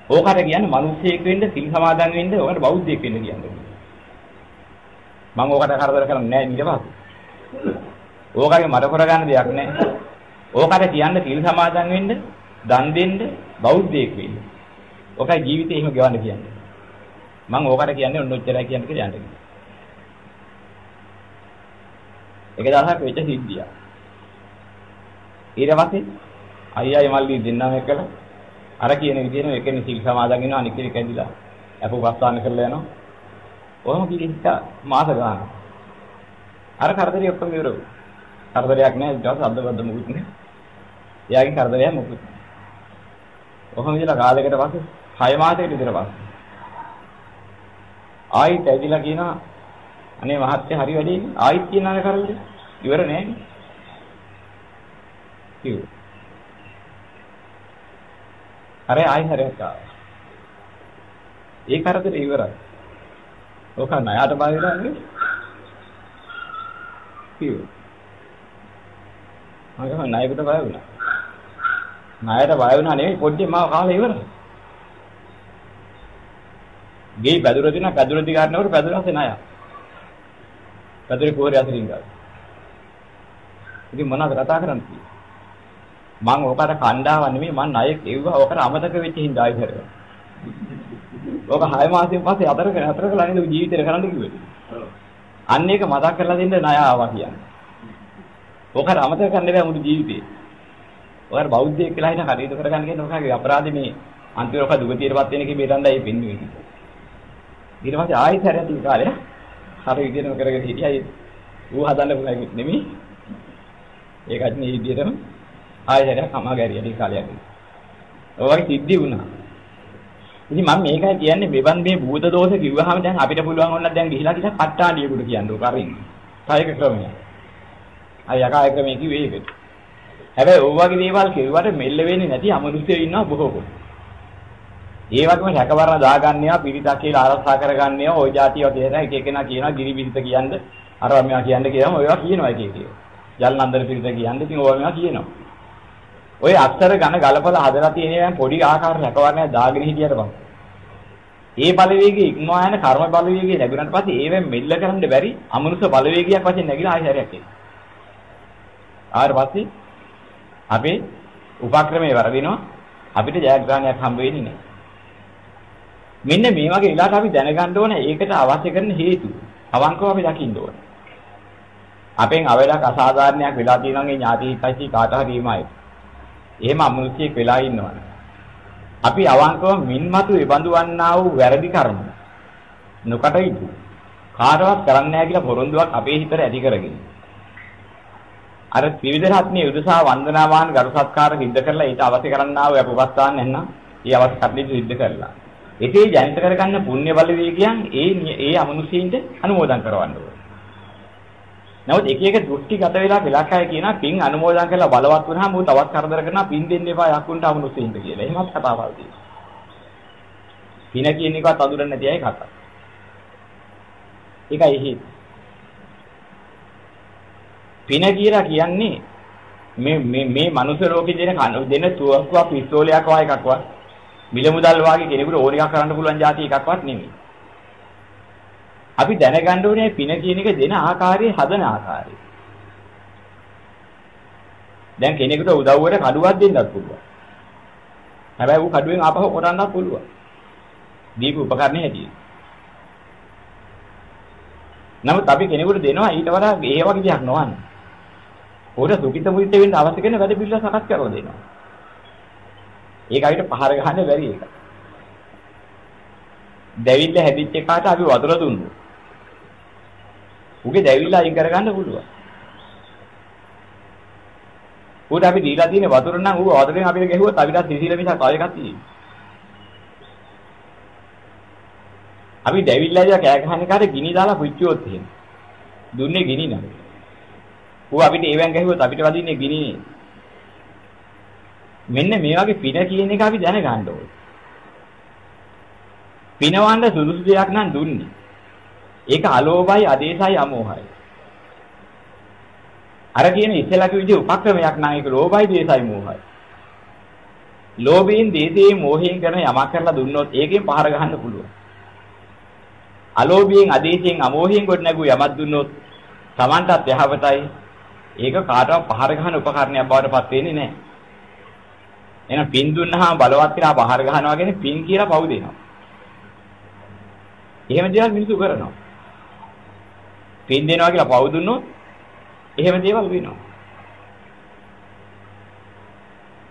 ඕකට කියන්නේ මිනිස්සෙක් වෙන්න, සිල් සමාදන් වෙන්න, ඕකට බෞද්ධයෙක් වෙන්න කියන්නේ. මම ඕකට කරදර කරන්නේ නැහැ ඊට පස්සේ. ඕකගේ මට කරගන්න දෙයක් නැහැ. ඕකට කියන්න සිල් සමාදන් වෙන්න, දන් දෙන්න, බෞද්ධයෙක් වෙන්න. ඕකයි ජීවිතේ එහෙම ගෙවන්න කියන්නේ. මම ඕකට කියන්නේ ඔන්න ඔච්චරයි කියන්නේ කියලා යන්න. ඒක දහහක් වෙච්ච සිද්ධියක්. ඊට පස්සේ අයියායි මල්ලි දෙන්නම එක්කලා අර කියන විදිහටම එකෙන් සිල් සමාදන් වෙනවා අනිත් කෙනෙක් ඇදිලා අපුපස්ථාන කරලා යනවා. ඔහොම කිරිට මාස ගානක්. අර කරදරේ ඔක්කොම ඉවර වුණා. කරදරයක් නැහැ ඊට පස්සේ අද්දවද්ද මුකුත් නැහැ. එයාගේ කරදරයක් මුකුත්. ඔහොම ඉඳලා කාලයකට පස්සේ 6 මාසයකට විතර පස්සේ ආයිත් ඇදිලා කියනවා අනේ මහත්තයා හරි වැඩේ ආයිත් කියනවා කරදරේ ඉවර නෑ කිව්වා අර ආයි හැරයක් ආවා. ඒ කරදර ඉවරයි. ඕක ණයට බාහිරන්නේ කිව්වා. මම ණයකට බය වුණා. ණයට බය වුණා නෙවෙයි පොඩ්ඩේ මාව කාලේ ඉවරයි. ගේ පැදුර දින පැදුර දි ගන්නකොට පැදුරසේ ණය. පැදුරේ කෝරේ අතරින් ගාව. ඉතින් මොනවද කතා කරන්නේ? මං ඕකට කණ්ඩාව නෙමෙයි මං ණය කෙව්වා ඕකට අමතක වෙච්ච හින්දා ආයි කරේ. ඕක 6 මාසෙන් පස්සේ අතර අතර කළා නේද ජීවිතේ කරන්න කිව්වේ. අන්න ඒක මතක් කරලා දෙන්න ණය ආවා කියන්නේ. ඕකට අමතක කරන්න බෑ මුළු ජීවිතේ. ඔයාලා බෞද්ධයෙක් කියලා හිතා කටයුතු කරගන්න කියන ඔකගේ අපරාධෙ මේ අන්තිම ඔක දුගතියටපත් වෙන කී බේරන්නයි වෙන්නේ. ඊට පස්සේ ආයෙත් හැරෙත් කාලේ හරි විදිහටම කරගෙන හිටියයි ඌ හදන්න පුළුවන් නෙමෙයි. ඒකත් මේ විදිහටම ආයෙත් කමාගෑරියදී කාලයක්. ඔය වගේ සිද්ධි වුණා. ඉතින් මම මේකයි කියන්නේ මෙවන් මේ භූත දෝෂ කිව්වහම දැන් අපිට පුළුවන් ඕනනම් දැන් ගිහිලා ටිකක් අට්ටාඩියෙකුට කියන්න ඕක අරින්න. කායක ක්‍රමය. අය යකාය ක්‍රමයේ කිව්වේ ඒකට. හැබැයි ওই වගේ දේවල් කිව්වට මෙල්ල වෙන්නේ නැති අමනුෂ්‍යයෝ ඉන්නවා බොහෝ කොට. ඒ වගේම රැකවරණ දාගන්නවා පිරිතක් කියලා ආරක්ෂා කරගන්නවා ওই જાතිය වගේ නේද එක එකනා කියනවා ගිරි පිරිත කියන්නේ අරවා මේවා කියන්නේ කියනවා ඒවා කියනවා එක එක. ජල් නන්දන පිරිත කියන්නේ ඉතින් ඕවා මේවා කියනවා. ඔය අක්ෂර ඝන ගලපලා හදලා තියෙන පොඩි ආකාර රැකවරණයක් දාගෙන හිටියට බං. ඒ බලවේගය ඉක්මවා යන කර්ම බලවේගය ලැබුණාට පස්සේ ඒවෙන් මෙල්ල කරන්න බැරි අමනුෂ්‍ය බලවේගයක් වශයෙන් නැగిලා ආයෙ හැරයක් එනවා. ආයෙත් පස්සේ අපේ උපක්‍රමයේ වරදිනවා අපිට ජයග්‍රහණයක් හම්බ වෙන්නේ නැහැ. මෙන්න මේ වගේ වෙලාවට අපි දැනගන්න ඕනේ ඒකට අවශ්‍ය කරන හේතු. අවංකව අපි දකින්න ඕනේ. අපෙන් අවලක් අසාධාරණයක් වෙලා තියෙනවා ගේ ඥාති හිතයි කාට හරි වීමයි. එහෙම අමනුෂ්‍යෙක් වෙලා ඉන්නවා. අපි අවංකව මින්මතු එබඳු වන්නා වූ වැරදි කර්ම නොකටයුතු කාටවත් කරන්නේ නැහැ කියලා පොරොන්දුවක් අපේ හිතට ඇති කරගෙන. අර ත්‍රිවිධ රත්නයේ උදසා වන්දනාමාන ගරු සත්කාර සිද්ධ කරලා ඊට අවශ්‍ය කරන්නා වූ අපවස්ථාන නැත්නම් ඒ අවශ්‍ය කටයුතු සිද්ධ කරලා. ඒකේ ජනිත කරගන්න පුණ්‍ය බලවේගයන් ඒ ඒ අමනුෂ්‍යයින්ට අනුමෝදන් කරවන්න ඕනේ. නමුත් එක එක දෘෂ්ටිගත වෙලා වෙලක් අය කියනවා පින් අනුමෝදන් කරලා බලවත් වුණාම ඌ තවත් කරදර කරනවා පින් දෙන්න එපා යකුන්ට අමනුෂ්‍යයින්ට කියලා. එහෙමත් කතාවක් තියෙනවා. පින කියන එකවත් අඳුරන්නේ නැති අය කතා. ඒකයි හේතු. පින කියලා කියන්නේ මේ මේ මේ මනුස්ස ලෝකේ දෙන දෙන තුවක්කුවක් පිස්තෝලයක් වගේ එකක්වත් මිල මුදල් වාගේ කෙනෙකුට ඕන එකක් කරන්න පුළුවන් જાති එකක්වත් නෙමෙයි. අපි දැනගන්න ඕනේ පින කියන එක දෙන ආකාරයේ හදන ආකාරය. දැන් කෙනෙකුට උදව්වට කඩුවක් දෙන්නත් පුළුවන්. හැබැයි ඌ කඩුවෙන් ආපහු කොටන්නත් පුළුවන්. දීපු උපකරණේ හැටියට. නමුත් අපි කෙනෙකුට දෙනවා ඊට වඩා ඒ වගේ දෙයක් නොවන්නේ. උඩ සුඛිත මුදිත වෙන්න අවශ්‍ය කරන වැඩ පිළිවෙල සකස් කරලා දෙනවා. ඒක අපිට පහර ගන්න බැරි එක. දැවිල්ල හැදිච්ච එකාට අපි වතුර දුන්නු. උගේ දැවිල්ල අයින් කරගන්න පුළුවන්. උඩ අපි දීලා තියෙන වතුර නම් ඌ වතුරෙන් අපිට ගැහුවොත් අපිට සිසිල මිසක් තව එකක් තියෙනවා. අපි දැවිල්ලා ඉඳලා කෑ ගහන කාට ගිනි දාලා පුච්චුවොත් එහෙම. දුන්නේ ගිනි නම. ඌ අපිට ඒවෙන් ගැහුවොත් අපිට වදින්නේ ගිනි නේ. මෙන්න මේ වගේ පින කියන එක අපි දැනගන්න ඕනේ. පිනවන්න සුදුසු දෙයක් නම් දුන්නේ. ඒක අලෝභයි, ආදේශයි, අමෝහයි. අර කියන ඉස්සලා කිව්ව විදිහ උපක්‍රමයක් නම් ඒක ලෝභයි, දේශයි, මෝහයි. ලෝභයෙන්, දේශයෙන්, මෝහයෙන් කරන යමක් කරලා දුන්නොත් ඒකෙන් පහර ගන්න පුළුවන්. අලෝභයෙන්, ආදේශයෙන්, අමෝහයෙන් කොට නැගු යමක් දුන්නොත් Tamanටත් යහපතයි. ඒක කාටවත් පහර ගන්න උපකරණයක් බවට පත් වෙන්නේ නැහැ. එහෙනම් පින් දුන්නාම බලවත් කියලා පහර ගන්නවා කියන්නේ පින් කියලා පව් දෙනවා. එහෙම දේවල් මිනිස්සු කරනවා. පින් දෙනවා කියලා පව් දුන්නොත් එහෙම දේවල් වෙනවා.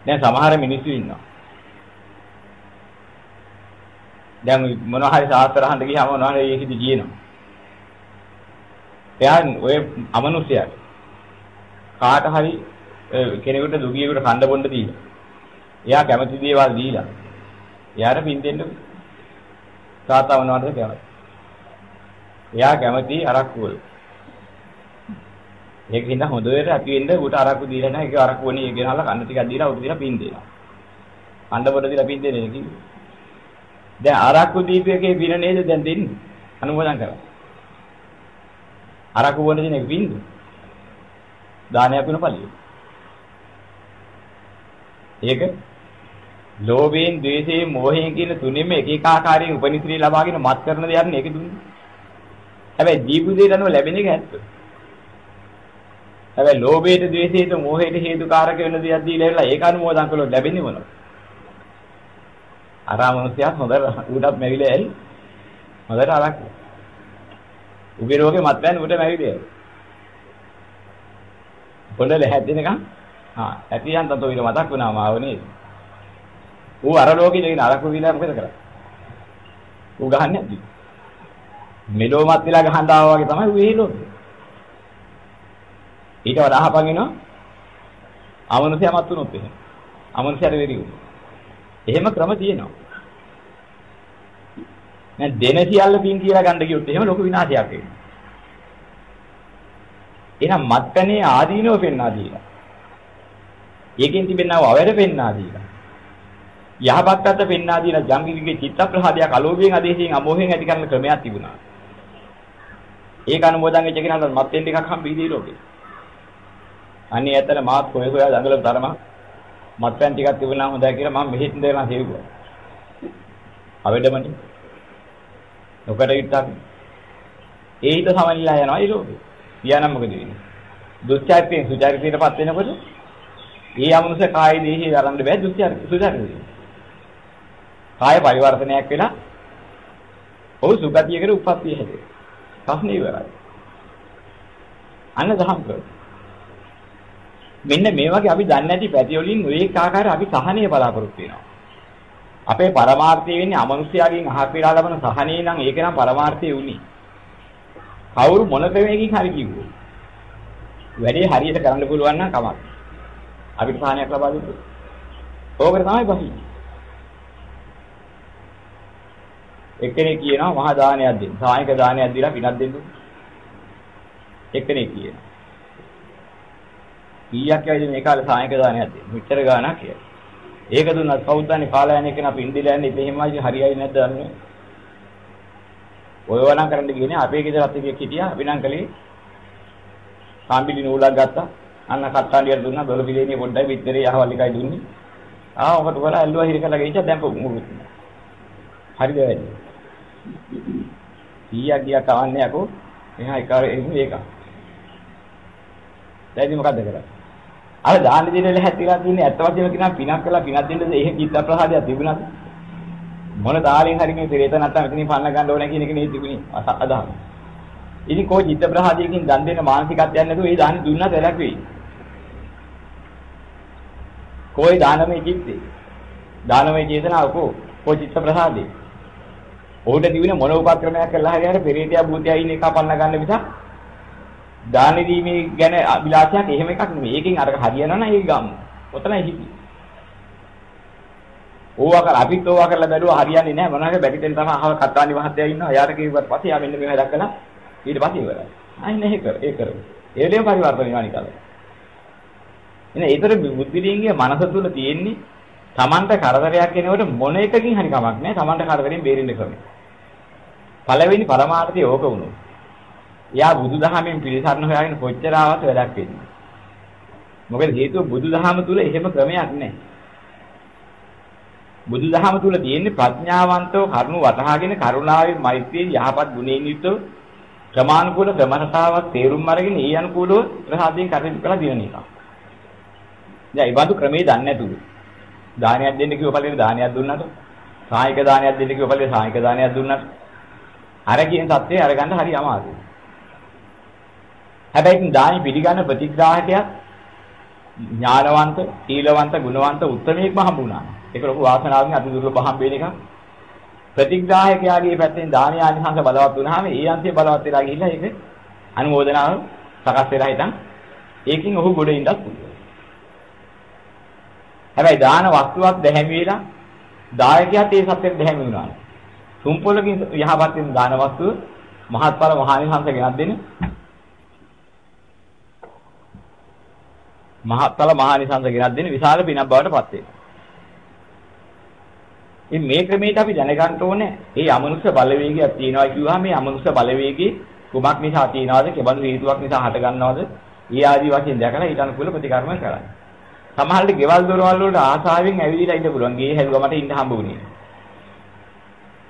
දැන් සමහර මිනිස්සු ඉන්නවා. දැන් මොනවා හරි සාස්ත්‍ර අහන්න ගියාම මොනවා හරි ඒකෙදි කියනවා. එයා ඔය අමනුෂ්‍යයා කාට හරි කෙනෙකුට දුගියෙකුට කන්න බොන්න දීලා. එයා කැමති දේවල් දීලා. එයාට පින් දෙන්න තාත්තා මොනවද කැමති. එයා කැමති අරක්කු වල. ඒක හින්දා හොඳට අපි වෙන්න උට අරක්කු දීලා නැහැ. ඒක අරක්කු වනේ ගෙනහලා කන්න ටිකක් දීලා උට දීලා පින් දෙනවා. කන්න බොන්න දීලා පින් දෙන්නේ කිව්වේ. දැන් අරක්කු දීපයකේ පින නේද දැන් දෙන්නේ? අනුමෝදන් කරා. අරක්කු වොන්න දෙන එක පින්ද? දානයක් වෙන පළිය. ඒක ලෝභයෙන්, ද්වේෂයෙන්, මෝහයෙන් කියන තුනෙම එක එක ආකාරයෙන් උපනිශ්‍රේ ලබාගෙන මත් කරන දෙයක් නේ ඒක දුන්නේ. හැබැයි දීපු දෙයට අනුව ලැබෙන එක ඇත්ත. හැබැයි ලෝභයට, ද්වේෂයට, මෝහයට හේතුකාරක වෙන දෙයක් දීලා ඉවරලා ඒක අනුමෝදන් කළොත් ලැබෙන්නේ මොනවද? අරාමනුස්සයත් හොඳට ඌටත් මැවිලා ඇයි? හොඳට අරක්. උගේ රෝගේ මත් බෑනේ ඌට මැවිලා. පොඩ්ඩ හැදෙනකම් ආ ඇතියන් තතෝ ඊට මතක් වුණා මාව නේද? ඌ අර ලෝකෙ ඉඳගෙන අරකු විලා මොකද කරන්නේ? ඌ ගහන්නේ නැද්ද? මෙලොමත් වෙලා ගහන්න ආවා වගේ තමයි ඌ ඒ ලෝකෙ. ඊට වඩා අහපන් එනවා. අමනුෂ්‍යමත් වුණොත් එහෙම. අමනුෂ්‍යයට වෙරි වුණා. එහෙම ක්‍රම තියෙනවා. දැන් දෙන සියල්ල පින් කියලා ගන්න ගියොත් එහෙම ලොකු විනාශයක් වෙනවා. එහෙනම් මත්පැනේ ආදීනව පෙන්වා දීලා. ඒකෙන් තිබෙනව අවැර පෙන්වා දීලා. යහපත් අත පෙන්වා දීලා ජංගිවිගේ චිත්ත ප්‍රහාදයක් අලෝභයෙන් ආදේශයෙන් අමෝහයෙන් ඇති කරන ක්‍රමයක් තිබුණා. ඒක අනුමෝදන් වෙච්ච කෙනාට මත්ෙන් ටිකක් හම්බෙදී ලෝකේ. අනේ ඇත්තට මාත් කොහෙ කොහෙ දඟල තරම මත්පැන් ටිකක් තිබුණා හොඳයි කියලා මම මෙහෙත් දෙනවා සෙව්වා. අවෙඩමනේ. නොකට විත්තක්. ඒ හිත සමනිලා යනවා ඒ ලෝකේ. පියානම් මොකද වෙන්නේ? දුස්චරිතයෙන් සුචරිතයටපත් වෙනකොට ඒ අමනුෂ්‍ය කාය දේහි ආරම්භ බෑ දුස්චරිත සුචරිතය. කාය පරිවර්තනයක් වෙලා ඔහු සුගතියකට උප්පත්තිය හැදේ. ප්‍රශ්නේ ඉවරයි. අන්න දහම් ක්‍රම. මෙන්න මේ වගේ අපි දන්නේ නැති පැති වලින් ඔයක ආකාරය අපි සහනය බලාපොරොත්තු වෙනවා. අපේ පරමාර්ථය වෙන්නේ අමනුෂ්‍යයාගෙන් අහපිරා ලබන සහනේ නම් ඒක නම් පරමාර්ථය උනේ. කවුරු මොන ක්‍රමයකින් හරි කිව්වෝ. වැඩේ හරියට කරන්න පුළුවන් නම් කමක්. අපිට සහනයක් ලබා දෙන්න. ඕකට තමයි බහි. එක්කෙනෙක් කියනවා මහා දානයක් දෙන්න. සායක දානයක් දීලා පිනක් දෙන්න. එක්කෙනෙක් කියනවා. කීයක් ඇයිද මේ කාලේ සායක දානයක් දෙන්න. මෙච්චර ගාණක් කියලා. ඒක දුන්නත් කවුද දන්නේ කාලා යන එකන අපි ඉන්දිලා යන්නේ එහෙමයි හරියයි නැද්ද දන්නේ. ඔය වනම් කරන්න ගියනේ අපේ ගෙදර අතේක හිටියා අපි නම් කලේ කාම්බිලි නූලක් ගත්තා. අන්න කට්ටාලියට දුන්නා දොළ පිළිේනේ පොඩ්ඩයි පිටරේ යහවල් එකයි දුන්නේ. ආ ඔකට වල ඇල්ලුවා හිර කරලා ගිහින් දැන් මුරුත්. හරිද වැඩි. කීයක් ගියා කවන්නේ අකෝ එහා එක ඒක. දැන් මොකද්ද කරන්නේ? අර දාන දෙන්න හැතිලා තියෙන්නේ ඇත්ත වශයෙන්ම කියනවා පිනක් කළා පිනක් දෙන්නද එහෙ චිත්ත ප්‍රසාදයක් තිබුණාද? මොන දාලෙන් හරි මේ පෙරේත නැත්තම් මෙතනින් පන්න ගන්න ඕනේ කියන එක නේ තිබුණේ අදහස. ඉතින් කොයි චිත්ත ප්‍රසාදයකින් දන් දෙන්න මානසිකත්වයක් නැතුව ඒ දාන දුන්නා දැලක් වෙයි. කොයි දානමය චිත්තේ? දානමය චේතනාව කෝ කොයි චිත්ත ප්‍රසාදේ? ඔහුට දිවින මොන උපක්‍රමයක් කළා හරි හරි පෙරේතයා භූතයා ඉන්න එක පන්න ගන්න මිසක් දාන දීමේ ගැන අභිලාෂයක් එහෙම එකක් නෙමෙයි. ඒකෙන් අර හරියනවා නම් ඒක ගමු. ඔතනයි හිටි. ඕවා කර අපිත් ඕවා කරලා බැලුවා හරියන්නේ නැහැ. මොනවාගේ බැටිතෙන් තමයි අහව කතානි මහත්තයා ඉන්නවා. එයාට කිව්වට පස්සේ යා මෙන්න මේවා දැක්කලා ඊට පස්සේ ඉවරයි. අයින් නැහැ කර. ඒ කරමු. ඒ වෙලේම පරිවර්තන වෙනවා නිකන්. එනේ ඒතර බුද්ධිලිංගයේ මනස තුල තියෙන්නේ Tamanට කරදරයක් එනකොට මොන එකකින් හරි කමක් නැහැ. Tamanට කරදරෙන් බේරෙන්න ක්‍රමය. පළවෙනි පරමාර්ථය ඕක වුණොත්. එයා බුදුදහමෙන් පිළිසරණ හොයාගෙන කොච්චර ආවත් වැඩක් වෙන්නේ. මොකද හේතුව බුදුදහම තුල එහෙම ක්‍රමයක් නැහැ. බුදුදහම තුල තියෙන්නේ ප්‍රඥාවන්තව කරුණු වටහාගෙන කරුණාවේ මෛත්‍රියේ යහපත් ගුණයෙන් යුක්තව ක්‍රමානුකූල ක්‍රමරතාවක් තේරුම් අරගෙන ඒ අනුකූලව ප්‍රසාදයෙන් කටයුතු කරලා දිනන එක. දැන් ඒ බඳු ක්‍රමේ දන්නේ නැතුව දානයක් දෙන්න කිව්ව පළවෙනි දානයක් දුන්නාට සාහික දානයක් දෙන්න කිව්ව පළවෙනි සාහික දානයක් දුන්නාට අර කියන தත්ත්වය අරගන්න හරි අමාරුයි. හැබැයි ඉතින් දානි පිළිගන්න ප්‍රතිග්‍රාහකයක් ඥානවන්ත, සීලවන්ත, ගුණවන්ත උත්මයෙක්ම හම්බුණා. ඒක ලොකු වාසනාවකින් අති දුර්ලභ හම්බ වෙන එකක්. ප්‍රතිග්‍රාහකයාගේ පැත්තෙන් දානි ආනිසංස බලවත් වුණාම ඒ අන්තිය බලවත් වෙලා ගිහිල්ලා ඒක අනුමෝදනාව සකස් වෙලා හිටන් ඒකින් ඔහු ගොඩ ඉඳක් පුළුවන්. හැබැයි දාන වස්තුවක් දැහැමි වෙලා දායකයාත් ඒ සත්‍යෙත් දැහැමි වුණා. තුම්පොලකින් යහපත් වෙන දාන වස්තුව මහත්ඵල මහානිසංස ගෙනත් දෙන්නේ මහත්ඵල මහානිසංස ගෙනත් දෙන විශාල පිනක් බවට පත් වෙනවා. ඉතින් මේ ක්‍රමයට අපි දැනගන්න ඕනේ මේ අමනුෂ්‍ය බලවේගයක් තියෙනවා කිව්වහම මේ අමනුෂ්‍ය බලවේගයේ කුමක් නිසා තියෙනවද, කෙබඳු හේතුවක් නිසා හටගන්නවද? ඊ ආදි වශයෙන් දැකලා ඊට අනුකූල ප්‍රතිකර්ම කරන්න. සමහරවිට ගෙවල් දොරවල් වලට ආසාවෙන් ඇවිදලා ඉන්න පුළුවන්. ගේ හැදුවා මට ඉන්න හම්බ වුණේ.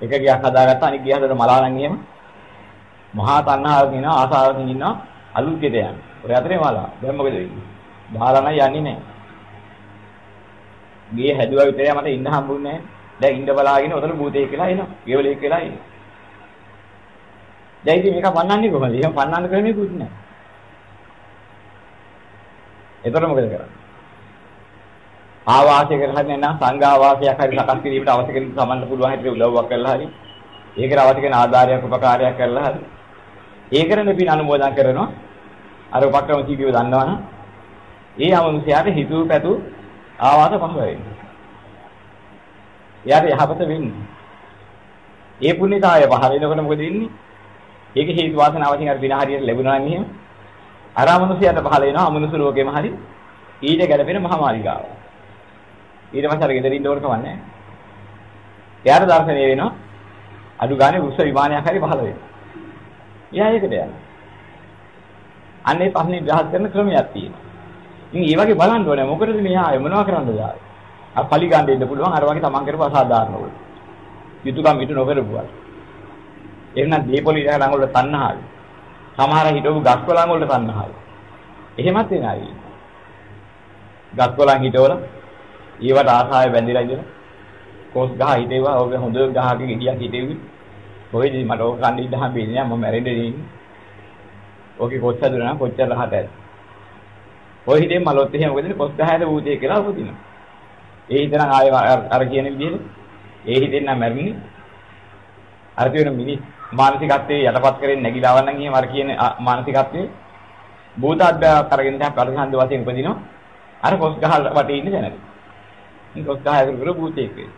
එක ගියක් හදාගත්තා අනිත් ගිය හදලා මලා නම් එහෙම. මහා තණ්හාවකින් ඉන්නවා ආසාවකින් ඉන්නවා අලුත් ගෙට යනවා. ඔය අතරේ මලා. දැන් මොකද වෙන්නේ? බහලා නම් යන්නේ නැහැ. ගේ හැදුවා විතරයි මට ඉන්න හම්බුන්නේ නැහැ. දැන් ඉන්න බලාගෙන උතන භූතේ කියලා එනවා. ගෙවලේ කියලා එනවා. දැන් ඉතින් මේක පන්නන්නේ කොහොමද? එහෙම පන්නන්න ක්‍රමයක්වත් නැහැ. එතකොට මොකද කරන්නේ? ආවාසය කරන්නේ නැත්නම් සංඝාවාසයක් හරි සකස් කිරීමට අවශ්‍ය කෙනෙක් සමන්න පුළුවන් හැටියට උදව්වක් කරලා හරි ඒකට අවශ්‍ය කරන ආධාරයක් උපකාරයක් කරලා හරි ඒ කරන පින් අනුමෝදන් කරනවා අර උපක්‍රම කීපිය දන්නවනම් ඒ අමනුෂයාට හිතුව පැතු ආවාස පහ වෙන්නේ. එයාට යහපත වෙන්නේ. ඒ පුණ්‍යතාවය පහ වෙනකොට මොකද වෙන්නේ? ඒක හේතු වාසනාවකින් අර දින හරියට ලැබුණා නම් එහෙම අර අමනුෂයාට පහල වෙනවා අමනුෂ ලෝකෙම හරි ඊට ගැලපෙන මහා මාලිගාව. ඊට පස්සේ අර ගෙදර ඉන්න ඕන කමක් නැහැ. එයාට දර්ශනය වෙනවා අඩු ගානේ උස්ස විමානයක් හරි පහල වෙනවා. එයා ඒකට යනවා. අන්නේ පස්සේ විහාර කරන ක්‍රමයක් තියෙනවා. ඉතින් ඒ වගේ බලන්න ඕනේ මොකටද මේ ආයේ මොනවා කරන්නද ආයේ. ආ පලි ගන්න දෙන්න පුළුවන් අර වගේ තමන් කරපු අසාධාරණ වල. යුතුයකම් ඉටු නොකරපුවා. එහෙනම් දීපොලි ඉරහන් වල තණ්හාවයි. සමහර හිටවු ගස්කොලන් වල තණ්හාවයි. එහෙමත් වෙන අය. ගස්කොලන් හිටවල ඊවට ආසාවෙ බැඳිලා ඉඳලා කොස් ගහ හිටේවා ඔබ හොඳ ගහක ගෙඩියක් හිටෙවි. කොහෙද මට ඕක කන්න ඉඳ හම්බෙන්නේ නැහැ මම මැරෙන්නේ නේ. ඕකේ කොස් හැදුනා නම් කොච්චර රහට ඇද. ඔය හිතේ මලොත් එහෙම මොකද කොස් ගහයද භූතය කියලා උපදිනවා. ඒ හිතනම් ආයෙ අර කියන විදිහට ඒ හිතෙන් නම් මැරෙන්නේ. අර කියන මිනිස් මානසිකත්වයේ යටපත් කරගෙන නැగిලාව නම් එහෙම අර කියන මානසිකත්වයේ භූතාභ්‍යාස කරගෙන දැන් පරිසන්ද වශයෙන් උපදිනවා. අර කොස් ගහ වටේ ඉන්න දැනගන්න. මේ කොස් ගහ ඇතුළු කර භූතයෙක් වේ.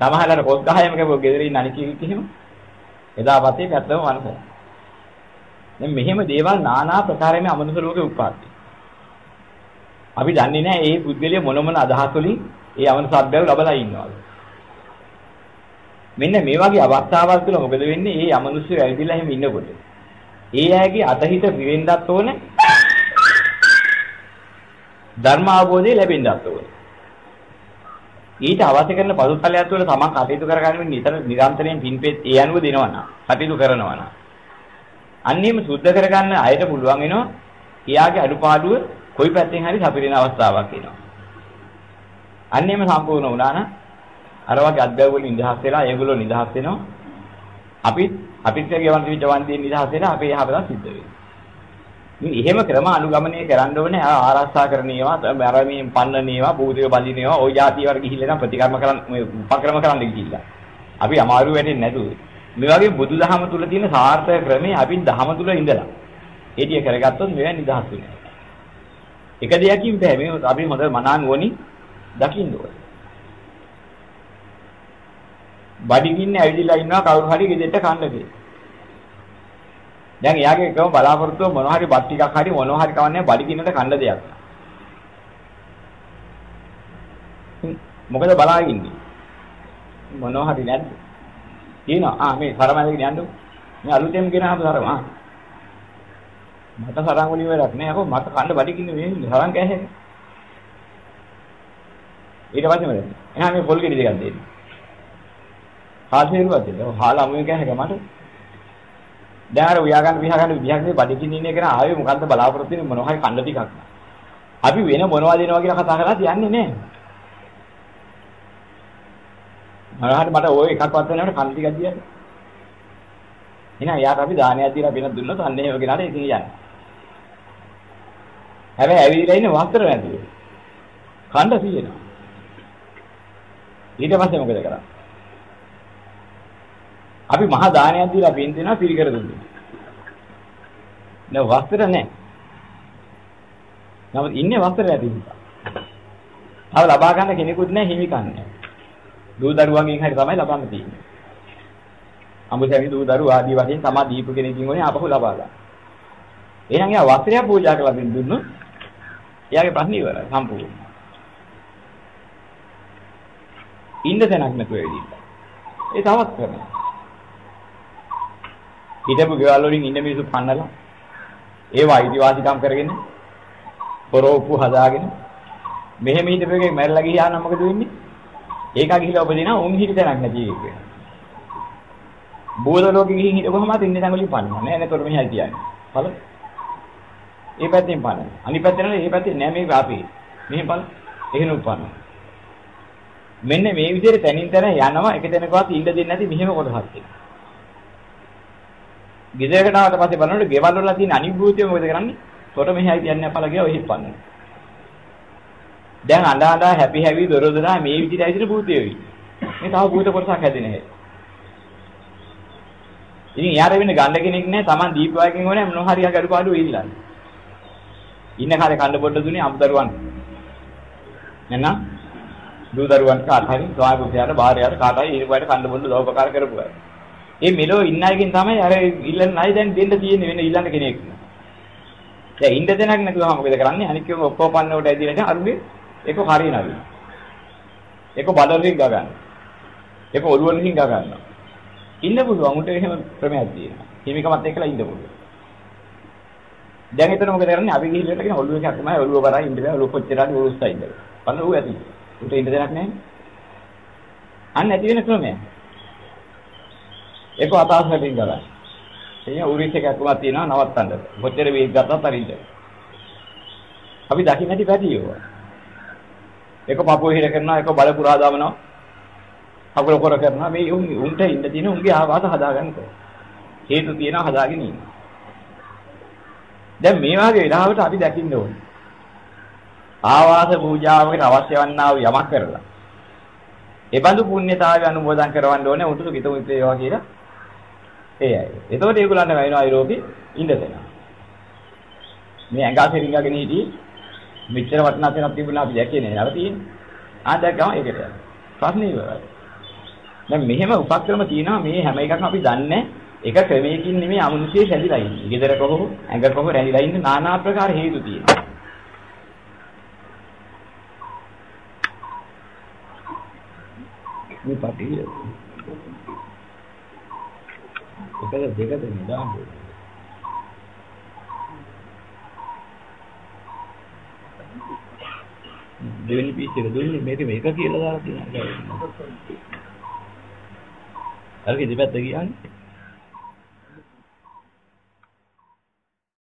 සමහරවල් කොස් ගහයම කව ගෙදර ඉන්න අනික කෙනෙක් එහෙම එදා වතේ පැත්තම මනස. දැන් මෙහෙම දේවල් নানা ප්‍රකාරයෙන් අමනුෂ්‍ය ලෝකේ උපාද්දි. අපි දන්නේ නැහැ මේ පුද්ගලයා මොන මොන අදහස් වලින් ඒ අමනුෂ්‍ය අධ්‍යයව ලබලා ඉන්නවද. මෙන්න මේ වගේ අවස්ථාවල් තුළ මොකද වෙන්නේ? මේ අමනුෂ්‍ය ඇවිදලා එහෙම ඉන්නකොට. ඒ අයගේ අතහිත පිරෙන්නත් ඕනේ. ධර්ම අවබෝධය ලැබෙන්නත් ඕනේ. ඊට අවශ්‍ය කරන පසුතලයක් තුළ තමන් කටයුතු කරගන්න නිතර නිරන්තරයෙන් පින්පෙත් ඒ අනුව දෙනවා නම් කටයුතු කරනවා නම් අන්නේම සුද්ධ කරගන්න අයට පුළුවන් වෙනවා එයාගේ අඩුපාඩුව කොයි පැත්තෙන් හරි සපිරෙන අවස්ථාවක් එනවා. අන්නේම සම්පූර්ණ වුණා නම් අර වගේ අධ්‍යය වලින් නිදහස් වෙලා ඒගොල්ලෝ නිදහස් වෙනවා. අපිත් අපිත් ගෙවන් තිබිච්ච වන්දියෙන් නිදහස් වෙලා අපේ යහපත සිද්ධ වෙනවා. එහෙම ක්‍රම අනුගමනය කරන්න ඕනේ. ආරක්ෂා කරන ඒවා අර මේ පන්නන ඒවා භූතික බලින ඒවා ওই જાති වල ගිහිල්ලා නම් ප්‍රතිකර්ම කරන්න මේ උපක්‍රම කරන්න ගිහිල්ලා. අපි අමාරු වෙන්නේ නැතුව. මේ වගේ බුදුදහම තුල තියෙන සාර්ථක ක්‍රමේ අපි දහම තුල ඉඳලා. ඒ ටික කරගත්තොත් මේවා නිදහස් වෙනවා. එක දෙයකින් බෑ. මේ අපි හොඳ මනානුවණි දකින්න ඕනේ. බඩගින්නේ ඇවිදලා ඉන්නවා. කවුරු හරි ගෙදෙට්ට කන්න දෙන්න. දැන් එයාගේ එකම බලාපොරොත්තුව මොනවා හරි බත් ටිකක් හරි මොනවා හරි කවන්නේ බඩගින්නට කන්න දෙයක්. මොකද බලාගෙන ඉන්නේ? මොනවා හරි නැද්ද? කියනවා ආ මේ සරමැදගෙන යන්න. මේ අලුතෙන් ගෙනාව සරම ආ. මට සරන් වලින් වැඩක් නෑ අකෝ මට කන්න බඩගින්න මේ සරන් කෑහේ. ඊට පස්සේ මම එහෙනම් මේ පොල් ගෙඩි දෙකක් දෙන්න. හාල් හේරුවක් දෙන්න. හාල් අමුයෙන් කෑහේ මට. දැන් අර උයා ගන්න විහා ගන්න විදිහක් නේ බඩගින්න ඉන්නේ කෙනා ආවේ මොකද්ද බලාපොරොත්තු වෙන්නේ මොනවා හරි කන්න ටිකක්. අපි වෙන මොනවද දෙනවා කියලා කතා කරලා තියන්නේ නැහැ. මරහට මට ওই එකක්වත් වෙනවට කන් ටිකක් දියන්න. එහෙනම් යාට අපි දානයක් දීලා වෙන දුන්නොත් අන්න එහෙම ගෙනාට ඉතින් යන්නේ. හැබැයි ඇවිදලා ඉන්නේ වස්ත්‍ර නැතුව. කණ්ඩ තියෙනවා. ඊට පස්සේ මොකද කරන්නේ? අපි මහා දානයක් දීලා පින් දෙනවා පිළිකර දුන්නා. නෑ වස්ත්‍ර නෑ. නමුත් ඉන්නේ වස්ත්‍ර නැති නිසා. තව ලබා ගන්න කෙනෙකුත් නෑ හිමිකම් නෑ. දූ දරුවන්ගෙන් හරි තමයි ලබන්න තියෙන්නේ. අඹසැමි දූ දරුවෝ ආදී වශයෙන් තමා දීප කෙනකින් ඕනේ ආපහු ලබා ගන්න. එහෙනම් එයා වස්ත්‍රය පූජා කරලා දෙන්න දුන්නොත් එයාගේ ප්‍රශ්නේ ඉවරයි සම්පූර්ණ. ඉන්න තැනක් නැතුව වෙදින්න. ඒ තවත් කරනවා. හිටපු ගෙවල් වලින් ඉන්න මිනිස්සු පන්නලා ඒව අයිතිවාසිකම් කරගෙන පොරොප්පු හදාගෙන මෙහෙම හිටපෙකේ මැරලා ගියා නම් මොකද වෙන්නේ? ඒක ගිහිලා උපදිනා උන් හිටි තැනක් නැති එක. බෝධ ලෝකෙ ගිහින් හිටපුවම අත ඉන්නේ තැන් වලින් පන්නනවා නෑ නේද? මෙහෙ හිටියන්නේ. බලන්න. ඒ පැත්තෙන් පන්න. අනිත් පැත්තේ නෑ මේ පැත්තේ නෑ මේක අපේ. මෙහෙ බලන්න. එහෙම උපන්න. මෙන්න මේ විදිහට තනින් තන යනවා එක තැනකවත් ඉන්න දෙන්නේ නැති මෙහෙම කොටසක් තියෙනවා. ගෙදරකට ආවට පස්සේ බලනකොට ගෙවල් වල තියෙන අනිභූතිය මොකද කරන්නේ? තොට මෙහායි තියන්නේ අපල ගියා ඔහෙ පන්නේ. දැන් අඬා අඬා හැපි හැවි දොර දොරා මේ විදිහට ඇවිදින භූතය වෙයි. මේ තව භූත කොටසක් හැදෙන හැටි. ඉතින් යාර වෙන්න ගන්න කෙනෙක් නැහැ. Taman දීපවායකින් ඕනේ මොන හරි අගඩු පාඩු ඉල්ලන්න. ඉන්න කාලේ කන්න පොඩ්ඩ දුන්නේ අමුදරුවන්. නේද? දූ දරුවන් කාට හරි ස්වාමි පුතයාට භාර්යාවට කාට හරි ඊට පස්සේ කන්න බොන්න දෝපකාර කරපුවා. ඒ මෙලෝ ඉන්න අයගෙන් තමයි අර ඉල්ලන්න අය දැන් දෙන්න තියෙන්නේ වෙන ඊළඟ කෙනෙක්. දැන් ඉන්න දෙනක් නැතුවම මොකද කරන්නේ? අනික කෙනෙක් ඔක්කොම පන්නවට ඇදිලා ඉතින් අරුගේ ඒක හරියනවලු. ඒක බඩරින් ගා ගන්න. ඒක ඔළුවෙන් ගා ගන්නවා. ඉන්න පුළුවන් උන්ට එහෙම ක්‍රමයක් තියෙනවා. හිමිකමත් එක්කලා ඉන්න පුළුවන්. දැන් එතන මොකද කරන්නේ? අපි ගිහිල්ලා කියන ඔළුව එකක් තමයි ඔළුව කරා ඉන්න බෑ ඔළුව කොච්චර හරි උරුස්සයි ඉඳලා. බලන්න ඌ ඇති. උන්ට ඉන්න දෙයක් නැහැ. අන්න ඇති වෙන ක්‍රමයක්. ඒක අතාසකින් ගලයි. එනිසා උරිස් එකක් තුමක් තියෙනවා නවත්තන්න. කොච්චර වේග ගත්තත් අරින්න. අපි දකින්න ඇති පැටි ඒවා. ඒක පපුව හිර කරනවා ඒක බල පුරා දාමනවා. අකුල කර කරනවා මේ උන් උන්ට ඉන්න තියෙන උන්ගේ ආවාස හදාගන්න කො. හේතු තියෙනවා හදාගෙන ඉන්න. දැන් මේ වගේ වෙලාවට අපි දකින්න ඕනේ. ආවාස පූජාවකට අවශ්‍ය වන්නා වූ යමක් කරලා. ඒ බඳු පුණ්‍යතාවය අනුමෝදන් කරවන්න ඕනේ උතුරු කිතුම් ඉතේවා කියලා. ඒ අය. එතකොට ඒගොල්ලන්ට වෙනවා යුරෝපේ ඉඳ දෙනවා. මේ ඇඟා සිරින්ගගෙන හිටි මෙච්චර වටිනා තැනක් තිබුණා අපි දැක්කේ නෑ. අර තියෙන්නේ. ආ දැක්කම ඒකට යනවා. ප්‍රශ්නේ ඉවරයි. දැන් මෙහෙම උපක්‍රම තියෙනවා මේ හැම එකක්ම අපි දන්නේ එක ක්‍රමයකින් නෙමෙයි අමනුෂ්‍යය රැඳිලා ඉන්නේ. ගෙදර කොහොම ඇඟ කොහොම රැඳිලා ඉන්න নানা ආකාර හේතු තියෙනවා. මේ පටිය. එකද දෙකද නිදාන්න. දෙවෙනි පීස් එක දුන්නේ මේක මේක කියලා දාලා තියෙනවා. අරක දෙපැත්ත කියන්නේ